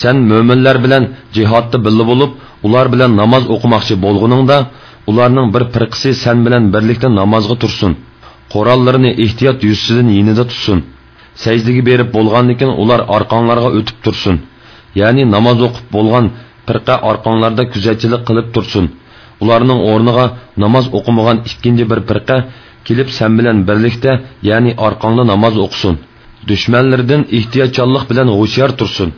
Speaker 1: Sen möminler bilen cihatta belli bulup, ular bilen namaz okumakçı bolgununda, ularının bir pırkısı sen bilen birlikte namazga tursun. Korallarını ihtiyat yüzsüzün yinide tutsun. Secdigi berip bolgandikin ular arkanlarga ötüp tursun. Yani namaz okup bolgan pırqa arkanlarda küzetçilik kılıp tursun. Ularının orniga namaz okumagan ikinci bir pırqa kelip sen bilen birlikte yani arkanlı namaz okusun. Düşmenlerden ihtiyatçallık bilen hoşyar tursun.''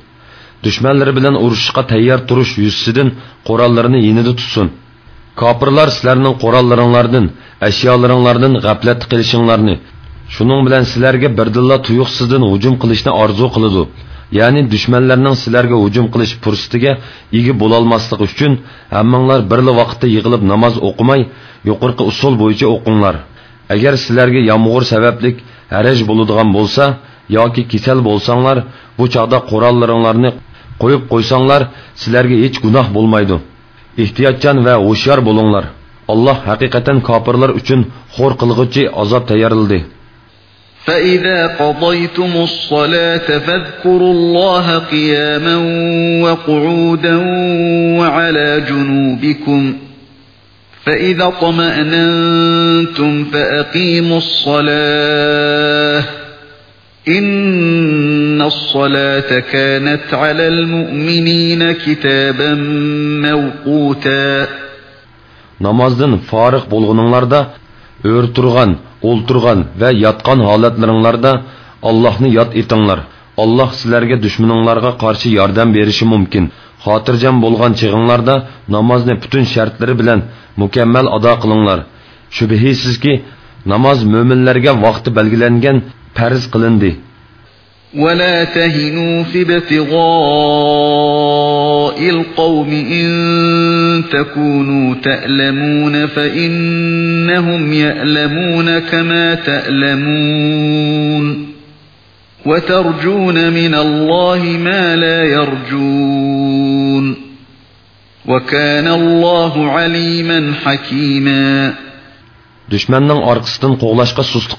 Speaker 1: düşmanları bilan urushishga tayyor turish yuzsidan qurollarini yinida tutsin kofirlar sizlarning qurollaringlardan ashyolaringlardan g'aflat qilishinglarni shuning bilan sizlarga birdilla tuyuqsizdan hujum qilishni orzu qiladi ya'ni dushmanlarning sizlarga hujum qilish fursatiga ega bo'lolmasligi uchun hammanglar birla vaqtda yig'ilib namaz o'qimay yuqorqi usul bo'yicha o'qinglar agar sizlarga yomg'ir sabablik haraj bo'ladigan bo'lsa yoki kasal bo'lsanglar bu chog'da qurollaringlarni qo'yib qo'ysanglar sizlarga hech gunoh bo'lmaydi ehtiyotchan va hoshyor bo'linglar alloh haqiqatan kofirlar uchun xo'r qilg'uchi azob tayyorladi
Speaker 2: فإذا قضيتم الصلاة فاذكروا الله قياما وقعودا وعلى جنوبكم فإذا طمأننتم فأقيموا الصلاة إن الصلاة كانت على المؤمنين كتابا موقوتا
Speaker 1: Namazdan fariq bo'lguninglarda o'rturgan, o'lturgan va yotgan holatlaringlarda Allohni yod etinglar. Alloh sizlarga dushmaninglarga qarshi yordam berishi mumkin. Xotirjam bo'lgan chig'inglarda namozni butun shartlari bilan mukammal ado qilinglar. Shubhisizki, namoz mo'minlarga vaqti belgilangan farz قلندي
Speaker 2: ولا تهنوا في ابتغاء القوم إن تكونوا تألمون فإنهم يألمون كما تألمون وترجون من الله ما لا يرجون وكان
Speaker 1: الله عليما
Speaker 2: حكيما
Speaker 1: دشمنن аркысыдан қоғлашқа сұстық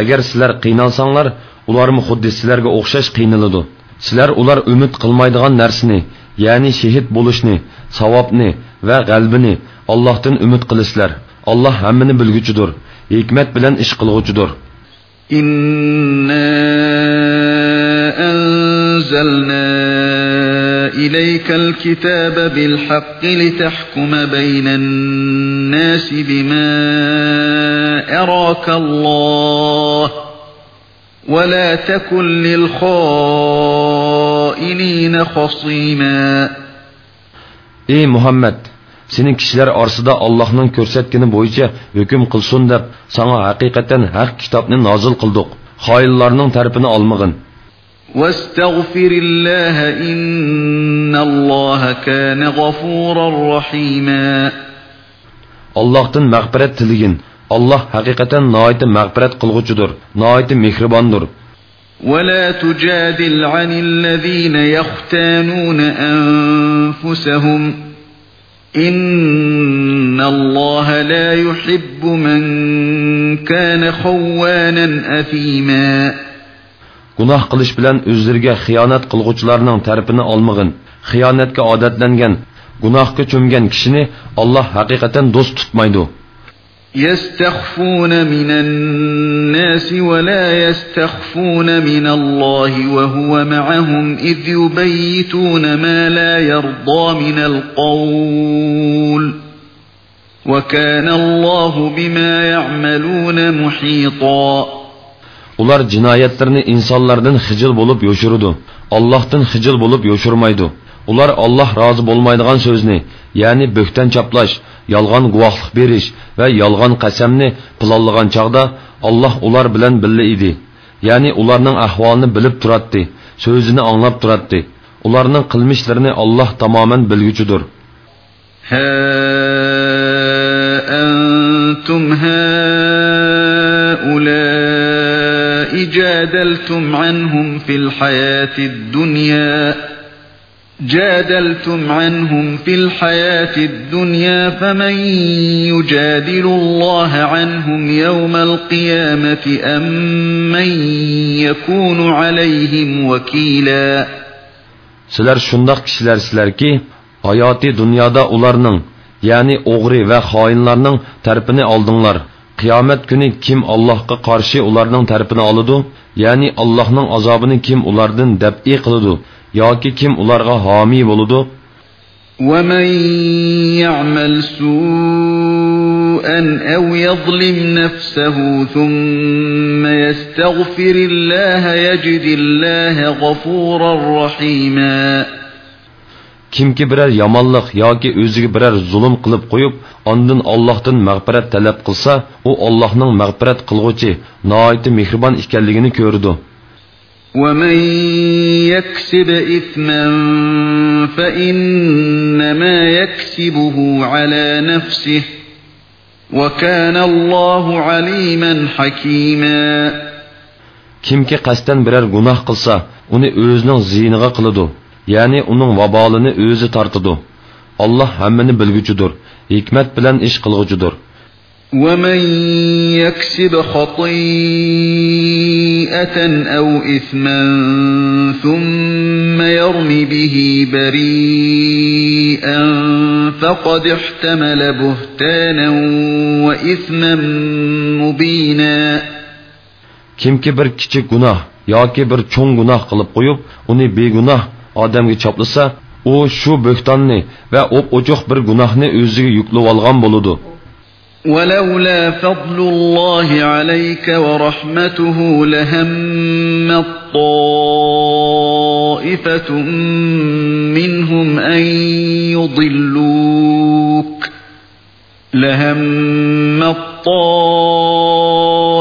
Speaker 1: agar sizlar qiynalsanglar ularmi xuddi sizlarga o'xshash qiynaladi sizlar ular umid qilmaydigan narsani ya'ni shehid bo'lishni savobni va g'albini allohdan umid qilasizlar alloh hammani bilguchidir hikmat bilan ish qilg'uchidir إنا
Speaker 2: أنزلنا إليك الكتاب بالحق لتحكم بين الناس بما أراك الله ولا تكن
Speaker 1: للخائنين خصيما Ey Muhammed! Senin kişiler arasında Allah'ın körsetkeni boyunca hüküm kılsın deb, sana hakikaten hak kitabını nazil kıldık. Hayırlarının terpini almagın.
Speaker 2: واستغفر الله إن الله كان غفورا
Speaker 1: رحيما Allah'tan mağfiret diligin. Allah hakikaten naite mağfiret kılgıcıdır, naite mihribandır.
Speaker 2: ولا تجادل عن الذين يختانون أنفسهم إن الله لا يحب من
Speaker 1: كان خوانا
Speaker 2: أثيماً
Speaker 1: gunoh qilish bilan o'zlariga xiyonat qilg'uvchilarning tarafini olmag'in xiyonatga odatlangan gunohga cho'mgan kishini olloh haqiqatan do'st tutmaydi
Speaker 2: يستخفون من الناس ولا يستخفون من الله وهو معهم إذ يبيتون ما لا يرضى من القول وكان الله بما يعملون
Speaker 1: محيطاً ular jinoyatlarini insonlardan xijil bo'lib yoshirudi ollohdan xijil bo'lib yoshirmaydi ular olloh rozi bo'lmaydigan so'zni ya'ni bo'htan chaplash yolg'on guvohlik berish va yolg'on qasamni pilonlagan chog'da olloh ular bilan birga edi ya'ni ularning ahvolini bilib turatdi so'zini anglab turatdi ularning qilmishlarini olloh tamoman bilguchidir
Speaker 2: ha antum haula جادلتم عنهم في الحياة الدنيا جادلتم عنهم في الحياة الدنيا فمن يجادل الله عنهم يوم القيامة أم من يكون عليهم
Speaker 1: وكيلا سلر شندق kişiler سلر كي آياتي دنيا دا أولارنن يعني أغري وخاينلارنن ترپني aldınlar. qiyomat kuni kim allohga qarshi ularning tarafini oladi ya'ni allohning azobini kim ulardan dabi qiladi yoki kim ularga homiy bo'ladi ومن
Speaker 2: يعمل سوءا أو يظلم نفسه ثم يستغفر الله يجد الله غفورا رحيما
Speaker 1: kimki biror yomonlik yoki o'ziga biror zulm qilib qo'yib ondan ollohdan mag'firat talab qilsa u ollohning mag'firat qilg'uchi noiti mehribon ekanligini ko'rdi
Speaker 2: ومن يكسب إثما فإنما يكسبه على نفسه وكان الله عليما حكيما
Speaker 1: kimki qasdan biror gunoh qilsa uni o'zining ziyniga qiladi ya'ni uning vabolini o'zi tortidi alloh hammani bilguchidir hikmat bilan ish qilg'uchidir
Speaker 2: ومن يكسب خطيئة أو إثما ثم يرم به بريئا فقد احتمل بهتانا وإثما
Speaker 1: مبينا Kimki bir kichik gunoh yoki bir cho'ng gunoh qilib qo'yib, uni begunoh odamga choplasa u shu bo'htonni va o'p o'choq bir gunohni o'ziga yuklab olgan bo'ludi
Speaker 2: ولولا فضل الله عليك ورحمته لهم الطائفة منهم أن يضلوك لهم الطائفة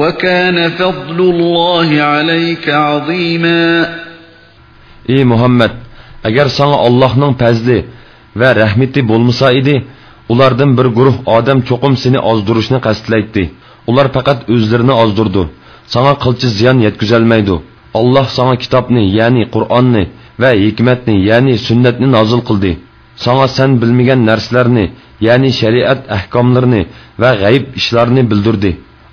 Speaker 2: وَكَانَ فَضْلُ اللّٰهِ
Speaker 1: عَلَيْكَ عَظ۪يمًا Ey Muhammed! Eğer sana Allah'ın pezli ve rahmeti bulmasa idi, ulardan bir guruh adam çokum seni azduruşunu kastleydi. Ular fakat özlerini azdurdu. Sana kılçı ziyan yetkizelmeydi. Allah sana kitabını yani Kur'an'ını ve hikmetini yani sünnetini nazıl kıldı. Sana sen bilmeyen derslerini yani şeriat ehkamlarını ve gayb işlerini bildirdi.''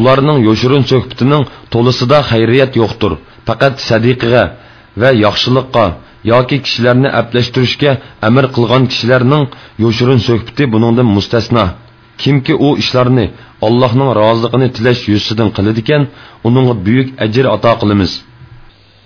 Speaker 1: ularning yo'shirin so'kbitining to'lisida xayriyat yo'qdir faqat sadiqaga va yaxshilikqa yoki kishilarni ablashtirishga amr qilgan kishilarning yo'shirin so'kbiti buningdan mustasno kimki u ishlarni allohning roziligini tilash yuzidan qiladigan uningga buyuk ajr ato qilamiz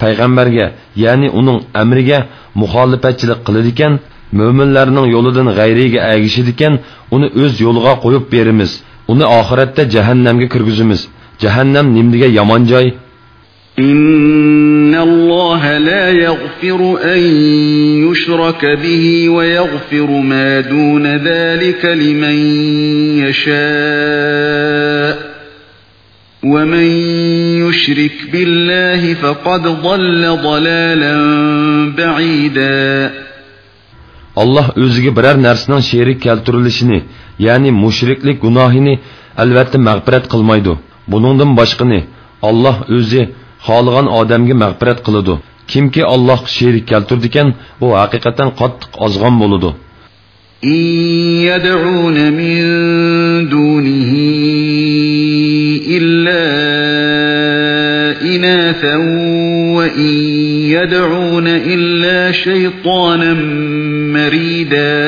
Speaker 1: payg'ambarga ya'ni uning amriga muxolifatchilik qiladigan mo'minlarning yo'lidan g'ayriga agishadigan uni o'z yo'liga qo'yib beramiz uni oxiratda jahannamga kirgizimiz jahannam nimdiga yomon joy إن الله لا يغفر أن
Speaker 2: يشرك به ويغفر ما دون ذلك لمن يشاء ومن يشرك بالله فقد ضل ضلالا بعيدا
Speaker 1: Allah özüge birer nersinin şerik keltirilişini, yani müşriklik günahını elbette mağfiret kılmaydı. Bunundan başkını Allah özü halıgan ademge mağfiret kılıdı. Kim ki Allah şerik keltirdiken o hakikaten kattık azgan boludu.
Speaker 2: İn yed'ûne min dûnihi إلا إناثا وإن يدعون إلا شيطانا مريدا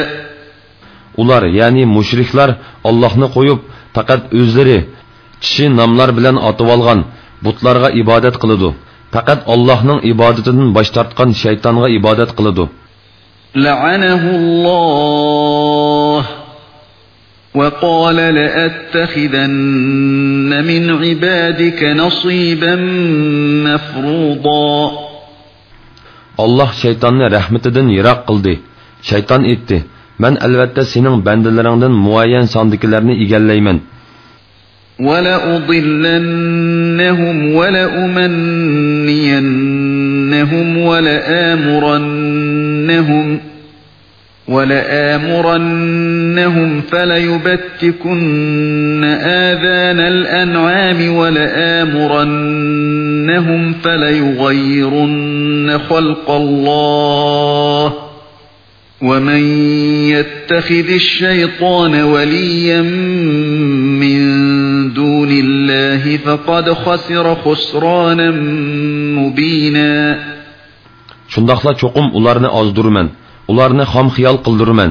Speaker 1: Ular yani müşrikler Allah'ını koyup takat özleri kişi namlar bilen atıp algan butlarga ibadet kılıdı. Takat Allah'ın ibadetinden baş tartkan şeytanğa ibadet kılıdı.
Speaker 2: La'anahu Allah وقال لأتخذن من عبادك نصيبا مفروضا
Speaker 1: Allah şeytanını rahmetinden yirak kıldı. Şeytan itti. Ben elbette senin bendelerinden muayyen sandıklarını igelleymen.
Speaker 2: وَلَأُضِلَّنَّهُمْ وَلَأُمَنِّيَنَّهُمْ وَلَآمُرَنَّهُمْ وَلَآمُرَنَّهُمْ ولآمرنهم فليبتكن آذان الأنعام ولآمرنهم فليغيرن خلق الله ومن يتخذ الشيطان وليا من دون الله فقد خسر خسرانا مبينا
Speaker 1: شندخلا چوقم onlarını ازدرمن ularni xom xiyol qildiraman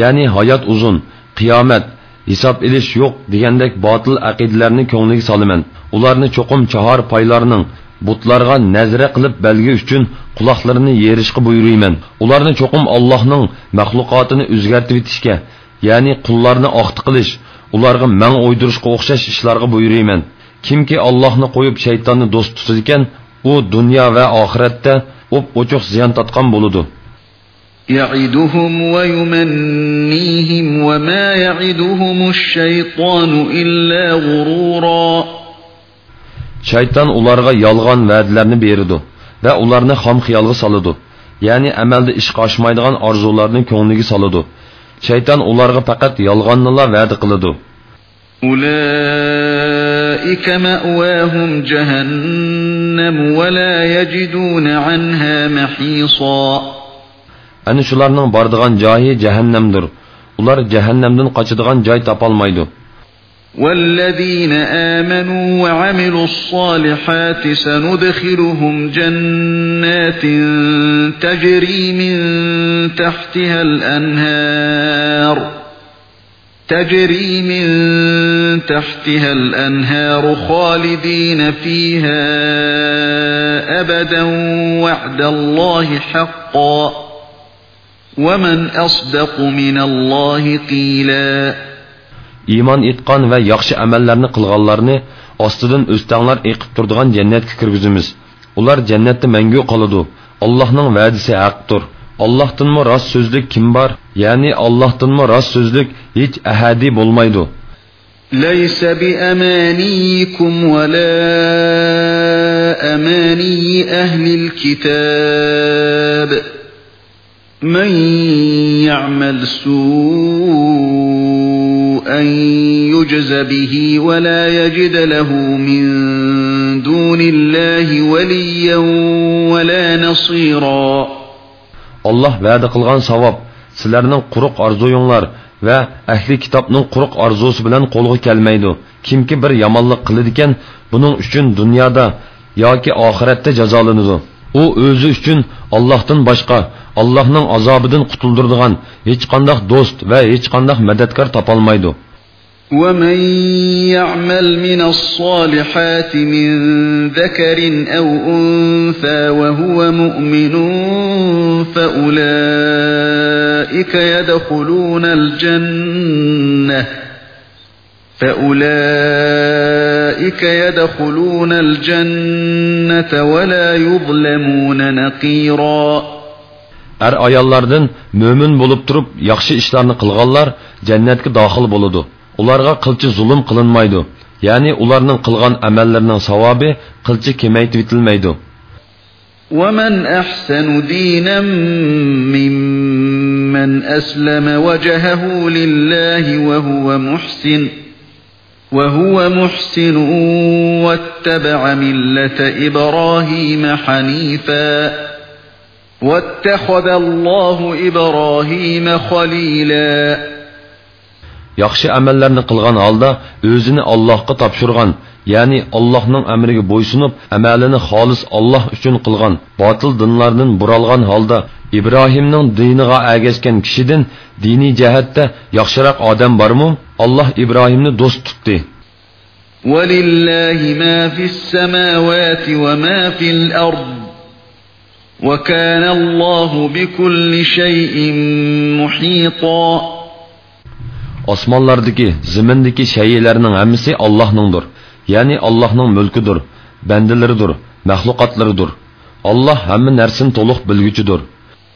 Speaker 1: ya'ni hayot uzun qiyomat hisob ilish yo'q degandek botil aqidalarni ko'ngliga solaman ularni cho'qim chahor poylarning butlarga nazra qilib balgi uchun quloqlarini yerishga buyuruyman ularni cho'qim allohning maxluqotini o'zgartirib etishga ya'ni qullarni oxti qilish ularga mang o'ydirishga o'xshash ishlarga buyuruyman kimki ollohni qo'yib shaytonni do'st tutar ekan u dunyo va oxiratda o'p o'chiq ziyon totgan bo'ladi
Speaker 2: يعدهم ويمنيهم وما يعدهم الشيطان إلا غرورا
Speaker 1: شيطان أولارغا يالغان وعدلرني بيردو و أولارنا خام خيالغا سالدو يعني أملد إش قاشمايدغان أرزولارنين كونلغي سالدو شيطان أولارغا فقط يالغانلا وعد قلدو
Speaker 2: أولئك مأواهم جهنم ولا يجدون عنها محيصا
Speaker 1: Әні шыларның бардыған жайы жәһәннәмдір. Улар жәһәннәмдән қачыдыған жай тапалмайды.
Speaker 2: والذين آمنوا وعملوا الصالحات سندخلهم جنات تجري من تحتها الأنهار تجري من تحتها الأنهار خالدين فيها أبدا وعد الله حقا وَمَنْ أَصْدَقُ مِنَ اللّٰهِ قِيلًا
Speaker 1: İman itqan və yaxşı əməllərini qılğanlarını astıdan üstənlər eqib turduğan cənnətə kirgizimiz. Ular cənnətdə məngü qalıdı. Allah'ın vədisi haqqdır. Allah'tan mı rast sözlük kim var? Yani Allah'tan mı rast sözlük hiç əhədi olmaydı.
Speaker 2: لَيْسَ بِأَمَانِيِّكُمْ وَلَا أَمَانِيِّ أَهْلِ الْكِتَابِ من يعمل سوءا يجز به ولا يجد له من دون الله وليا ولا نصيرا
Speaker 1: Allah vədə qılğan savab sizlərinin quruq arzuyoңlar və əhli kitabның quruq arzusu bilan qolğa kelməydi. Kimki bir yomonlik qiladigan buning uchun dunyoda yoki oxiratda jazolanadi. u o'zi uchun allohdan boshqa allohning azobidan qutuldirdigan hech qandoq do'st va hech qandoq madadkor topolmaydi
Speaker 2: ومن يعمل من الصالحات من ذكر أو أنثى وهو مؤمن فأولئك يدخلون الجنة فَأُولَئِكَ يَدْخُلُونَ الْجَنَّةَ وَلَا يُظْلَمُونَ نَقِيرًا
Speaker 1: Er ayollardan mömin bo'lib turib, yaxshi ishlarni qilganlar jannatga daxil bo'ladi. Ularga qilchi zulm qilinmaydi. Ya'ni ularning qilgan amallarining savobi qilchi kemaytirilmaydi.
Speaker 2: ومن أحسن دينا ممن أسلم وجهه لله وهو محسن وهو محسن واتبع ملة إبراهيم حنيفا واتخذ الله إبراهيم خليلا
Speaker 1: Yaxşı əməllərini qılğan halda özünü Allahqa tapşırğan, yəni Allahның əmriga boysunub, əməlini xalis Allah üçün qılğan, batıl dinlərdən buralğan halda ibrohimning diniga ergashgan kishidan diniy jihatda yaxshiroq odam bormi alloh ibrohimni do'st tutdi
Speaker 2: ولله ما في السماوات وما في الأرض وكان الله بكل شيء محيطا
Speaker 1: Osmanlardaki, zimindeki şeylerinin hepsi Allah'nındır. Yani Allah'ın mülküdür, bendileridir, mehlukatlarıdır. Allah hemen ersin toluk bilgücüdür.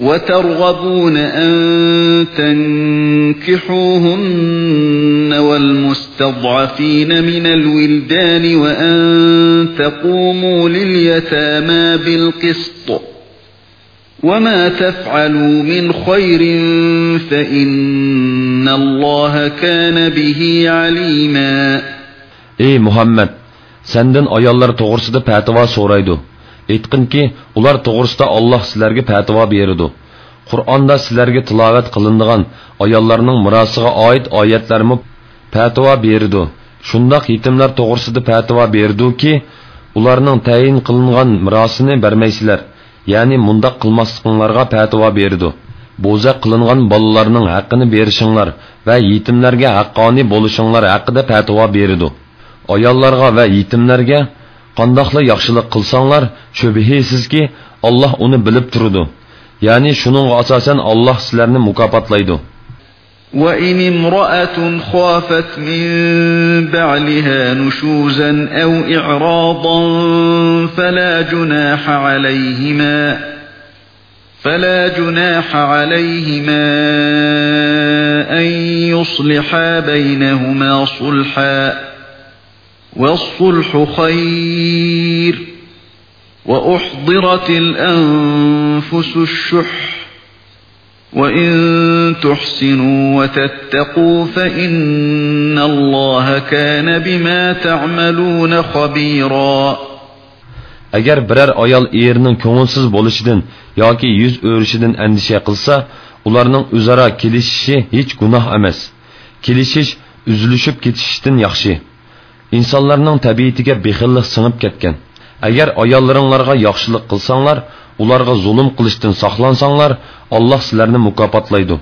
Speaker 2: وترغبون أن تنكحوهن والمستضعفين من الولدان وأن تقوموا لليتامى بالقسط وما تفعلوا من خير فإن الله كان به عليما
Speaker 1: إيه محمد سندن أيالر تغرسد da سورايدو aytqinki ular to'g'risida olloh sizlarga fatvo beradi qur'onda sizlarga tilovat qilinadigan ayollarning mirosiga oid oyatlarmi fatvo berdi shundoq yetimlar to'g'risida fatvo berduki ularning tayin qilingan mirosini bermaysizlar ya'ni mundoq qilmasliqinglarga fatvo berdi bo'zaq qilingan bolalarning haqqini berishinglar va yetimlarga haqqoniy bo'lishinglar haqida fatvo berdi ayollarga va yetimlarga Qandaqla yaxşılıq qılsanlar, şübhəsizki Allah onu bilib turudu. Yəni şununğa əsasən Allah sizlərni mükafatlaydı.
Speaker 2: وإن امرأة خافت من بعلها نشوزا أو إعراضا فلا جناح عليهما فلا جناح عليهما أن يصلحا بينهما صلحا والصلح خير وأحضرت الأنفس الشح وإن تحسنوا وتتقوا فإن الله كان بما تعملون خبيرا
Speaker 1: Əgər birər ayal erinin ko'ngilsiz bo'lishidan yoki yuz o'rishidan andisha qilsa, ularning o'zaro kelishishi hech gunoh emas. Kelishish uzilishib ketishdan yaxshi. insonlarning tabiatiga bexillik singib ketgan agar ayollaringlarga yaxshilik qilsanglar ularga zulm qilishdan saqlansanglar alloh sizlarni mukofotlaydi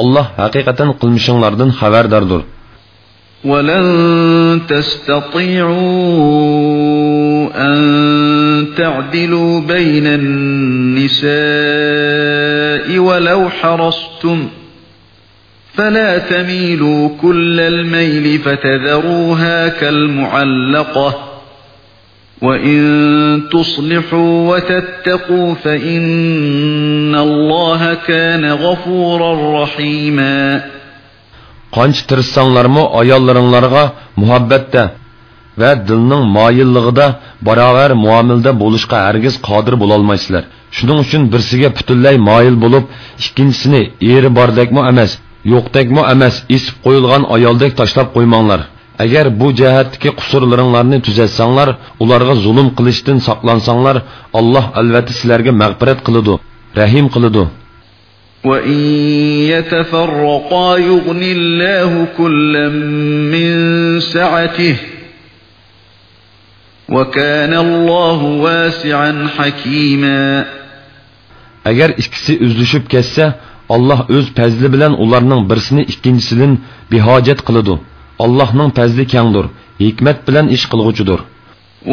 Speaker 1: alloh haqiqatan qilmishinglardan xabardordir
Speaker 2: ولن تستطيعوا أن تعدلوا بين النساء ولو حرصتم ۖ فلا تميلوا كل الميل فتذروها كالمعلقة وإن تصلحوا وتتقوا فإن الله كان غفورا رحيما
Speaker 1: قانچ ترسانلارمو ayollarınlarga muhabbette ve dilinin mayilligida baravar muamilda bo'lishga hargiz qodir bo'lolmaysizlar. Shuning uchun birsiga butunlay moyil bo'lib, ikkinchisini eri bordekmi emas, yo'qdekmi emas esib qo'yilgan ayoldek tashlab qo'ymanglar agar bu jihatdagi qusurlaringlarni tuzatsanglar ularga zulm qilishdan saqlansanglar alloh albatta sizlarga mag'firat qiladi rahim qiladi
Speaker 2: وَإِن يَتَفَرَّقَا يُغْنِ اللَّهُ كُلًّا مِّن سَعَتِهِ وَكَانَ اللَّهُ وَاسِعًا حَكِيمًا
Speaker 1: Əgər ikisi üzlüşüb kəssə, Allah öz pəzli bilən onlarının birisini ikkinchisidan behojat qiladi. Allohning pəzli kengdir, hikmat bilan ish qilg'uchidir.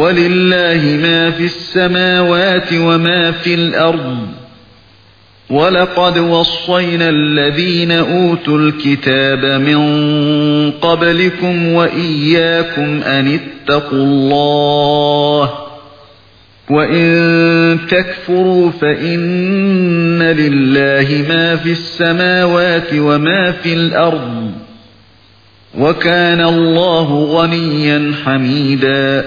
Speaker 2: وَلِلَّهِ مَا فِي السَّمَاوَاتِ وَمَا فِي الْأَرْضِ وَلَقَدْ وَصَّيْنَا الَّذِينَ أُوتُوا الْكِتَابَ مِنْ قَبْلِكُمْ وَإِيَّاكُمْ أَنِ اتَّقُوا اللَّهَ وَإِن تَكْفُرُوا فَإِنَّ لِلَّهِ مَا فِي السَّمَاوَاتِ وَمَا فِي الْأَرْضِ وَكَانَ اللّٰهُ غَنِيًّا حَمِيدًا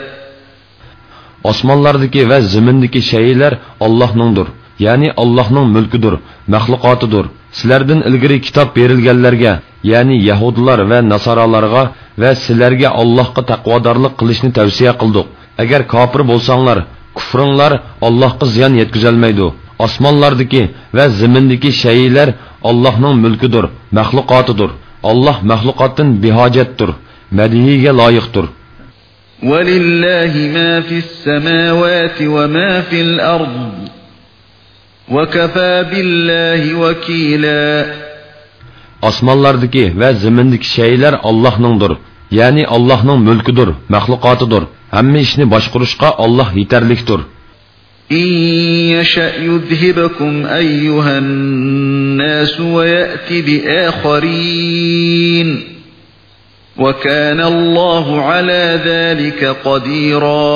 Speaker 1: Osmanlardaki ve zimindeki şeyler Allah'nındır. Yani Allah'nın mülküdür, mehlukatıdır. Sizlerden ilgiri kitap verilgenlerge, yani Yahudiler ve Nasaralarga ve sizlerge Allah'a takvadarlık kılışını tavsiye kıldık. Eğer kafir bolsanlar, Kufringlar Allohga ziyon yetkazolmaydi. Osmonlardagi va zimindagi shaylar Allohning mulkidir, mahluqotidir. Alloh mahluqotdan behojatdir, madihiga loyiqdir.
Speaker 2: وَلِلَّهِ مَا فِي السَّمَاوَاتِ وَمَا فِي الْأَرْضِ وَكَفَى بِاللَّهِ وَكِيلًا
Speaker 1: Osmonlardagi va zimindagi shaylar Allohningdir. ya'ni Allohning mulkidir, mahluqotidir. Hamma ishni boshqarishga Alloh yetarlikdir.
Speaker 2: إن يشأ يذهبكم أيها الناس ويأتي بآخرين وكان الله على ذلك
Speaker 1: قديرا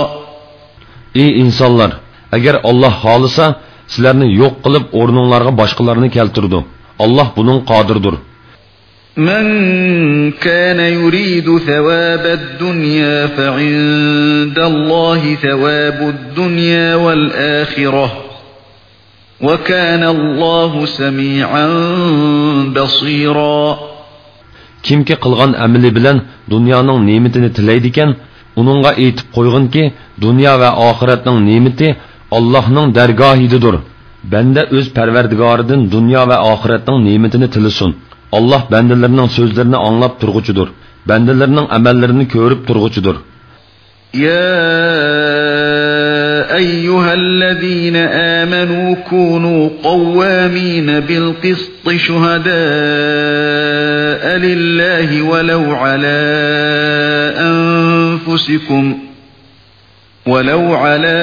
Speaker 1: إي إنسانlar agar Alloh xolisa sizlarni yo'q qilib o'rninglarga boshqalarni keltirdi. Alloh buning qodirdir.
Speaker 2: من كان يريد ثواب الدنيا فعند الله ثواب الدنيا والآخرة وكان الله سميعا بصيرا
Speaker 1: kimki qilgan amili bilan dunyoning ne'matini tilaydi ekan uningga aytib qo'yginki dunyo va oxiratning ne'mati Allohning dargohidadir banda o'z parvardigoridan dunyo va oxiratning ne'matini tilasin Allah bendelerinin sözlerini anlap turgucudur. Bendelerinin emellerini körüp turgucudur.
Speaker 2: يا أيها الذين آمنوا كونوا قوامين بالقسط شهداء لله ولو على أنفسكم ولو على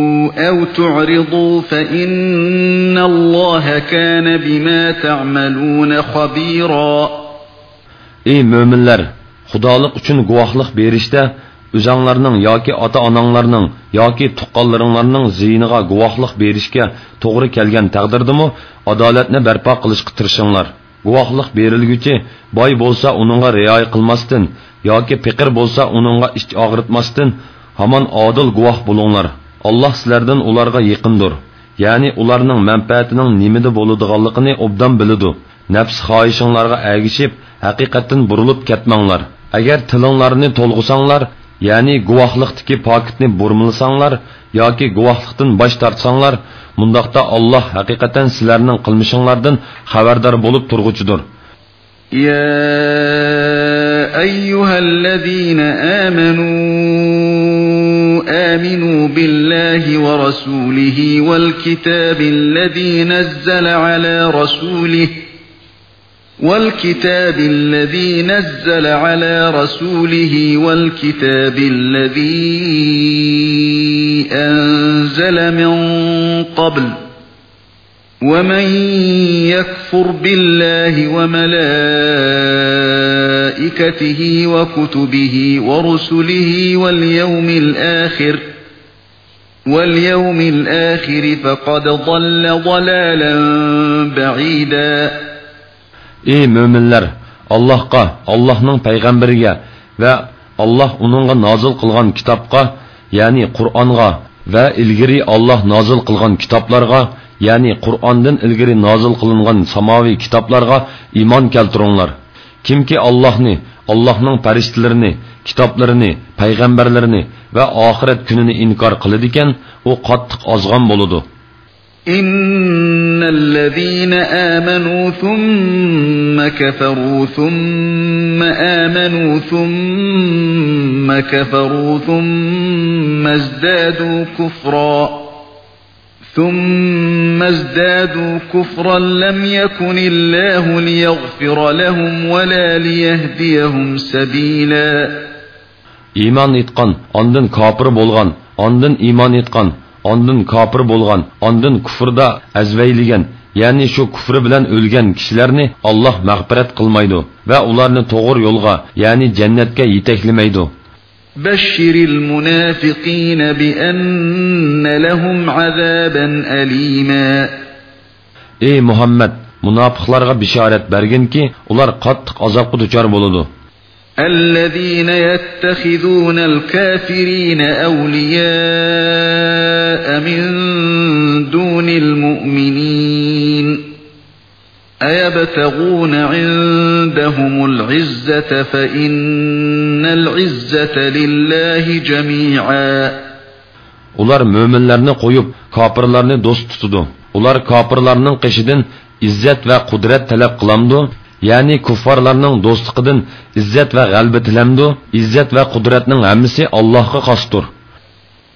Speaker 2: أو تعرضوا فإن الله كان بما تعملون خبيرا
Speaker 1: Ey möminlər, xudalık üçün guvahlıq berişdə özənglərinin yoki ata-ananglarının yoki tuqqanlarının ziyiniga guvahlıq berişkə toğri kelgan təqdirdimi adaletni bərpa qilishqa tirishinglar. Guvahlıq berilguchi boy bolsa uningga rioya qilmasdan yoki piqir bolsa uningga ich og'ritmasdan hamon odil guvoh bo'linglar. Allah sizlərdən onlarga yaqındır. Yəni onların mənfəətinin nimada boladiganlığını obdan bilidu. Nəfs xahişinlərə əgişib həqiqətdən burulub ketmənglər. Əgər tilinglərni tolğusanlar, yəni guvahlığdakı pakitni burmulsanlar yoki guvahlığdan baş tartsanlar, mundaqda Allah həqiqətən sizlərinin qılmışınlardan xəbərdar olub turğucudur.
Speaker 2: يا أيها الذين آمنوا آمنوا بالله ورسوله والكتاب الذي نزل على رسوله والكتاب الذي نزل على رسوله والكتاب الذي أنزل من قبل ومن يكفر بالله وملائكته وملائكته وكتبه ورسله واليوم الآخر واليوم الآخر فقد ضل ضلالا بعيدا
Speaker 1: Ey möminlər, Allahqa, Allahның peyğəmbərinə və Allah onunğa nazil qılğan kitabqa, yəni Qur'anğa və ilgiri Allah nazil qılğan kitablarga, yəni Qur'andan ilgiri nazil qılınğan samavi kitablarga iman keltiringlar. kimki ollohni ollohning farishtalarini kitoblarini payg'ambarlarini va oxirat kunini inkor qiladi ekan u qattiq ozg'on bo'ladi
Speaker 2: إن الذين آمنوا ثم كفروا ثم آمنوا ثم كفروا ثم ازدادوا كفراً ثم ازدادوا كفرا لم يكن الله ليغفر لهم ولا ليهديهم سبيلا
Speaker 1: İman etkan, andın kapır bolgan, andın iman etkan, andın kapır bolgan, andın kufrda ezveyligen, yani şu kufri bilen ölgen kişilerini Allah mağfiret kılmaydı ve onlarını doğru yolga, yani cennetke yeteklemeydi.
Speaker 2: بشر المنافقين بأن لهم عذابا أليما
Speaker 1: أي محمد Münafıklarga bişaret bergin ki, ular قطق azapkı tüçar بولدو
Speaker 2: الذين يتخذون الكافرين أولياء من دون المؤمنين أَيَبْتَغُونَ عِندَهُمُ الْعِزَّةَ فَإِنَّ الْعِزَّةَ لِلَّهِ جَمِيعًا
Speaker 1: Ular möminlərni qoyub kafirlərni dost tutudu. Ular kafirlərinin qışıdan izzət və qudret tələb qılamdı. Yəni kuffarlarının dostluğundan izzət və qəlbi tiləmdi. İzzət və qudretnin hamısı Allahqa xasdır.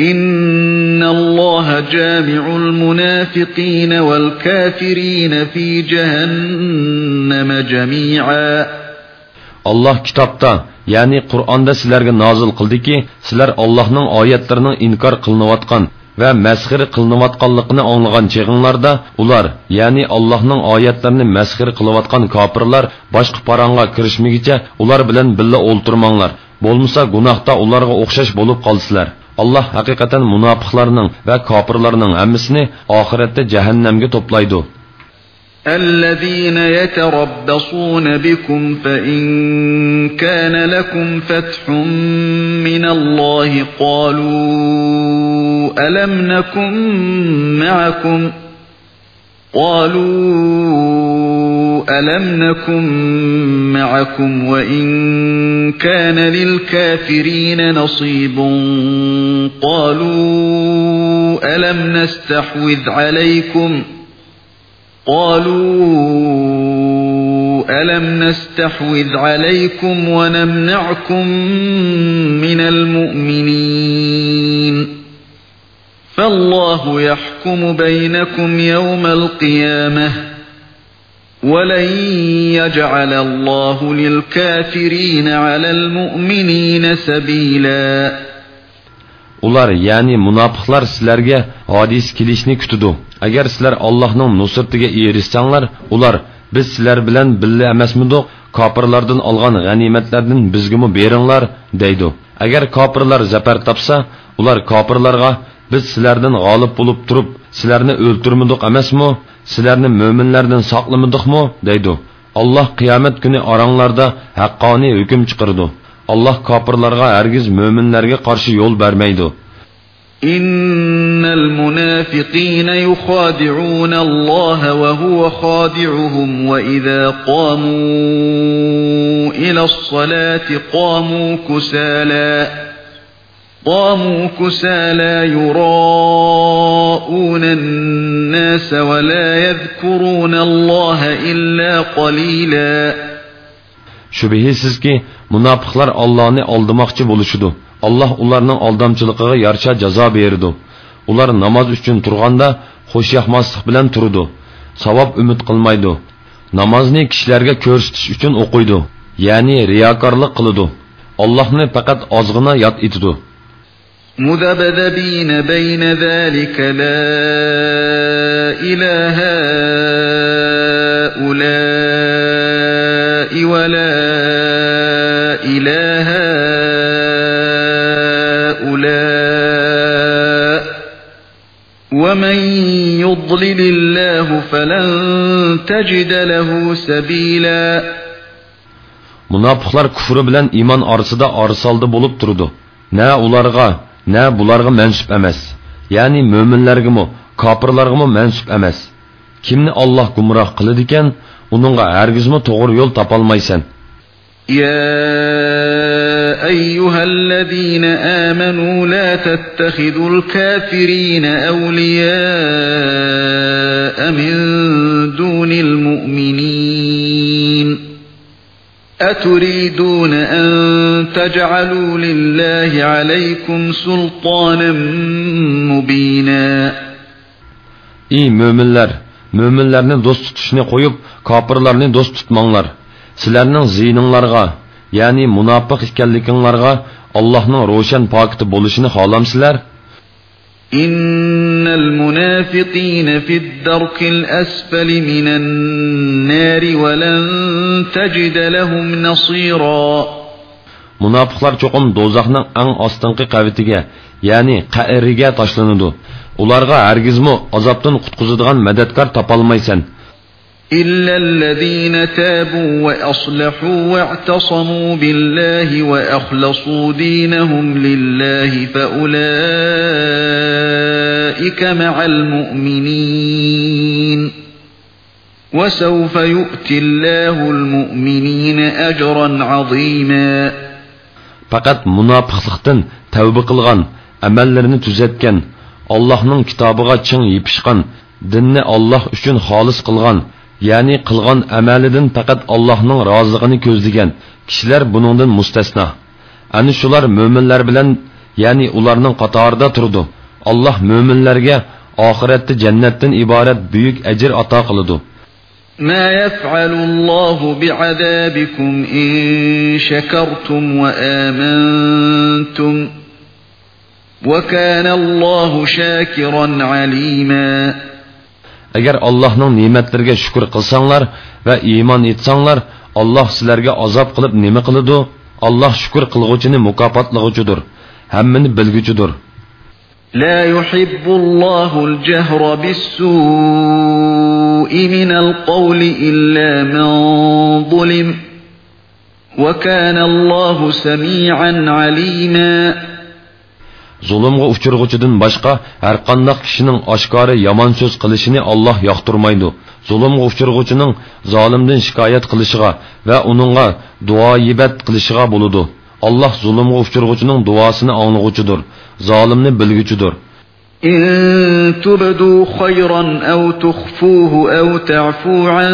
Speaker 2: إن الله جامع المنافقين والكافرين في جهنم جميعا
Speaker 1: Allah kitobda, ya'ni Qur'onda sizlarga nozil qildiki, sizlar Allohning oyatlarining inkor qilinayotgan va masxir qilinayotganligini anglagan cheg'inlarda ular, ya'ni Allohning oyatlarini masxir qilayotgan kofirlar boshqa paronga kirishmigicha ular bilan birga o'ltirmanglar. Bo'lmasa gunohda ularga o'xshash bo'lib qolsizlar. Allah haqiqatan munofiqlarning va kofirlarning hammasini oxiratda jahannamga to'playdi.
Speaker 2: الذين يتربصون بكم فإن كان لكم فتح من الله قالوا ألم نكن معكم ؟ قالوا ألم نكن معكم وإن كان للكافرين نصيب قالوا ألم نستحوذ عليكم قالوا ألم نستحوذ عليكم ونمنعكم من المؤمنين فالله يحكم بينكم يوم القيامة ولن يجعل الله للكافرين على المؤمنين سبيلا
Speaker 1: Ular yani münafıklar sizlerge hadis kilişini kütüdü. Eğer sizler Allah'ın nusratiga erişsanglar, ular biz sizler bilen billa emasmidik, kofirlardan olgan g'animatlardan bizga mu beringlar deydi. Agar kofirlar zafar topsa, ular kofirlarga biz sizlardan g'olib bo'lib turib sizlarni o'ltirmadik emasmi sizlarni mo'minlardan saqlamadikmi deydi alloh qiyomat kuni oranglarda haqqoniy hukm chiqirdi alloh kofirlarga hargiz mo'minlarga qarshi yo'l bermaydi
Speaker 2: إن المنافقين يخادعون الله وهو خادعهم وإذا قاموا إلى الصلاة قاموا كسالاً قاموا كسى لا يراءون الناس ولا يذكرون الله إلا قليلا
Speaker 1: Şübihisiz ki münafıklar Allah'ını aldamakçı buluşudu. Allah onların aldamçılıkına yarışa ceza berdi. Ular namaz üçün turganda hoşyahmaslık bilen turdu. Savap ümit kılmaydı. Namazni kişilerge körsütüş üçün okuydu. Yani riyakarlık kılıdı. Allah'ını fakat azgına yat itidu.
Speaker 2: مذبذبين بين ذلك لا إله هؤلاء ولا إله هؤلاء ومن يضلل الله فلن تجد له سبيلا
Speaker 1: Münafıklar küfrü bilen iman arasında arsaldı bulup durdu. Ne ularga نه بولارگا منسوب امس. یعنی مؤمنلرگی مو، کابرلرگی مو منسوب امس. کیم نی الله گمراه کلیدیکن، اونونگا هرگز مو توغر یول تپالمایسن.
Speaker 2: يا أيها الذين آمنوا لا تتخذوا الكافرين أولياء من دون المؤمنين أتريدون أن تجعلوا لله عليكم سلطانا مبينا
Speaker 1: Ey möminler, möminlerini dost tutuşunu koyup kapırlarını dost tutmanlar. Sizlerinin zihinlarga, yani münafık ikenlikinlarga Allah'ın roşen paketi buluşunu halamsiler.''
Speaker 2: إن
Speaker 1: المنافقين في الدرك الأسفل من
Speaker 2: النار ولن تجد لهم نصيرا
Speaker 1: Münafıqlar çoxum dozaqның ən astınqı qəvitigə, yəni qəirigə taşlanıdı. Onlarga hərgizmə azapdan qutquzudğan mədədkar tapalmaysan.
Speaker 2: إلا الذين تابوا وأصلحوا واعتصموا بالله وأخلصوا دينهم لله فأولئك مع المؤمنين وسوف يؤتي الله المؤمنين أجرا عظيما
Speaker 1: فقط منافقلıktan tövbe kılgan amellerini düzeltken Allah'ın kitabına çın yapışkan dinni Allah için خالص قلغن ya'ni qilgan amalidan faqat Allohning roziligini ko'zlagan kishilar buningdan mustasno ana shular mo'minlar bilan ya'ni ularning qatorida turdi alloh mo'minlarga oxiratda jannatdan iborat buyuk ajr ato qiladi
Speaker 2: ما يفعل الله بعذابكم إن شكرتم وآمنتم وكان الله شاكرا
Speaker 1: عليما agar allohning ne'matlariga shukur qilsanglar va iymon etsanglar alloh sizlarga azob qilib nima qiladi alloh shukur qilg'uvchini mukofotlag'uchidir hammani bilguchidir
Speaker 2: لا يحب الله الجهر بالسوء من القول إلا من ظلم وكان الله سميعا عليما
Speaker 1: zulmga uchirg'uchidan boshqa har qanday kishining oshkora yomon so'z qilishini Alloh yoqtirmaydi. Zulmga uchirg'uchining zolimdan shikoyat qilishiga va uningga duoibat qilishiga bo'ladi. Alloh zulmga uchirg'uchining duosini anglag'uchidir, zolimni bilguchidir.
Speaker 2: إن تبدوا خيرا أو تخفوه أو تعفو عن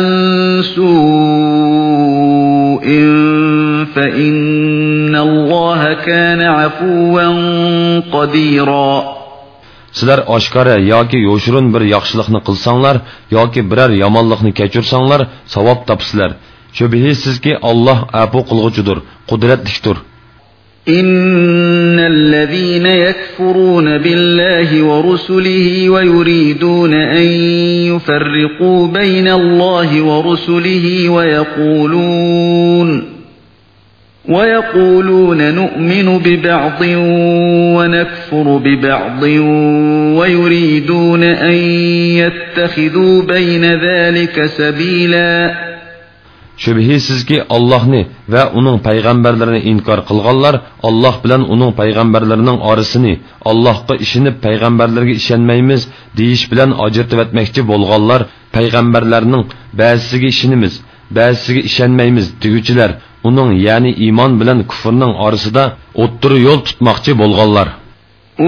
Speaker 2: سوء فإن كان عفوا قديرا
Speaker 1: Sizlər aşkara yoki yoshurun bir yaxşılıqni qilsanglar yoki biror yomonlikni kechirsanglar savob topsizlar. Shubhisizki Alloh afu qilguchidir, qudratlikdir.
Speaker 2: إن الذين يكفرون بالله ورسله ويريدون أن يفرقوا بين الله ورسله ويقولون ويقولون نؤمن ببعض ونكفر ببعض ويريدون أن يتخذوا بين ذلك سبيلا
Speaker 1: Şübhisizki Allah'ni və onun peyğəmbərlərini inkar qılğanlar Allah bilan onun peyğəmbərlərinin arasını Allahqa işinib peyğəmbərlərə işənməyimiz deyiş bilan acırtıb etməkçi bolğanlar peyğəmbərlərinin bəzisiga işinimiz ba'zisiga ishonmaymiz deguchilar uning ya'ni iymon bilan kufrning orasida o'ttiri yo'l tutmoqchi bo'lganlar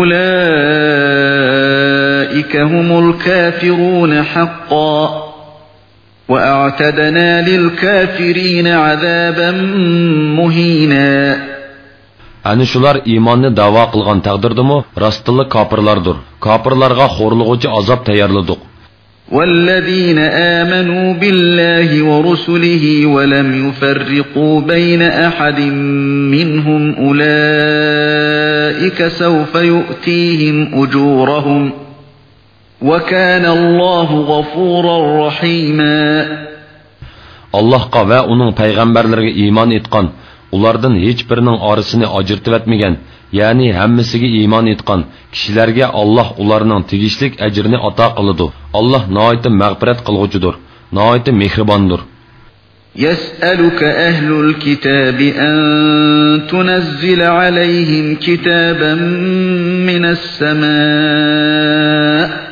Speaker 2: أولئك هم الكافرون حقا وأعتدنا للكافرين عذابا مهينا
Speaker 1: Әні шулар иманны дава қылған тағдырдымы, растылы капырлардыр. Капырларға хорлығычы азап тәйярлыдық.
Speaker 2: والذين آمنوا بالله ورسله ولم يفرقوا بين أحد منهم أولئك سوف يؤتيهم أجورهم وكان الله غفورا رحيما
Speaker 1: الله və onun peyğəmbərlərinə iman اتقان onlardan هیچ برنن arısını acırtıb ya'ni hammasiga iymon etgan kishilarga Alloh ularning tegishlik ajrini ato qiladi. Alloh nihoyatda mag'firat qilg'uchidir, nihoyatda mehribondir.
Speaker 2: يسألك أهل الكتاب أن تنزل عليهم كتابا من السماء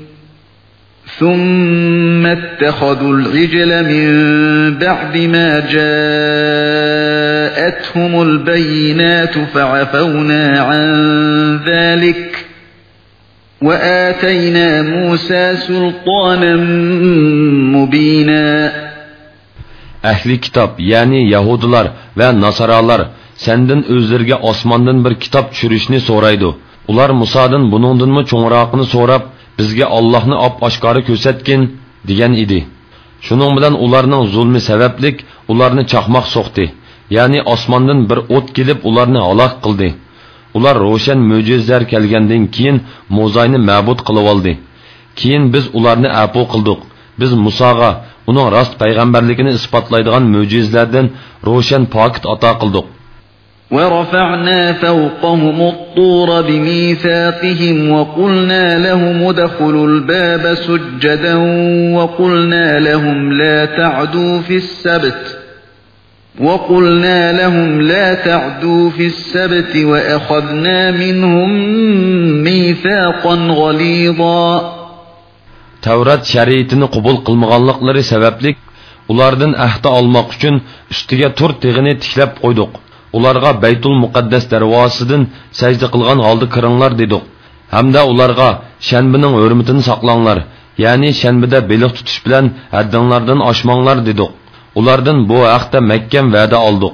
Speaker 2: ثم اتخذوا العجل من بعد ما جاءتهم البينات فعفونا عن ذلك وآتينا موسى سلطانا مبينا
Speaker 1: Ehli kitap yani Yahudiler ve Nasaralar senden özlerge osmandan bir kitap çürüşünü soraydı. Ular Musa'dan bunundun mu çoğrağını sorap bizga Allohni op oshkori ko'rsatgin degan edi. Shuning bilan ularning zulmi sabablik ularni chaqmoq so'qdi, ya'ni osmondan bir o't kelib ularni halok qildi. Ular ro'shan mo'jizalar kelgandan keyin Mo'zayni ma'bud qilib oldi. Keyin biz ularni afu qildik. Biz Musoga uning rost payg'ambarligini isbotlaydigan mo'jizalardan ro'shan pokit ato qildik.
Speaker 2: ورفعنا فوقهم الطور بميثاقهم وقلنا لهم ادخلوا الباب سجدا وقلنا لهم لا تعدوا في السبت وقلنا لهم لا تعدوا في السبت وأخذنا منهم ميثاقا غليظا
Speaker 1: Tavrat şəriətini qəbul qılmağanlıqları səbəblik onlardan əhdə almaq üçün üstüyə tur tığını qoyduq. ularga Baytul Muqaddas darvozasidan sajda qilgan holda kiringlar dedik. Hamda ularga shanbining hurmatini saqlanglar, ya'ni shanbida beliq tutish bilan haddinglardan oshmanglar dedik. Ulardan bu haqda mahkam va'da oldik.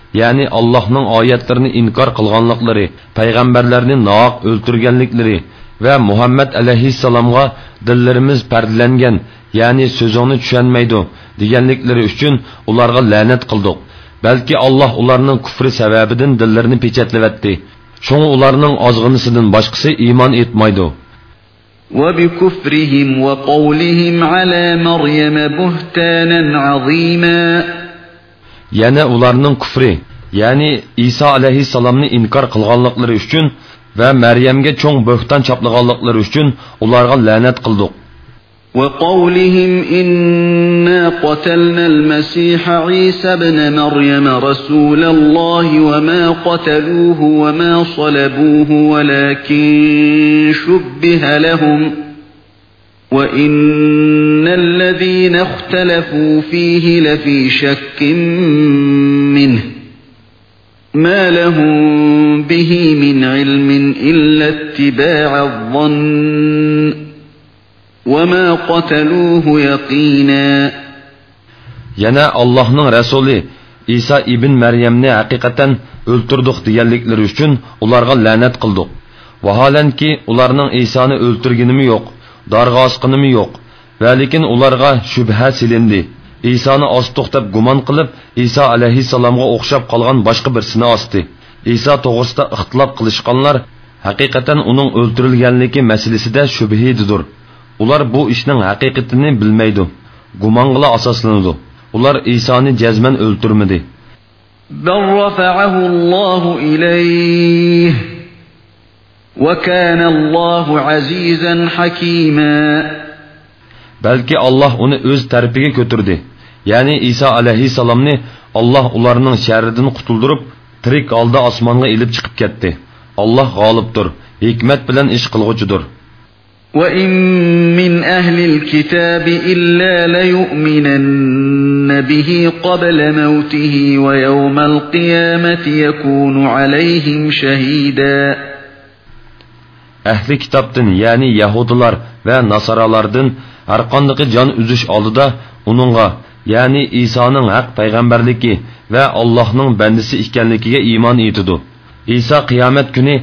Speaker 1: ya'ni Allohning oyatlarini inkor qilganliklari, payg'ambarlarni nohaq o'ltirganliklari va Muhammad alayhissalomga dillarimiz pardlangan, ya'ni so'zini tushunmaydi deganliklari uchun ularga la'nat qildik. Balki Alloh ularning kufri sababidan dillarini pechatlavatdi. Шуңа уларның азгынысыдан башкасы иман этмайды.
Speaker 2: وَبِكُفْرِهِمْ وَقَوْلِهِمْ عَلَى مَرْيَمَ بُهْتَانًا عَظِيمًا
Speaker 1: yana ularning kufri ya'ni iso alayhissalomni inkor qilganliklari uchun va maryamga cho'ng bo'xton choplaganliklari uchun ularga la'nat qildik
Speaker 2: وقولهم إنا قتلنا المسيح عيسى بن مريم رسول الله وما قتلوه وما صلبوه ولكن شبه لهم ۖ وَإِنَّ الَّذِينَ اخْتَلَفُوا فِيهِ لَفِي شَكٍّ مِّنْهِ مَا لَهُم بِهِ مِنْ عِلْمٍ إِلَّا اتِّبَاعَ الظَّنِّ وَمَا قَتَلُوهُ يَقِينًا
Speaker 1: Yana Allah'ın Resulü İsa ibn Meryem'ni hakikaten öldürdük diyenlikleri için onlara lanet kıldık. Vahalenki onların İsa'nı öldürgenimi yok.'' darg'a osqinimi yo'q va lekin ularga shubha silindi isoni ostiq deb gumon qilib iso alayhissalomga o'xshab qolgan boshqa birisini osti iso to'g'risida ixtilof qilishganlar haqiqatan uning o'ldirilganligi masalasida shubhididir ular bu ishning haqiqatini bilmaydi gumonga asoslanadi ular isoni jazman o'ldirmadi
Speaker 2: بل رفعه الله إليه وَكَانَ اللّٰهُ عَز۪يزًا حَك۪يمًا
Speaker 1: Belki Allah onu öz terpige götürdü. Yani İsa aleyhisselamını Allah onlarının şerrinden kutuldurup, tirik alda asmanla ilip çıkıp gitti. Allah galiptir, hikmet bilen iş kılgıcıdır.
Speaker 2: وَاِنْ مِنْ اَهْلِ الْكِتَابِ اِلَّا لَيُؤْمِنَنَّ بِهِ قَبْلَ مَوْتِهِ وَيَوْمَ الْقِيَامَةِ يَكُونُ عَلَيْهِمْ شَهِيدًا
Speaker 1: ahli kitobdan ya'ni yahudilar va nasoralardan har qanday jon uzish oldida uningga ya'ni isoning haq payg'ambarligi va allohning bendisi ekanligiga iman etidi İsa qiyomat kuni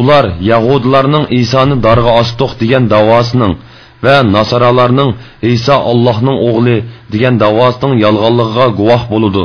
Speaker 1: ular yahudlarning isoni darg'a ostiq degan davosining va nasoralarning İsa allohning o'g'li degan davosining yolg'onligiga guvoh buludu.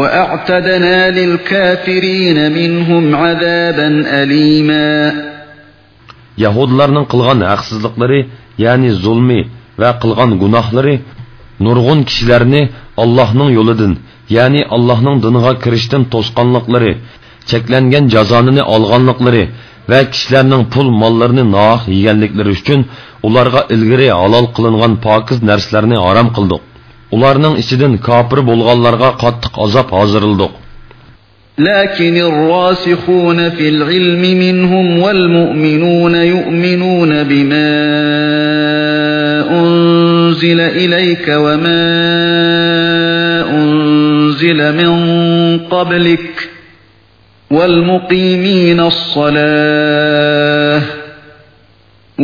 Speaker 2: وأعتدنا للكافرين منهم عذابا
Speaker 1: أليما Yahudlarının qılğan haqsızlıqları, yəni zulmi və qılğan günahları nurgun kişilərini Allahның yoludan, yəni Allahның diniga kirishdən tosqanlıqları, çəklənən cəzanını alğanlıqları və kişilərin pul mallarını nahaq yeyənlikləri üçün onlara ilgiri halal qılınğan pakiz nərslərini haram qıldıq. ularning ichidan kofir bo'lganlarga qattiq azob hozirildық.
Speaker 2: لكن الراسخون في العلم منهم والمؤمنون يؤمنون بما أنزل إليك وما أنزل من قبلك والمقيمين الصلاة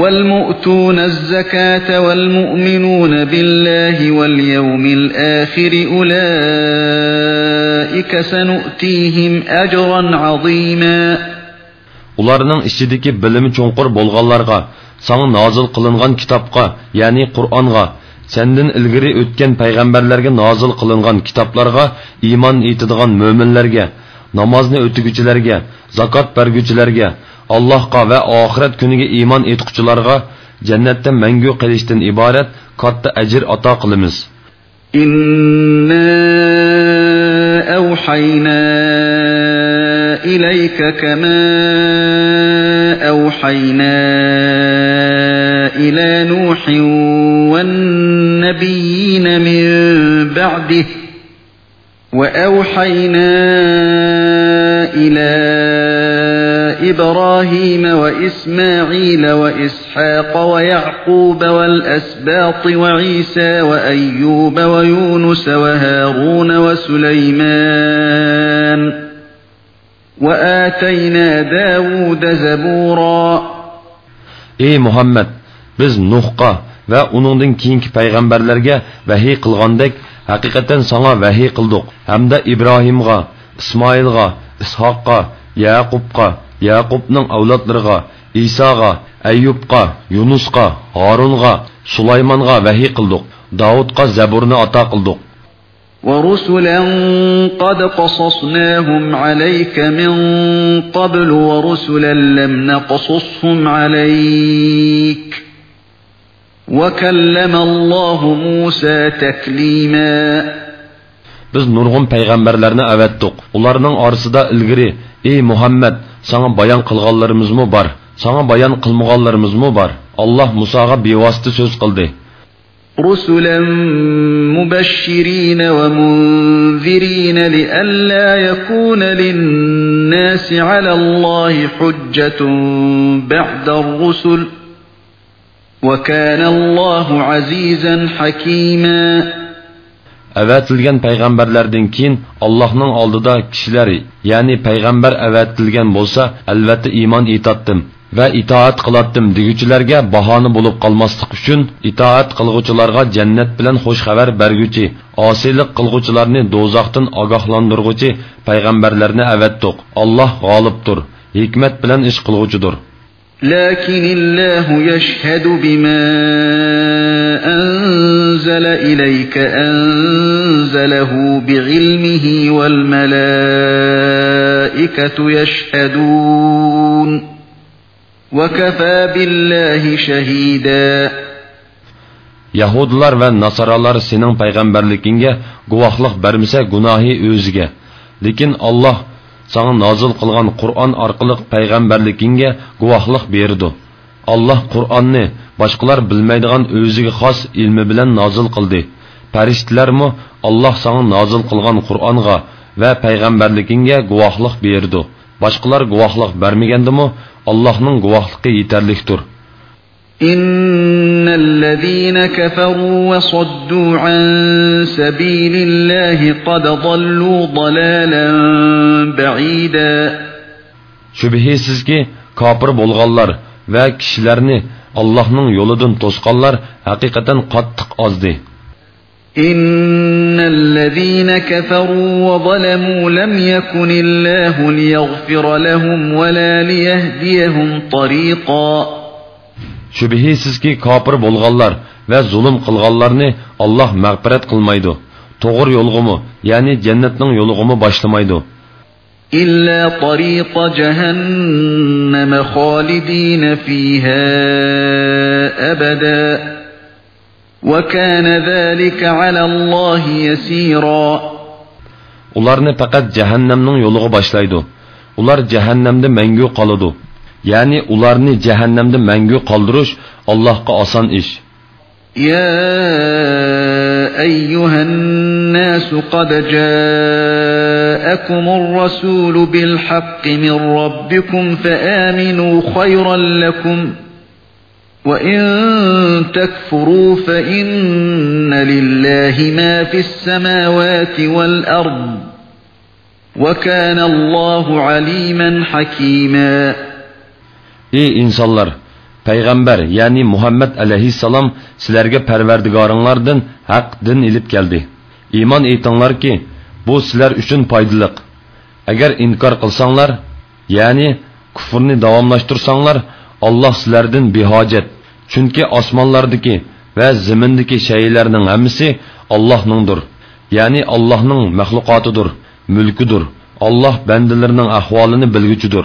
Speaker 2: والمؤتون الزكاة والمؤمنون بالله واليوم الآخر أولئك سنؤتيهم أجرا عظيما
Speaker 1: Уларның ичидеги билими чоңқур болғанларга, саңа назил қылынған китапқа, яни Қур'анға, сәндин илгири өткен пайғамбарларга назил қылынған китапларга иман етидиган мөминләргә, намазны өтүгүчеләргә, закат бергүчеләргә allohga va oxirat kuniga iymon etquchilarga jannatda mangu qilishdan iborat katta ajr ato qilamiz
Speaker 2: إنا أوحينا إليك كما أوحينا إلى نوح والنبيين من بعده وأوحينا إلى إبراهيم وإسماعيل وإسحاق ويعقوب والأسباط وعيسى وأيوب ويونس وهارون
Speaker 1: وسليمان
Speaker 2: وآتينا
Speaker 1: داود زبورا Ey Muhammed! Biz Nuhqa va uningdan keyingi payg'ambarlarga vahiy qilgandek, haqiqatan sana vahiy qildik. Hamda Ibrohimga, Ismoilga, Ishoqqa, Yaqubqa Яқубның авлатларыга, Исага, Әйюбка, Юнуска, Гарунга, Сулайманга вәхи кылдык. Давудка зәбурны ата кылдык.
Speaker 2: ورسلا قد قصصناهم عليك من قبل ورسلا لم نقصصهم عليك وكلم الله موسى تكليما
Speaker 1: Biz nurgun peygamberlerini əvətdik. Onların arasında ilgiri ey Muhammed, sana muhammad sanga bayon qilganlarimizmi bor sanga bayon qilmaganlarimizmi bor alloh musoga bevosita so'z qildi
Speaker 2: رسلا مبشرين ومنذرين لئلا يكون للناس linnasi alallahi hüccetun بعد rusul ve kânallahu azizen hakîmâ.
Speaker 1: əvətilgən peyğəmbərlərdən keyin Allahның aldıda kişilər, yəni peyğəmbər əvətilgən bolsa, əlbəttə iman itatdım və itaat qılatdım digüçülərə bahana olub qalmaslıq üçün itaat qılğıçılara cənnət bilan xoş xəbər bərgüçi, asilik qılğıçılarını dozaqdan ağahlandırğıcı peyğəmbərlərini əvətdiq. Allah qalibdir, hikmət bilan iş qılğıcıdır.
Speaker 2: لكن الله يشهد بما أنزل إليك أنزله بعلمه والملائكة يشهدون وكفى بالله شهيدا
Speaker 1: Yahudlar va Nasaralar sening payg'ambarligingga guvohlik bermasa gunohi o'ziga. Lekin Alloh саңа назил қылған Құран арқылық пайғамбарликіңге гуахлық берді. Аллах Құр'анны башқалар білмейдіған өзіге хас ilmi bilan nozil qildi. Farishtalarmi Alloh саңа nozil qilgan Qur'onga va payg'ambarligingga guvohlik berdi. Boshqalar guvohlik bermagandimi Allohning guvohligi yetarlikdir.
Speaker 2: إن الذين كفروا وصدوا عن سبيل الله قد
Speaker 1: ضلوا ضلالا بعيدا Şübihisiz ki kapır bolğanlar ve الله نن يولدن toskanlar حقيقة kattık azdı.
Speaker 2: إن الذين كفروا وظلموا لم يكن الله ليغفر لهم ولا ليهديهم طريقاً
Speaker 1: shubhisizki kofir bo'lganlar va zulm qilganlarni Alloh mag'firat qilmaydi to'g'ri yo'lg'imi ya'ni jannatning yo'lg'imi boshlamaydi
Speaker 2: إلا طريق جهنم خالدين فيها أبدا وكان ذلك على الله يسيرا
Speaker 1: ne faqat jahannamning yo'liga boshlaydi. Ular cehennemde mengü qoladi. ya'ni ularni jahannamda mangu qoldirish allohga oson ish
Speaker 2: يا أيها الناس قد جاءكم الرسول بالحق من ربكم فآمنوا خيرا لكم وإن تكفروا فإن لله ما في السماوات والأرض وكان الله عليما حكيما
Speaker 1: ey insonlar payg'ambar ya'ni muhammad alayhissalom sizlarga parvardigoringlardan haq din ilib İman iymon etinglarki bu sizlar uchun foydaliq agar inkor qilsanglar ya'ni kufrni davomlashtirsanglar olloh sizlardan behojat chunki osmonlardagi va zimindagi shaylarning hammasi ollohningdir ya'ni ollohning maxluqotidir mülküdür. Allah bandalarining ahvolini bilguchidir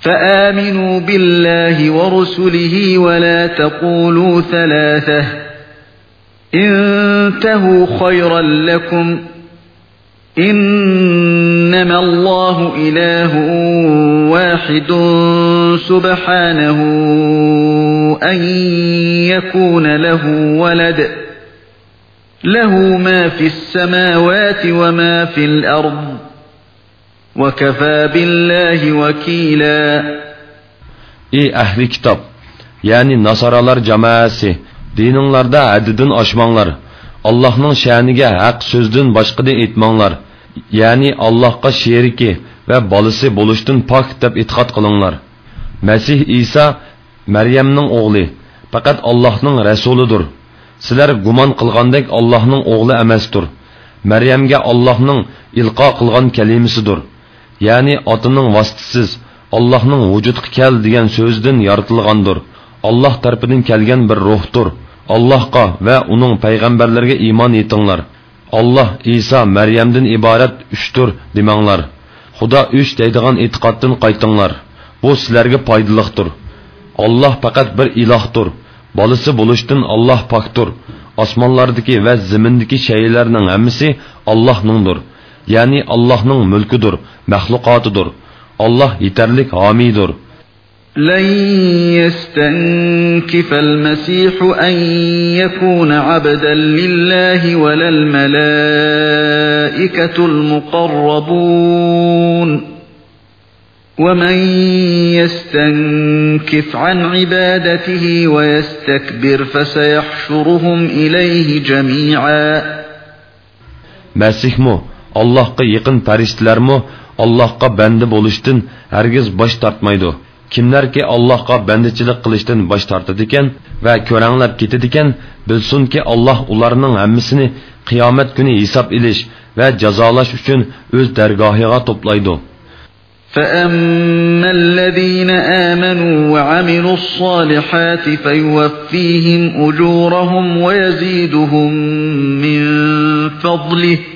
Speaker 2: فآمنوا بالله ورسله ولا تقولوا ثلاثة انتهوا خيرا لكم إنما الله إله واحد سبحانه أن يكون له ولد له ما في السماوات وما في الأرض وَكَفَى بِاللّٰهِ وَك۪يلًا
Speaker 1: Ey ehli kitap! Yani Nasaralar cemaesi, dininlarda hadidin aşmanlar, Allah'ın şanige hak sözdün başka de etmanlar, yani Allah'a şeriki ve balısı buluştun pak deb itkat kılınlar. Mesih İsa, Meryem'nin oğlu, fakat Allah'ın Resuludur. Sizler guman kılgandek Allah'ın oğlu emestur. Meryem'ge Allah'ın ilka kılgan kelimesidir.'' ya'ni otaning vositasiz Allohning vujudga kel degan so'zdan yaratilgandir. Allah tarafidan kelgan bir ruhdir. Allohga va uning payg'ambarlariga iman etinglar. Allah Isa Maryamdan iborat uchdir demanglar. Huda uch deydigan e'tiqoddan qaytinglar. Bu sizlarga foydaliqdir. Alloh faqat bir ilohdir. Bolasi bo'lishdan Alloh pokdir. Osmonlardagi va zimindagi shaylarning hammasi Allohningdir. yani Allah'ın mülküdür, mehlukatıdır. Allah yeterlik hamidir.
Speaker 2: لن يستنكف المسيح أن يكون عبدا لله ولا الملائكة المقربون ومن يستنكف عن عبادته ويستكبر فسيحشرهم إليه جميعا
Speaker 1: مسيح مو Allahqa yaqin farishtalarmı Allahqa bəndə bolishdan hərgiz baş tartmaydı. Kimlərki Allahqa bəndichilik qilishdan baş tartdı ekan və ko'ranglab ketdi ekan, bilsinki Allah ularning hammasini qiyomat kuni hisob ilish və jazolash uchun o'z dargohiga to'playdi.
Speaker 2: فأما الذين آمنوا وعملوا الصالحات فيوفيهم أجورهم ويزيدهم من فضله ۖ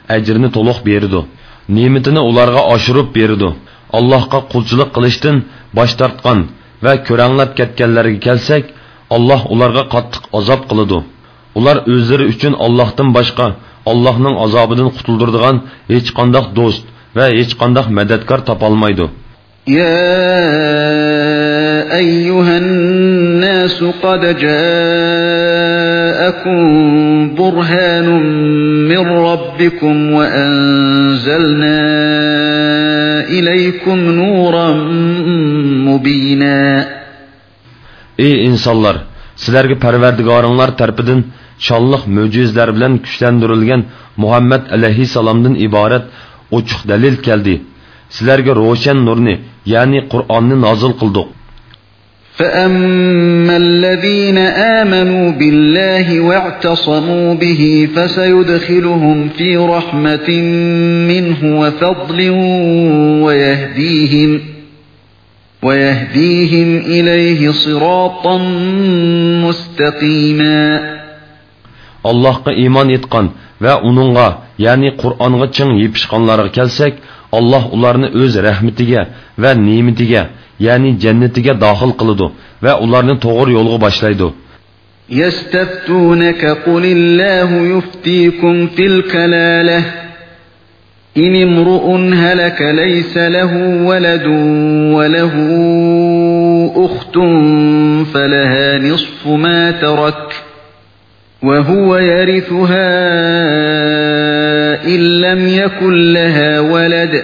Speaker 1: ajrini to'liq berdi ne'matini ularga oshirib berdi allohga qulchilik qilishdan bosh tortgan va ko'ranglab ketganlarga kelsak Allah ularga qattiq azab qiladi ular o'zlari uchun allohdan boshqa allohning azobidan qutuldirdigan hech qandoq do'st va hech qandoq madadkor topolmaydi
Speaker 2: يا أيها الناس قد جاءكم برهان من ربكم وأنزلنا إليكم نورا مبينا
Speaker 1: Ey insanlar! Sizlerge perverdigarınlar terpidin şallıq möcüzler bilen güçlendirilgen Muhammed aleyhisselam'dan ibaret uçuk delil keldi. Sizlerge roşen nurni yani Kur'an'ı nazıl kıldık.
Speaker 2: فأما الذين آمنوا بالله واعتصموا به فسيدخلهم في رحمة منه وفضل ويهديهم ويهديهم إليه
Speaker 1: صراطا مستقيما الله إيمان إتقان وأنونغا يعني قرآن غتشن يبشقان لارغ كالسك الله أولارن أوز رحمتيجا ونيمتيجا yani cennetiga daxil qiladi va ularni to'g'ri yo'lga boshlaydi
Speaker 2: يستفتونك قل الله يفتيكم في الكلالة إن امرؤ هلك ليس له ولد وله أخت فلها نصف ما ترك وهو يرثها إن لم يكن لها ولد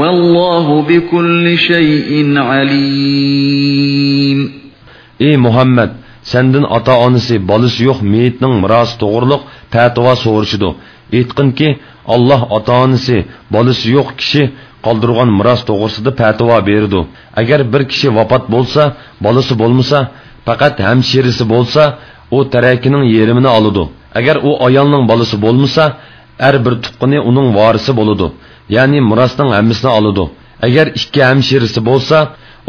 Speaker 1: Vallahu bi kulli şeyin alim. Ey Muhammed, senden ata anısı balısı yok meyitinin mirası doğruluk fetva soruşudu. Etkin ki Allah ata anısı balısı yok kişi qoldirgan miros to'g'risida fatvo berdi agar bir kishi vafot bo'lsa bolasi bo'lmasa faqat hamshirisi bo'lsa u tarakining yerimini oladi agar u ayolning bolasi bo'lmasa er bir tuqqini uning vorisi bo'ladi ya'ni mirosning hammasini oladi agar ikki hamshirisi bo'lsa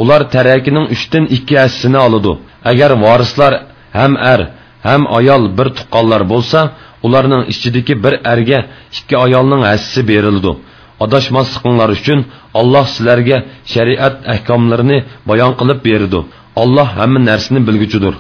Speaker 1: ular tarakining uchdan ikki hissini oladi agar vorislar ham er ham ayol bir tuqqanlar bo'lsa ularning ichidagi bir erga ikki ayolning hassisi berildi adashmasliqinglar uchun olloh sizlarga shariat ahkomlarini bayon qilib berdi olloh hamma narsani bilguchidir